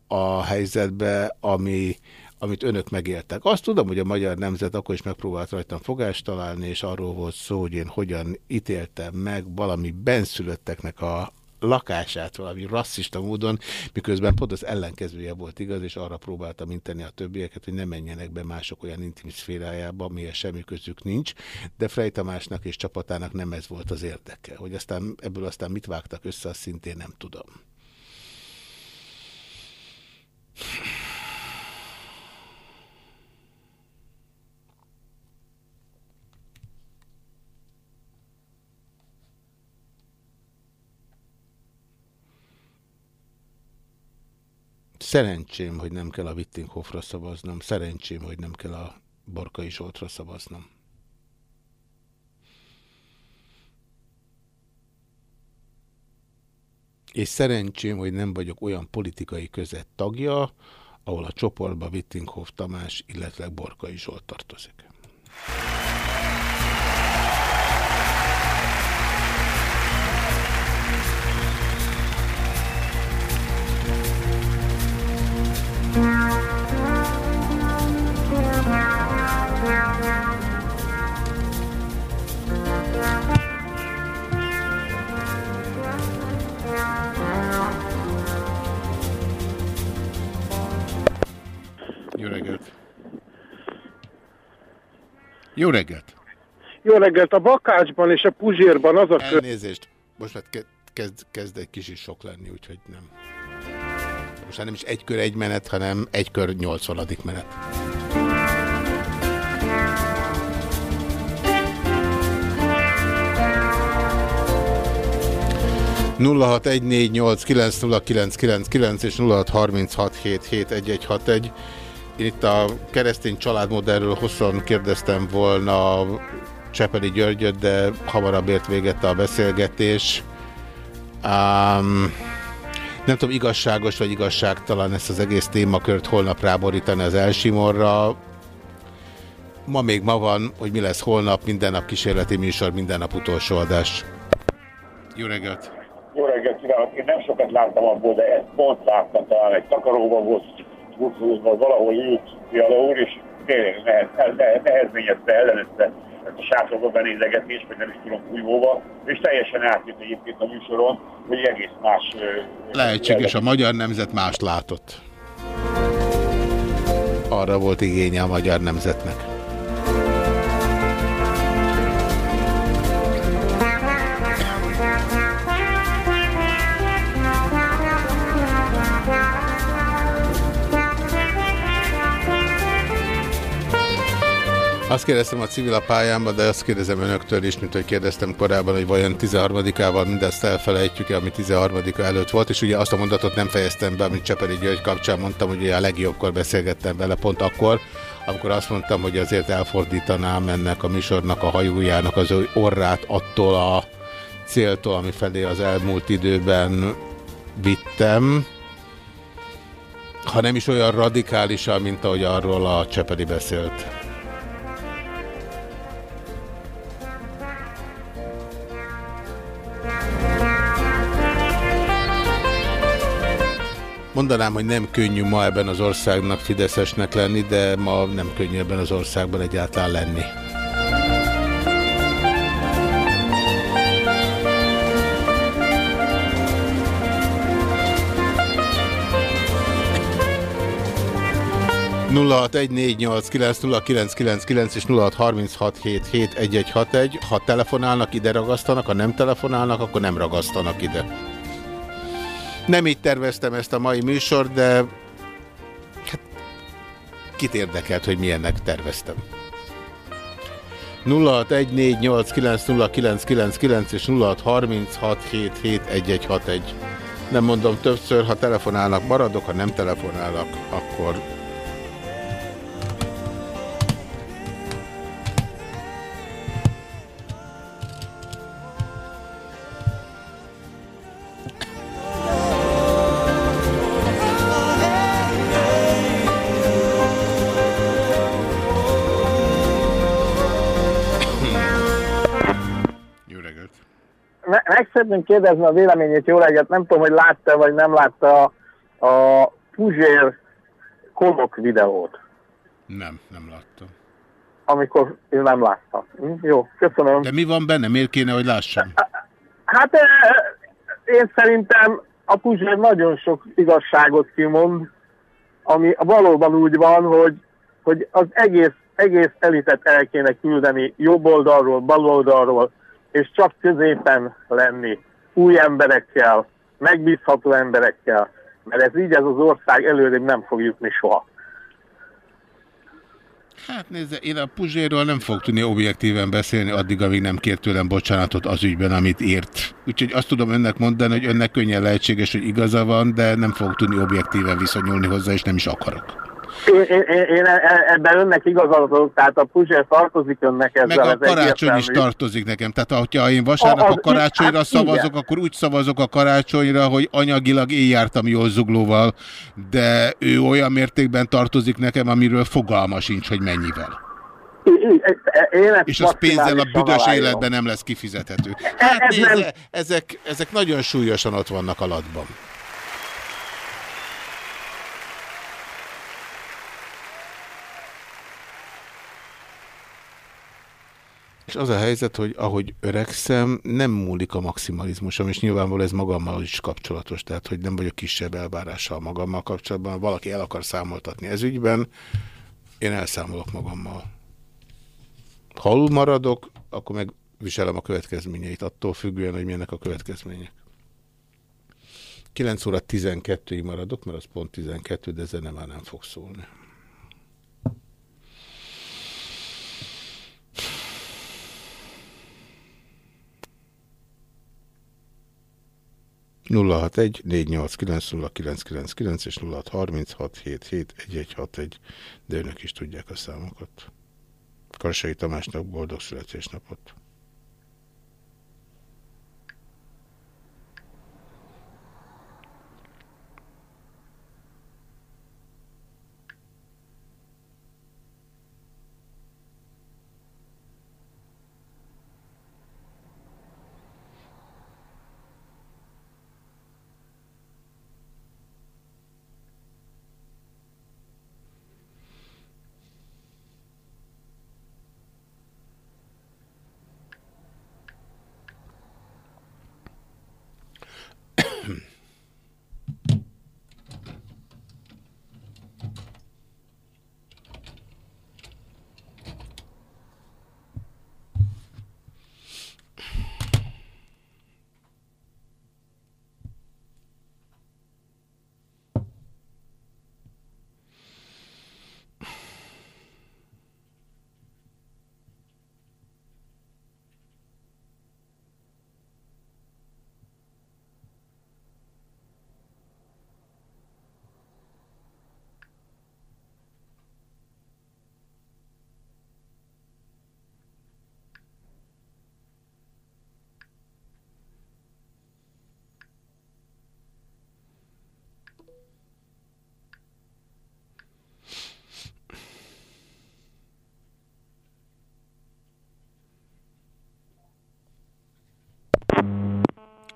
Speaker 2: a helyzetbe, ami, amit önök megéltek. Azt tudom, hogy a magyar nemzet akkor is megpróbált rajtam fogást találni, és arról volt szó, hogy én hogyan ítéltem meg valami benszülötteknek a lakását valami rasszista módon, miközben pont az ellenkezője volt igaz, és arra próbáltam inteni a többieket, hogy ne menjenek be mások olyan intim szférájába, amihez semmi közük nincs, de Frey Tamásnak és csapatának nem ez volt az érdeke. Hogy aztán ebből aztán mit vágtak össze, azt szintén nem tudom. Szerencsém, hogy nem kell a Wittinghofra szavaznom. Szerencsém, hogy nem kell a Borkai Zsoltra szavaznom. És szerencsém, hogy nem vagyok olyan politikai között tagja, ahol a csoportba Wittinghoff Tamás, illetve Borkai Zsolt tartozik. Jó reggelt! Jó reggelt!
Speaker 17: A Bakácsban és a Puzsérban az a.
Speaker 2: Elnézést. Most már ke- kezd, kezd egy kis is sok lenni, úgyhogy nem. Most már nem is egy kör egy menet, hanem egy kör 80. menet. ...0614890999 és 0636771161. Én itt a keresztény családmodellről hosszan kérdeztem volna Csepeli Györgyöt, de hamarabb ért véget a beszélgetés. Um, nem tudom, igazságos vagy igazságtalan ezt az egész témakört holnap ráborítani az Elsimorra. Ma még ma van, hogy mi lesz holnap, minden nap kísérleti műsor, minden nap utolsó adás. Jó reggelt!
Speaker 23: Jó reggelt kívánok! Én nem sokat láttam abból, de ezt pont láttam, talán egy takaróban volt valahol ült Fiala úr, és tényleg nehez, nehez, nehezményezte, ellenezte ezt a sátorba benézegetés, vagy nem is tudom, fújvóval, és teljesen átjött egyébként a műsoron, hogy egész más...
Speaker 2: Lehetséges, a magyar nemzet mást látott. Arra volt igénye a magyar nemzetnek. Azt kérdeztem a civil a pályámban, de azt kérdezem önöktől is, mint hogy kérdeztem korábban, hogy vajon 13-ával mindezt elfelejtjük-e, ami 13-a előtt volt, és ugye azt a mondatot nem fejeztem be, amit Csepeli György kapcsán mondtam, hogy ugye a legjobbkor beszélgettem vele pont akkor, amikor azt mondtam, hogy azért elfordítanám ennek a műsornak a hajójának az orrát attól a céltól, ami felé az elmúlt időben vittem, ha nem is olyan radikálisan, mint ahogy arról a Csepeli beszélt. Mondanám, hogy nem könnyű ma ebben az országnak fideszesnek lenni, de ma nem könnyű ebben az országban egyáltalán lenni. nulla és 0636771161. Ha telefonálnak, ide ragasztanak, ha nem telefonálnak, akkor nem ragasztanak ide. Nem így terveztem ezt a mai műsor, de hát, kit érdekelt, hogy milyennek terveztem. 0614890999 és 0636771161. Nem mondom többször, ha telefonálnak maradok, ha nem telefonálnak, akkor
Speaker 24: meg szeretném kérdezni a véleményét, jó reggelt, nem tudom, hogy látta vagy nem látta a, a Puzsér komok videót,
Speaker 2: nem, nem láttam.
Speaker 24: amikor ő nem látta. Hm? Jó, köszönöm.
Speaker 2: De mi van benne? Miért kéne, hogy lássam?
Speaker 24: Hát eh, én szerintem a Puzsér nagyon sok igazságot kimond, ami valóban úgy van, hogy, hogy az egész, egész elitet el kéne küldeni jobb oldalról, bal oldalról, és csak középen lenni, új emberekkel, megbízható emberekkel, mert ez így ez az ország előrébb nem fog jutni soha.
Speaker 2: Hát nézze, én a Puzsérról nem fog tudni objektíven beszélni addig, amíg nem kért tőlem bocsánatot az ügyben, amit írt. Úgyhogy azt tudom önnek mondani, hogy önnek könnyen lehetséges, hogy igaza van, de nem fog tudni objektíven viszonyulni hozzá, és nem is akarok.
Speaker 24: Én, én, én, e- ebben önnek igazat adok, tehát a Puzsér tartozik önnek ezzel.
Speaker 2: Meg a
Speaker 24: ez
Speaker 2: karácsony is tartozik nekem. Tehát ha én vasárnap
Speaker 24: A-
Speaker 2: a karácsonyra
Speaker 24: hát
Speaker 2: szavazok,
Speaker 24: igen.
Speaker 2: akkor úgy szavazok a karácsonyra, hogy anyagilag én jártam jól zuglóval, de ő olyan mértékben tartozik nekem, amiről fogalma sincs, hogy mennyivel.
Speaker 24: Én- én ezt
Speaker 2: És az pénzzel a büdös életben nem lesz kifizethető. Hát
Speaker 24: ez nem-
Speaker 2: nézze, ezek, ezek nagyon súlyosan ott vannak alatban. És az a helyzet, hogy ahogy öregszem, nem múlik a maximalizmusom, és nyilvánvalóan ez magammal is kapcsolatos, tehát hogy nem vagyok kisebb elvárással magammal kapcsolatban. Valaki el akar számoltatni ez ügyben, én elszámolok magammal. Ha maradok, akkor meg viselem a következményeit, attól függően, hogy milyenek a következmények. 9 óra 12-ig maradok, mert az pont 12, de zene már nem fog szólni. 061-489-0999 és 0636771161, de önök is tudják a számokat. Karsai Tamásnak boldog születésnapot!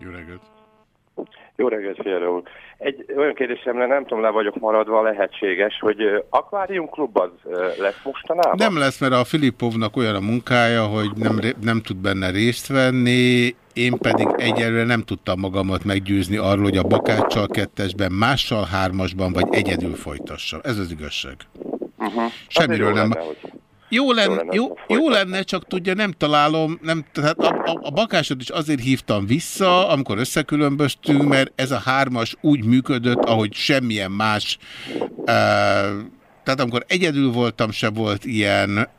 Speaker 2: Jó reggelt!
Speaker 25: Jó reggelt, Fiala úr. Egy olyan kérdésem lenne, nem tudom, le vagyok maradva, lehetséges, hogy akvárium klub az lesz mostanában?
Speaker 2: Nem lesz, mert a Filipovnak olyan a munkája, hogy nem, nem tud benne részt venni, én pedig egyelőre nem tudtam magamat meggyőzni arról, hogy a bakáccsal kettesben, mással hármasban vagy egyedül folytassam. Ez az igazság.
Speaker 25: Uh-huh.
Speaker 2: Semmiről nem.
Speaker 25: Lenne, hogy...
Speaker 2: Jó lenne,
Speaker 25: lenne,
Speaker 2: jó, jó lenne, csak tudja, nem találom, nem, tehát a, a, a bakásot is azért hívtam vissza, amikor összekülönböztünk, mert ez a hármas úgy működött, ahogy semmilyen más, uh, tehát amikor egyedül voltam, se volt ilyen,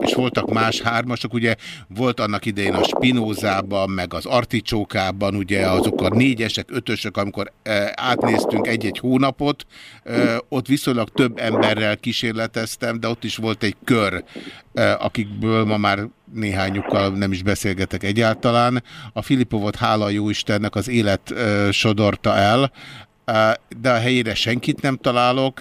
Speaker 2: és voltak más hármasok, ugye volt annak idején a Spinózában, meg az Articsókában, ugye azok a négyesek, ötösök, amikor átnéztünk egy-egy hónapot, ott viszonylag több emberrel kísérleteztem, de ott is volt egy kör, akikből ma már néhányukkal nem is beszélgetek egyáltalán. A Filipovot hála jó Istennek az élet sodorta el, de a helyére senkit nem találok,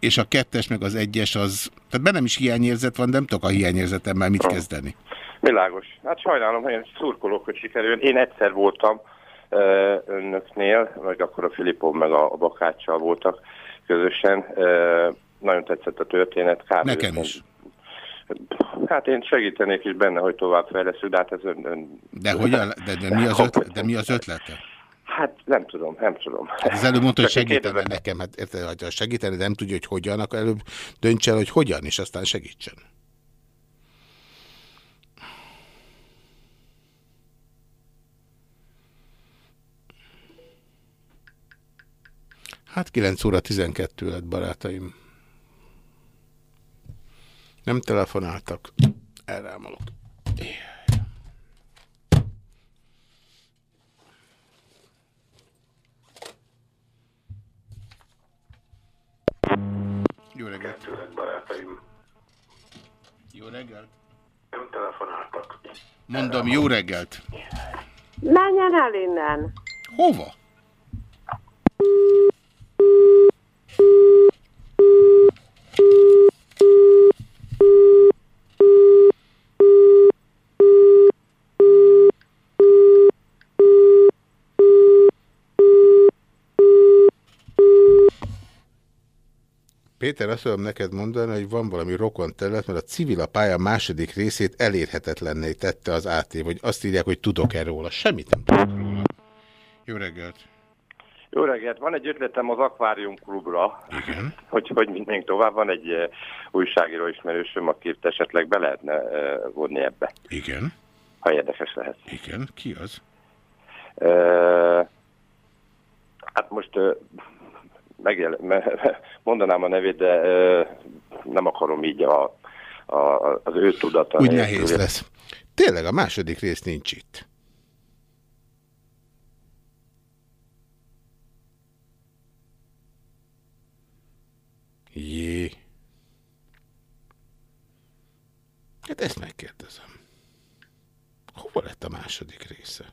Speaker 2: és a kettes meg az egyes az, tehát bennem is hiányérzet van, nem tudok a hiányérzetemmel mit kezdeni.
Speaker 25: Világos. Hát sajnálom, hogy én szurkolok, hogy sikerül. Én egyszer voltam ö, önöknél, vagy akkor a Filipov meg a, a Bakáccsal voltak közösen. Ö, nagyon tetszett a történet. Kár,
Speaker 2: Nekem is.
Speaker 25: Hát én segítenék is benne, hogy tovább fejleszünk, de hát ez ön, ön...
Speaker 2: De, hogyan, de, de, mi az ötlet, de mi az ötlete?
Speaker 25: Hát nem tudom, nem tudom.
Speaker 2: Hát az előbb mondta, hogy segítene nekem, hát érted, ha segítene, de nem tudja, hogy hogyan, akkor előbb dönts el, hogy hogyan, és aztán segítsen. Hát 9 óra 12 lett, barátaim. Nem telefonáltak. Elrámolok. Jó reggelt.
Speaker 25: barátaim.
Speaker 2: Jó reggelt. Nem telefonáltak. Mondom, jó reggelt.
Speaker 18: Menjen el innen!
Speaker 2: Hova? Péter, azt tudom neked mondani, hogy van valami rokon terület, mert a civil a pálya második részét elérhetetlenné tette az AT, vagy azt írják, hogy tudok-e róla. Semmit nem tudok róla. Jó reggelt!
Speaker 25: Jó reggelt, van egy ötletem az Aquarium Klubra,
Speaker 2: Igen.
Speaker 25: hogy hogy menjünk tovább. Van egy uh, újságíró ismerősöm, akit esetleg be lehetne uh, vonni ebbe,
Speaker 2: Igen.
Speaker 25: ha érdekes lehet.
Speaker 2: Igen, ki az?
Speaker 25: Uh, hát most megjel, me, mondanám a nevét, de uh, nem akarom így a, a, az ő tudata.
Speaker 2: Úgy nehéz lesz. Tényleg, a második rész nincs itt. Jé. Hát ezt megkérdezem. Hova lett a második része?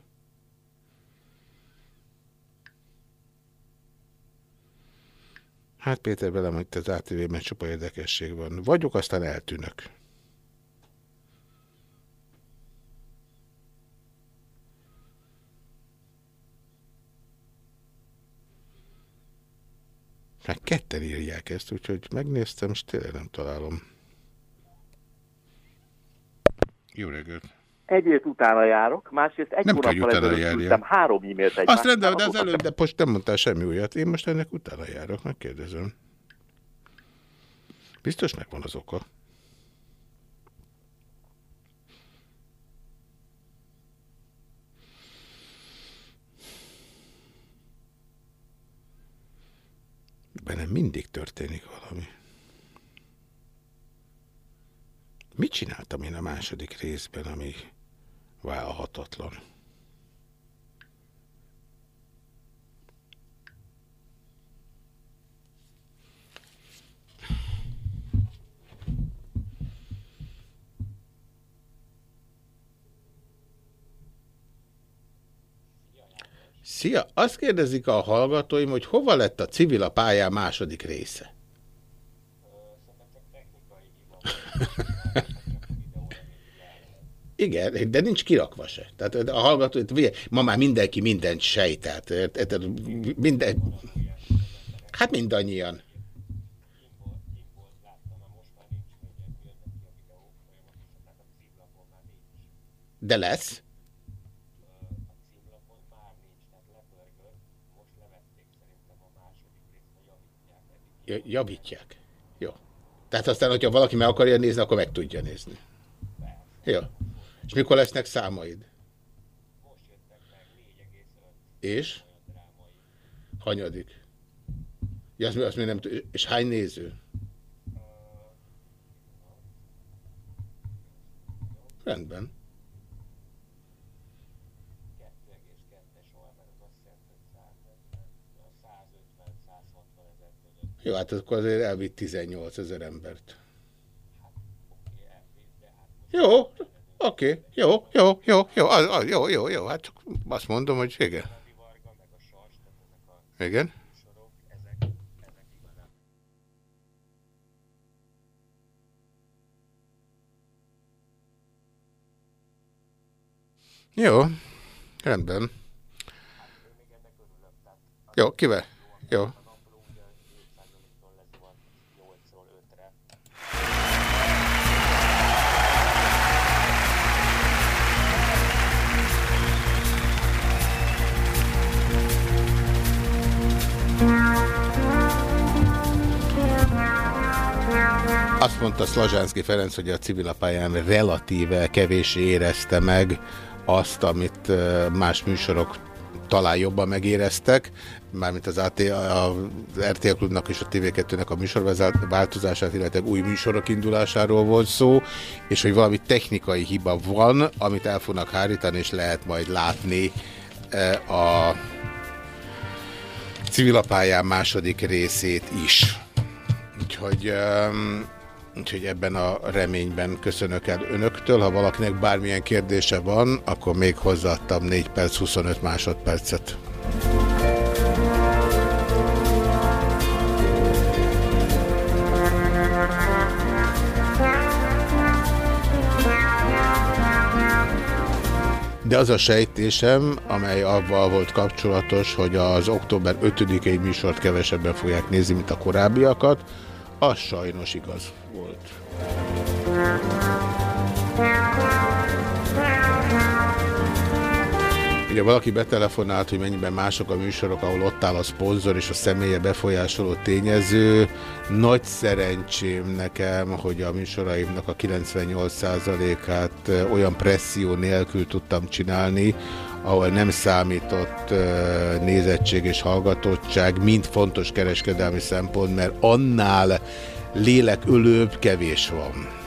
Speaker 2: Hát Péter velem, hogy az ATV-ben csupa érdekesség van. Vagyok, aztán eltűnök. Hát ketten írják ezt, úgyhogy megnéztem, és tényleg nem találom. Jó reggelt!
Speaker 26: Egyrészt utána járok, másrészt egy
Speaker 2: Nem
Speaker 26: hónappal ezelőtt küldtem három e-mailt egy
Speaker 2: Azt rendben, de az előbb, de most nem mondtál semmi újat. Én most ennek utána járok, megkérdezem. Biztos megvan az oka. Bennem mindig történik valami. Mit csináltam én a második részben, ami válhatatlan? Szia! Azt kérdezik a hallgatóim, hogy hova lett a civil a pályán második része? Igen, de nincs kirakva se. Tehát a hallgató, ma már mindenki mindent sejtelt. Minden... Hát mindannyian. De lesz. Ja- Javítják. Jó. Tehát aztán, hogyha valaki meg akarja nézni, akkor meg tudja nézni. Jó. És mikor lesznek számaid? És? Hanyadik? Ja, azt, azt még nem És hány néző? Rendben. Jó, hát akkor azért elvitt 18 ezer embert. Jó, oké, okay. jó, jó, jó, jó, az, az, jó, jó, jó, hát csak azt mondom, hogy igen. Igen? Jó, rendben. Jó, kivel? Jó. Azt mondta Szlazsánszki Ferenc, hogy a civil pályán relatíve kevés érezte meg azt, amit más műsorok talán jobban megéreztek, mármint az, AT, az RTL Klubnak és a TV2-nek a műsorváltozását, illetve új műsorok indulásáról volt szó, és hogy valami technikai hiba van, amit el fognak hárítani, és lehet majd látni a civilapályán második részét is. Úgyhogy, um, úgyhogy ebben a reményben köszönök el önöktől. Ha valakinek bármilyen kérdése van, akkor még hozzáadtam 4 perc 25 másodpercet. De az a sejtésem, amely avval volt kapcsolatos, hogy az október 5-i műsort kevesebben fogják nézni, mint a korábbiakat, az sajnos igaz volt. Ugye valaki betelefonált, hogy mennyiben mások a műsorok, ahol ott áll a szponzor és a személye befolyásoló tényező. Nagy szerencsém nekem, hogy a műsoraimnak a 98%-át olyan presszió nélkül tudtam csinálni, ahol nem számított nézettség és hallgatottság, mind fontos kereskedelmi szempont, mert annál lélekölőbb kevés van.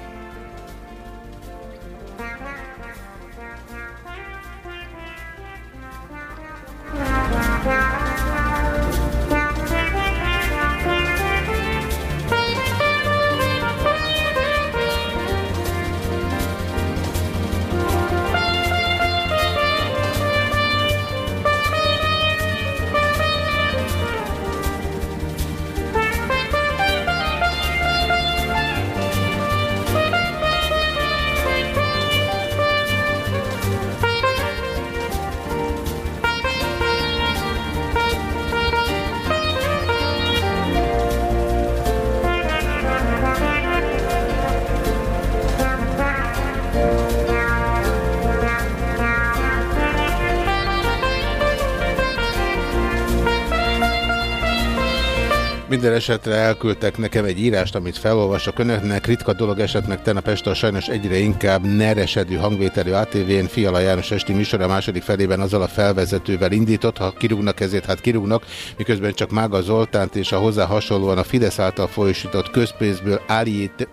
Speaker 2: Esetre elküldtek nekem egy írást, amit felolvasok önöknek. Ritka dolog esetnek tegnap este a sajnos egyre inkább neresedő hangvételű ATV-n Fiala János esti műsora második felében azzal a felvezetővel indított, ha kirúgnak ezért, hát kirúgnak, miközben csak Mága Zoltánt és a hozzá hasonlóan a Fidesz által folyosított közpénzből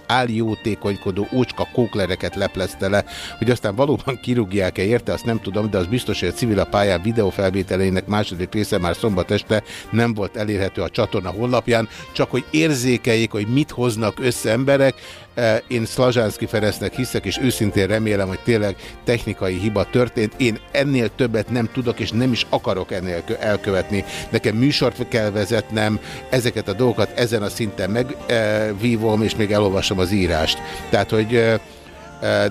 Speaker 2: áljótékonykodó úcska kóklereket leplezte le, hogy aztán valóban kirúgják-e érte, azt nem tudom, de az biztos, hogy a civil a pályán videófelvételeinek második része már szombat este nem volt elérhető a csatorna honlapján, csak hogy érzékeljék, hogy mit hoznak össze emberek. E, én Szlazsánszki Ferencnek hiszek, és őszintén remélem, hogy tényleg technikai hiba történt. Én ennél többet nem tudok, és nem is akarok ennél elkövetni. Nekem műsort kell vezetnem, ezeket a dolgokat ezen a szinten megvívom, és még elolvasom az írást. Tehát, hogy e,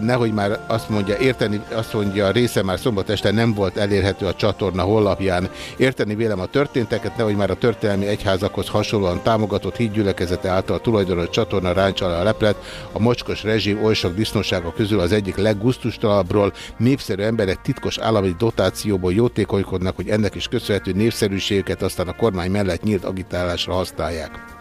Speaker 2: nehogy már azt mondja, érteni, azt mondja, a része már szombat este nem volt elérhető a csatorna hollapján. Érteni vélem a történteket, nehogy már a történelmi egyházakhoz hasonlóan támogatott hídgyülekezete által tulajdonos csatorna ráncs alá leplet, a mocskos rezsim oly sok disznósága közül az egyik leggusztustalabbról, népszerű emberek titkos állami dotációból jótékonykodnak, hogy ennek is köszönhető népszerűségüket aztán a kormány mellett nyílt agitálásra használják.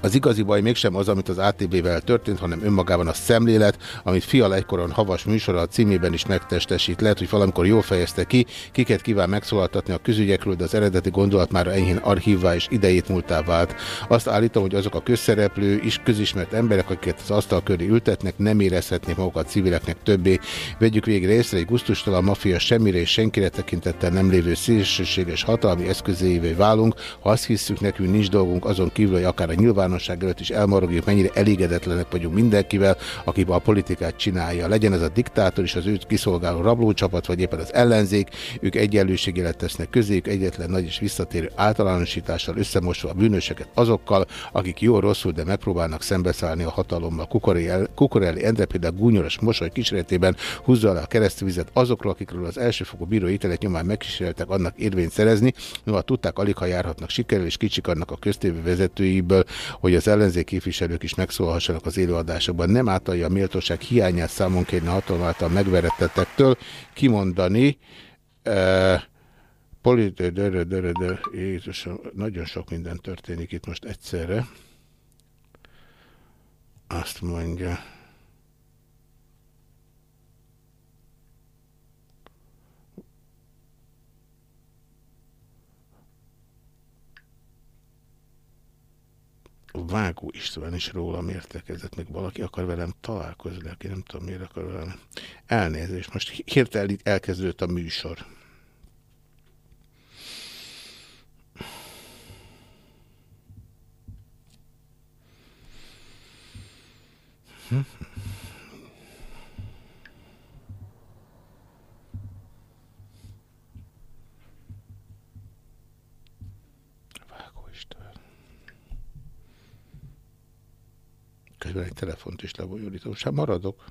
Speaker 2: Az igazi baj mégsem az, amit az ATV-vel történt, hanem önmagában a szemlélet, amit Fiala egykoron havas műsora a címében is megtestesít. Lehet, hogy valamikor jól fejezte ki, kiket kíván megszólaltatni a közügyekről, de az eredeti gondolat már enyhén archívvá és idejét múltá vált. Azt állítom, hogy azok a közszereplő is közismert emberek, akiket az asztal köré ültetnek, nem érezhetnék magukat civileknek többé. Vegyük végre észre, egy guztustalan mafia semmire és senkire tekintettel nem lévő szélsőséges hatalmi eszközévé válunk, ha azt hiszük nekünk nincs dolgunk azon kívül, hogy akár a nyilvánosság előtt is elmarogjuk, mennyire elégedetlenek vagyunk mindenkivel, aki a politikát csinálja. Legyen ez a diktátor és az őt kiszolgáló rablócsapat, vagy éppen az ellenzék, ők egyenlőségélet tesznek közéjük, egyetlen nagy és visszatérő általánosítással összemosva a bűnöseket azokkal, akik jó rosszul, de megpróbálnak szembeszállni a hatalommal. Kukorelli Endre például gúnyoros mosoly kísérletében húzza le a keresztülvizet azokról, akikről az elsőfokú bíró ítélet nyomán megkíséreltek annak érvényt szerezni, noha tudták, alig ha járhatnak sikerül, és kicsik annak a köztévő vezetőiből, hogy az ellenzék képviselők is megszólhassanak az élőadásokban. Nem átalja a méltóság hiányát számon kérni hatalom által megverettetektől kimondani, uh, Politi, de, de, Jézusom, nagyon sok minden történik itt most egyszerre. Azt mondja. Vágó István is rólam értekezett, meg valaki akar velem találkozni, aki nem tudom miért akar velem. Elnézést, most hirtelen elkezdődött a műsor. Közben egy telefont is lebonyolítom. Sem maradok.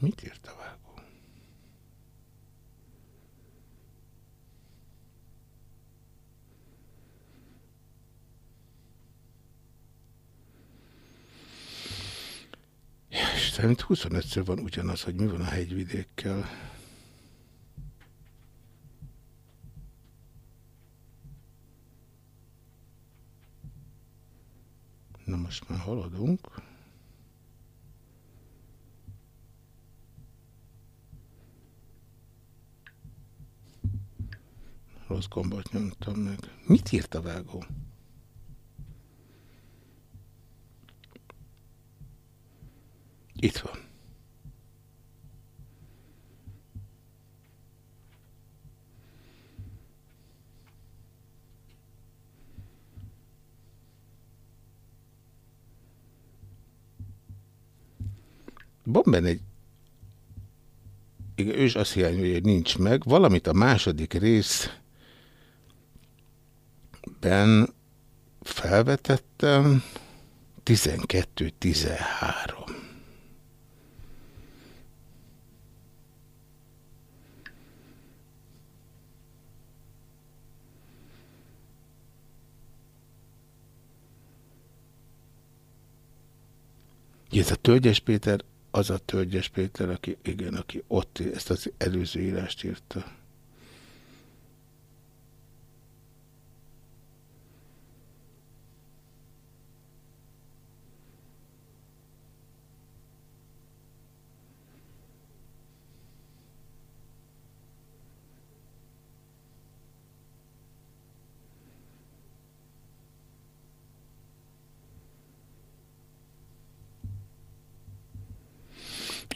Speaker 2: Mit írt a vágó? Szerint 25-ször van ugyanaz, hogy mi van a hegyvidékkel. Na most már haladunk. Rossz gombot nyomtam meg. Mit írt a vágó? Itt van. Van benne egy igen, ő is azt hiányolja, hogy nincs meg. Valamit a második részben felvetettem 12-13. Ez a Tölgyes Péter az a Tölgyes Péter, aki, igen, aki ott ezt az előző írást írta.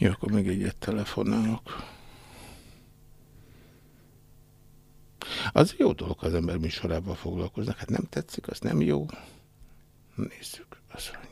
Speaker 2: Jó, akkor még egyet telefonálok. Az jó dolog, az ember műsorában foglalkoznak. Hát nem tetszik, az nem jó. Nézzük, azt mondja.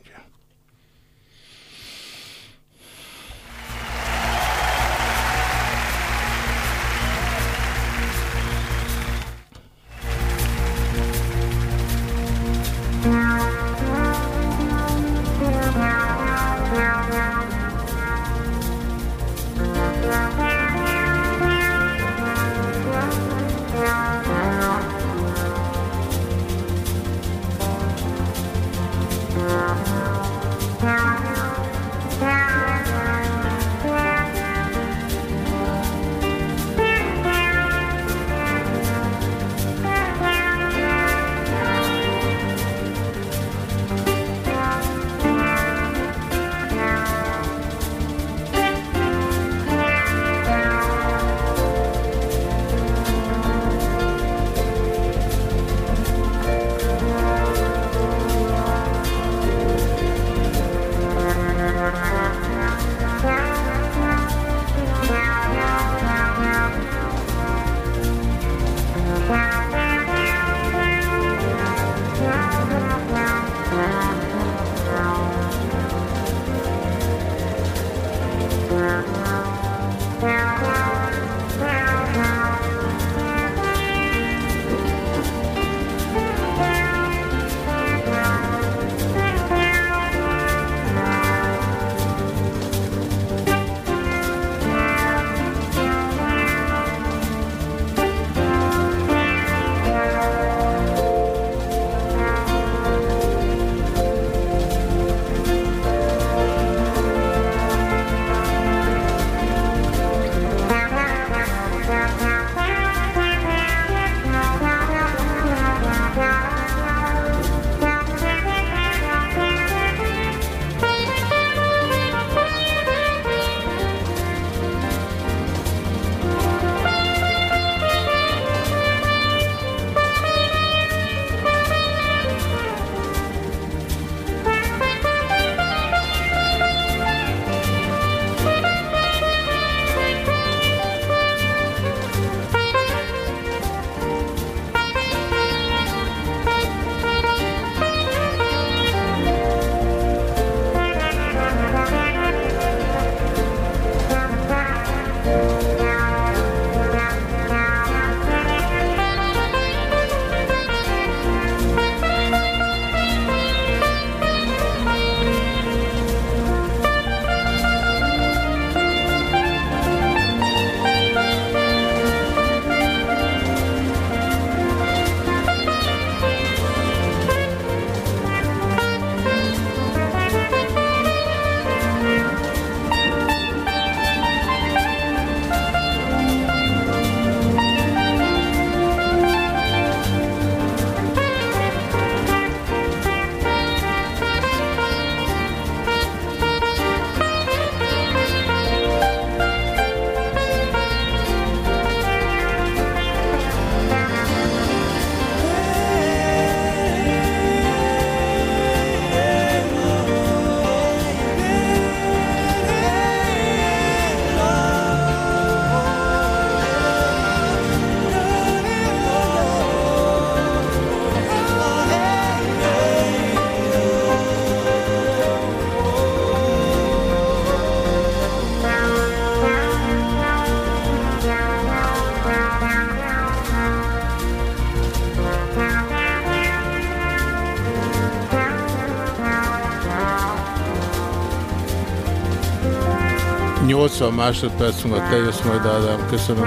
Speaker 2: 80 másodperc múlva te jössz majd, Ádám. Köszönöm.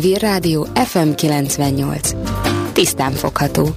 Speaker 27: Civil Rádió FM 98. Tisztán fogható.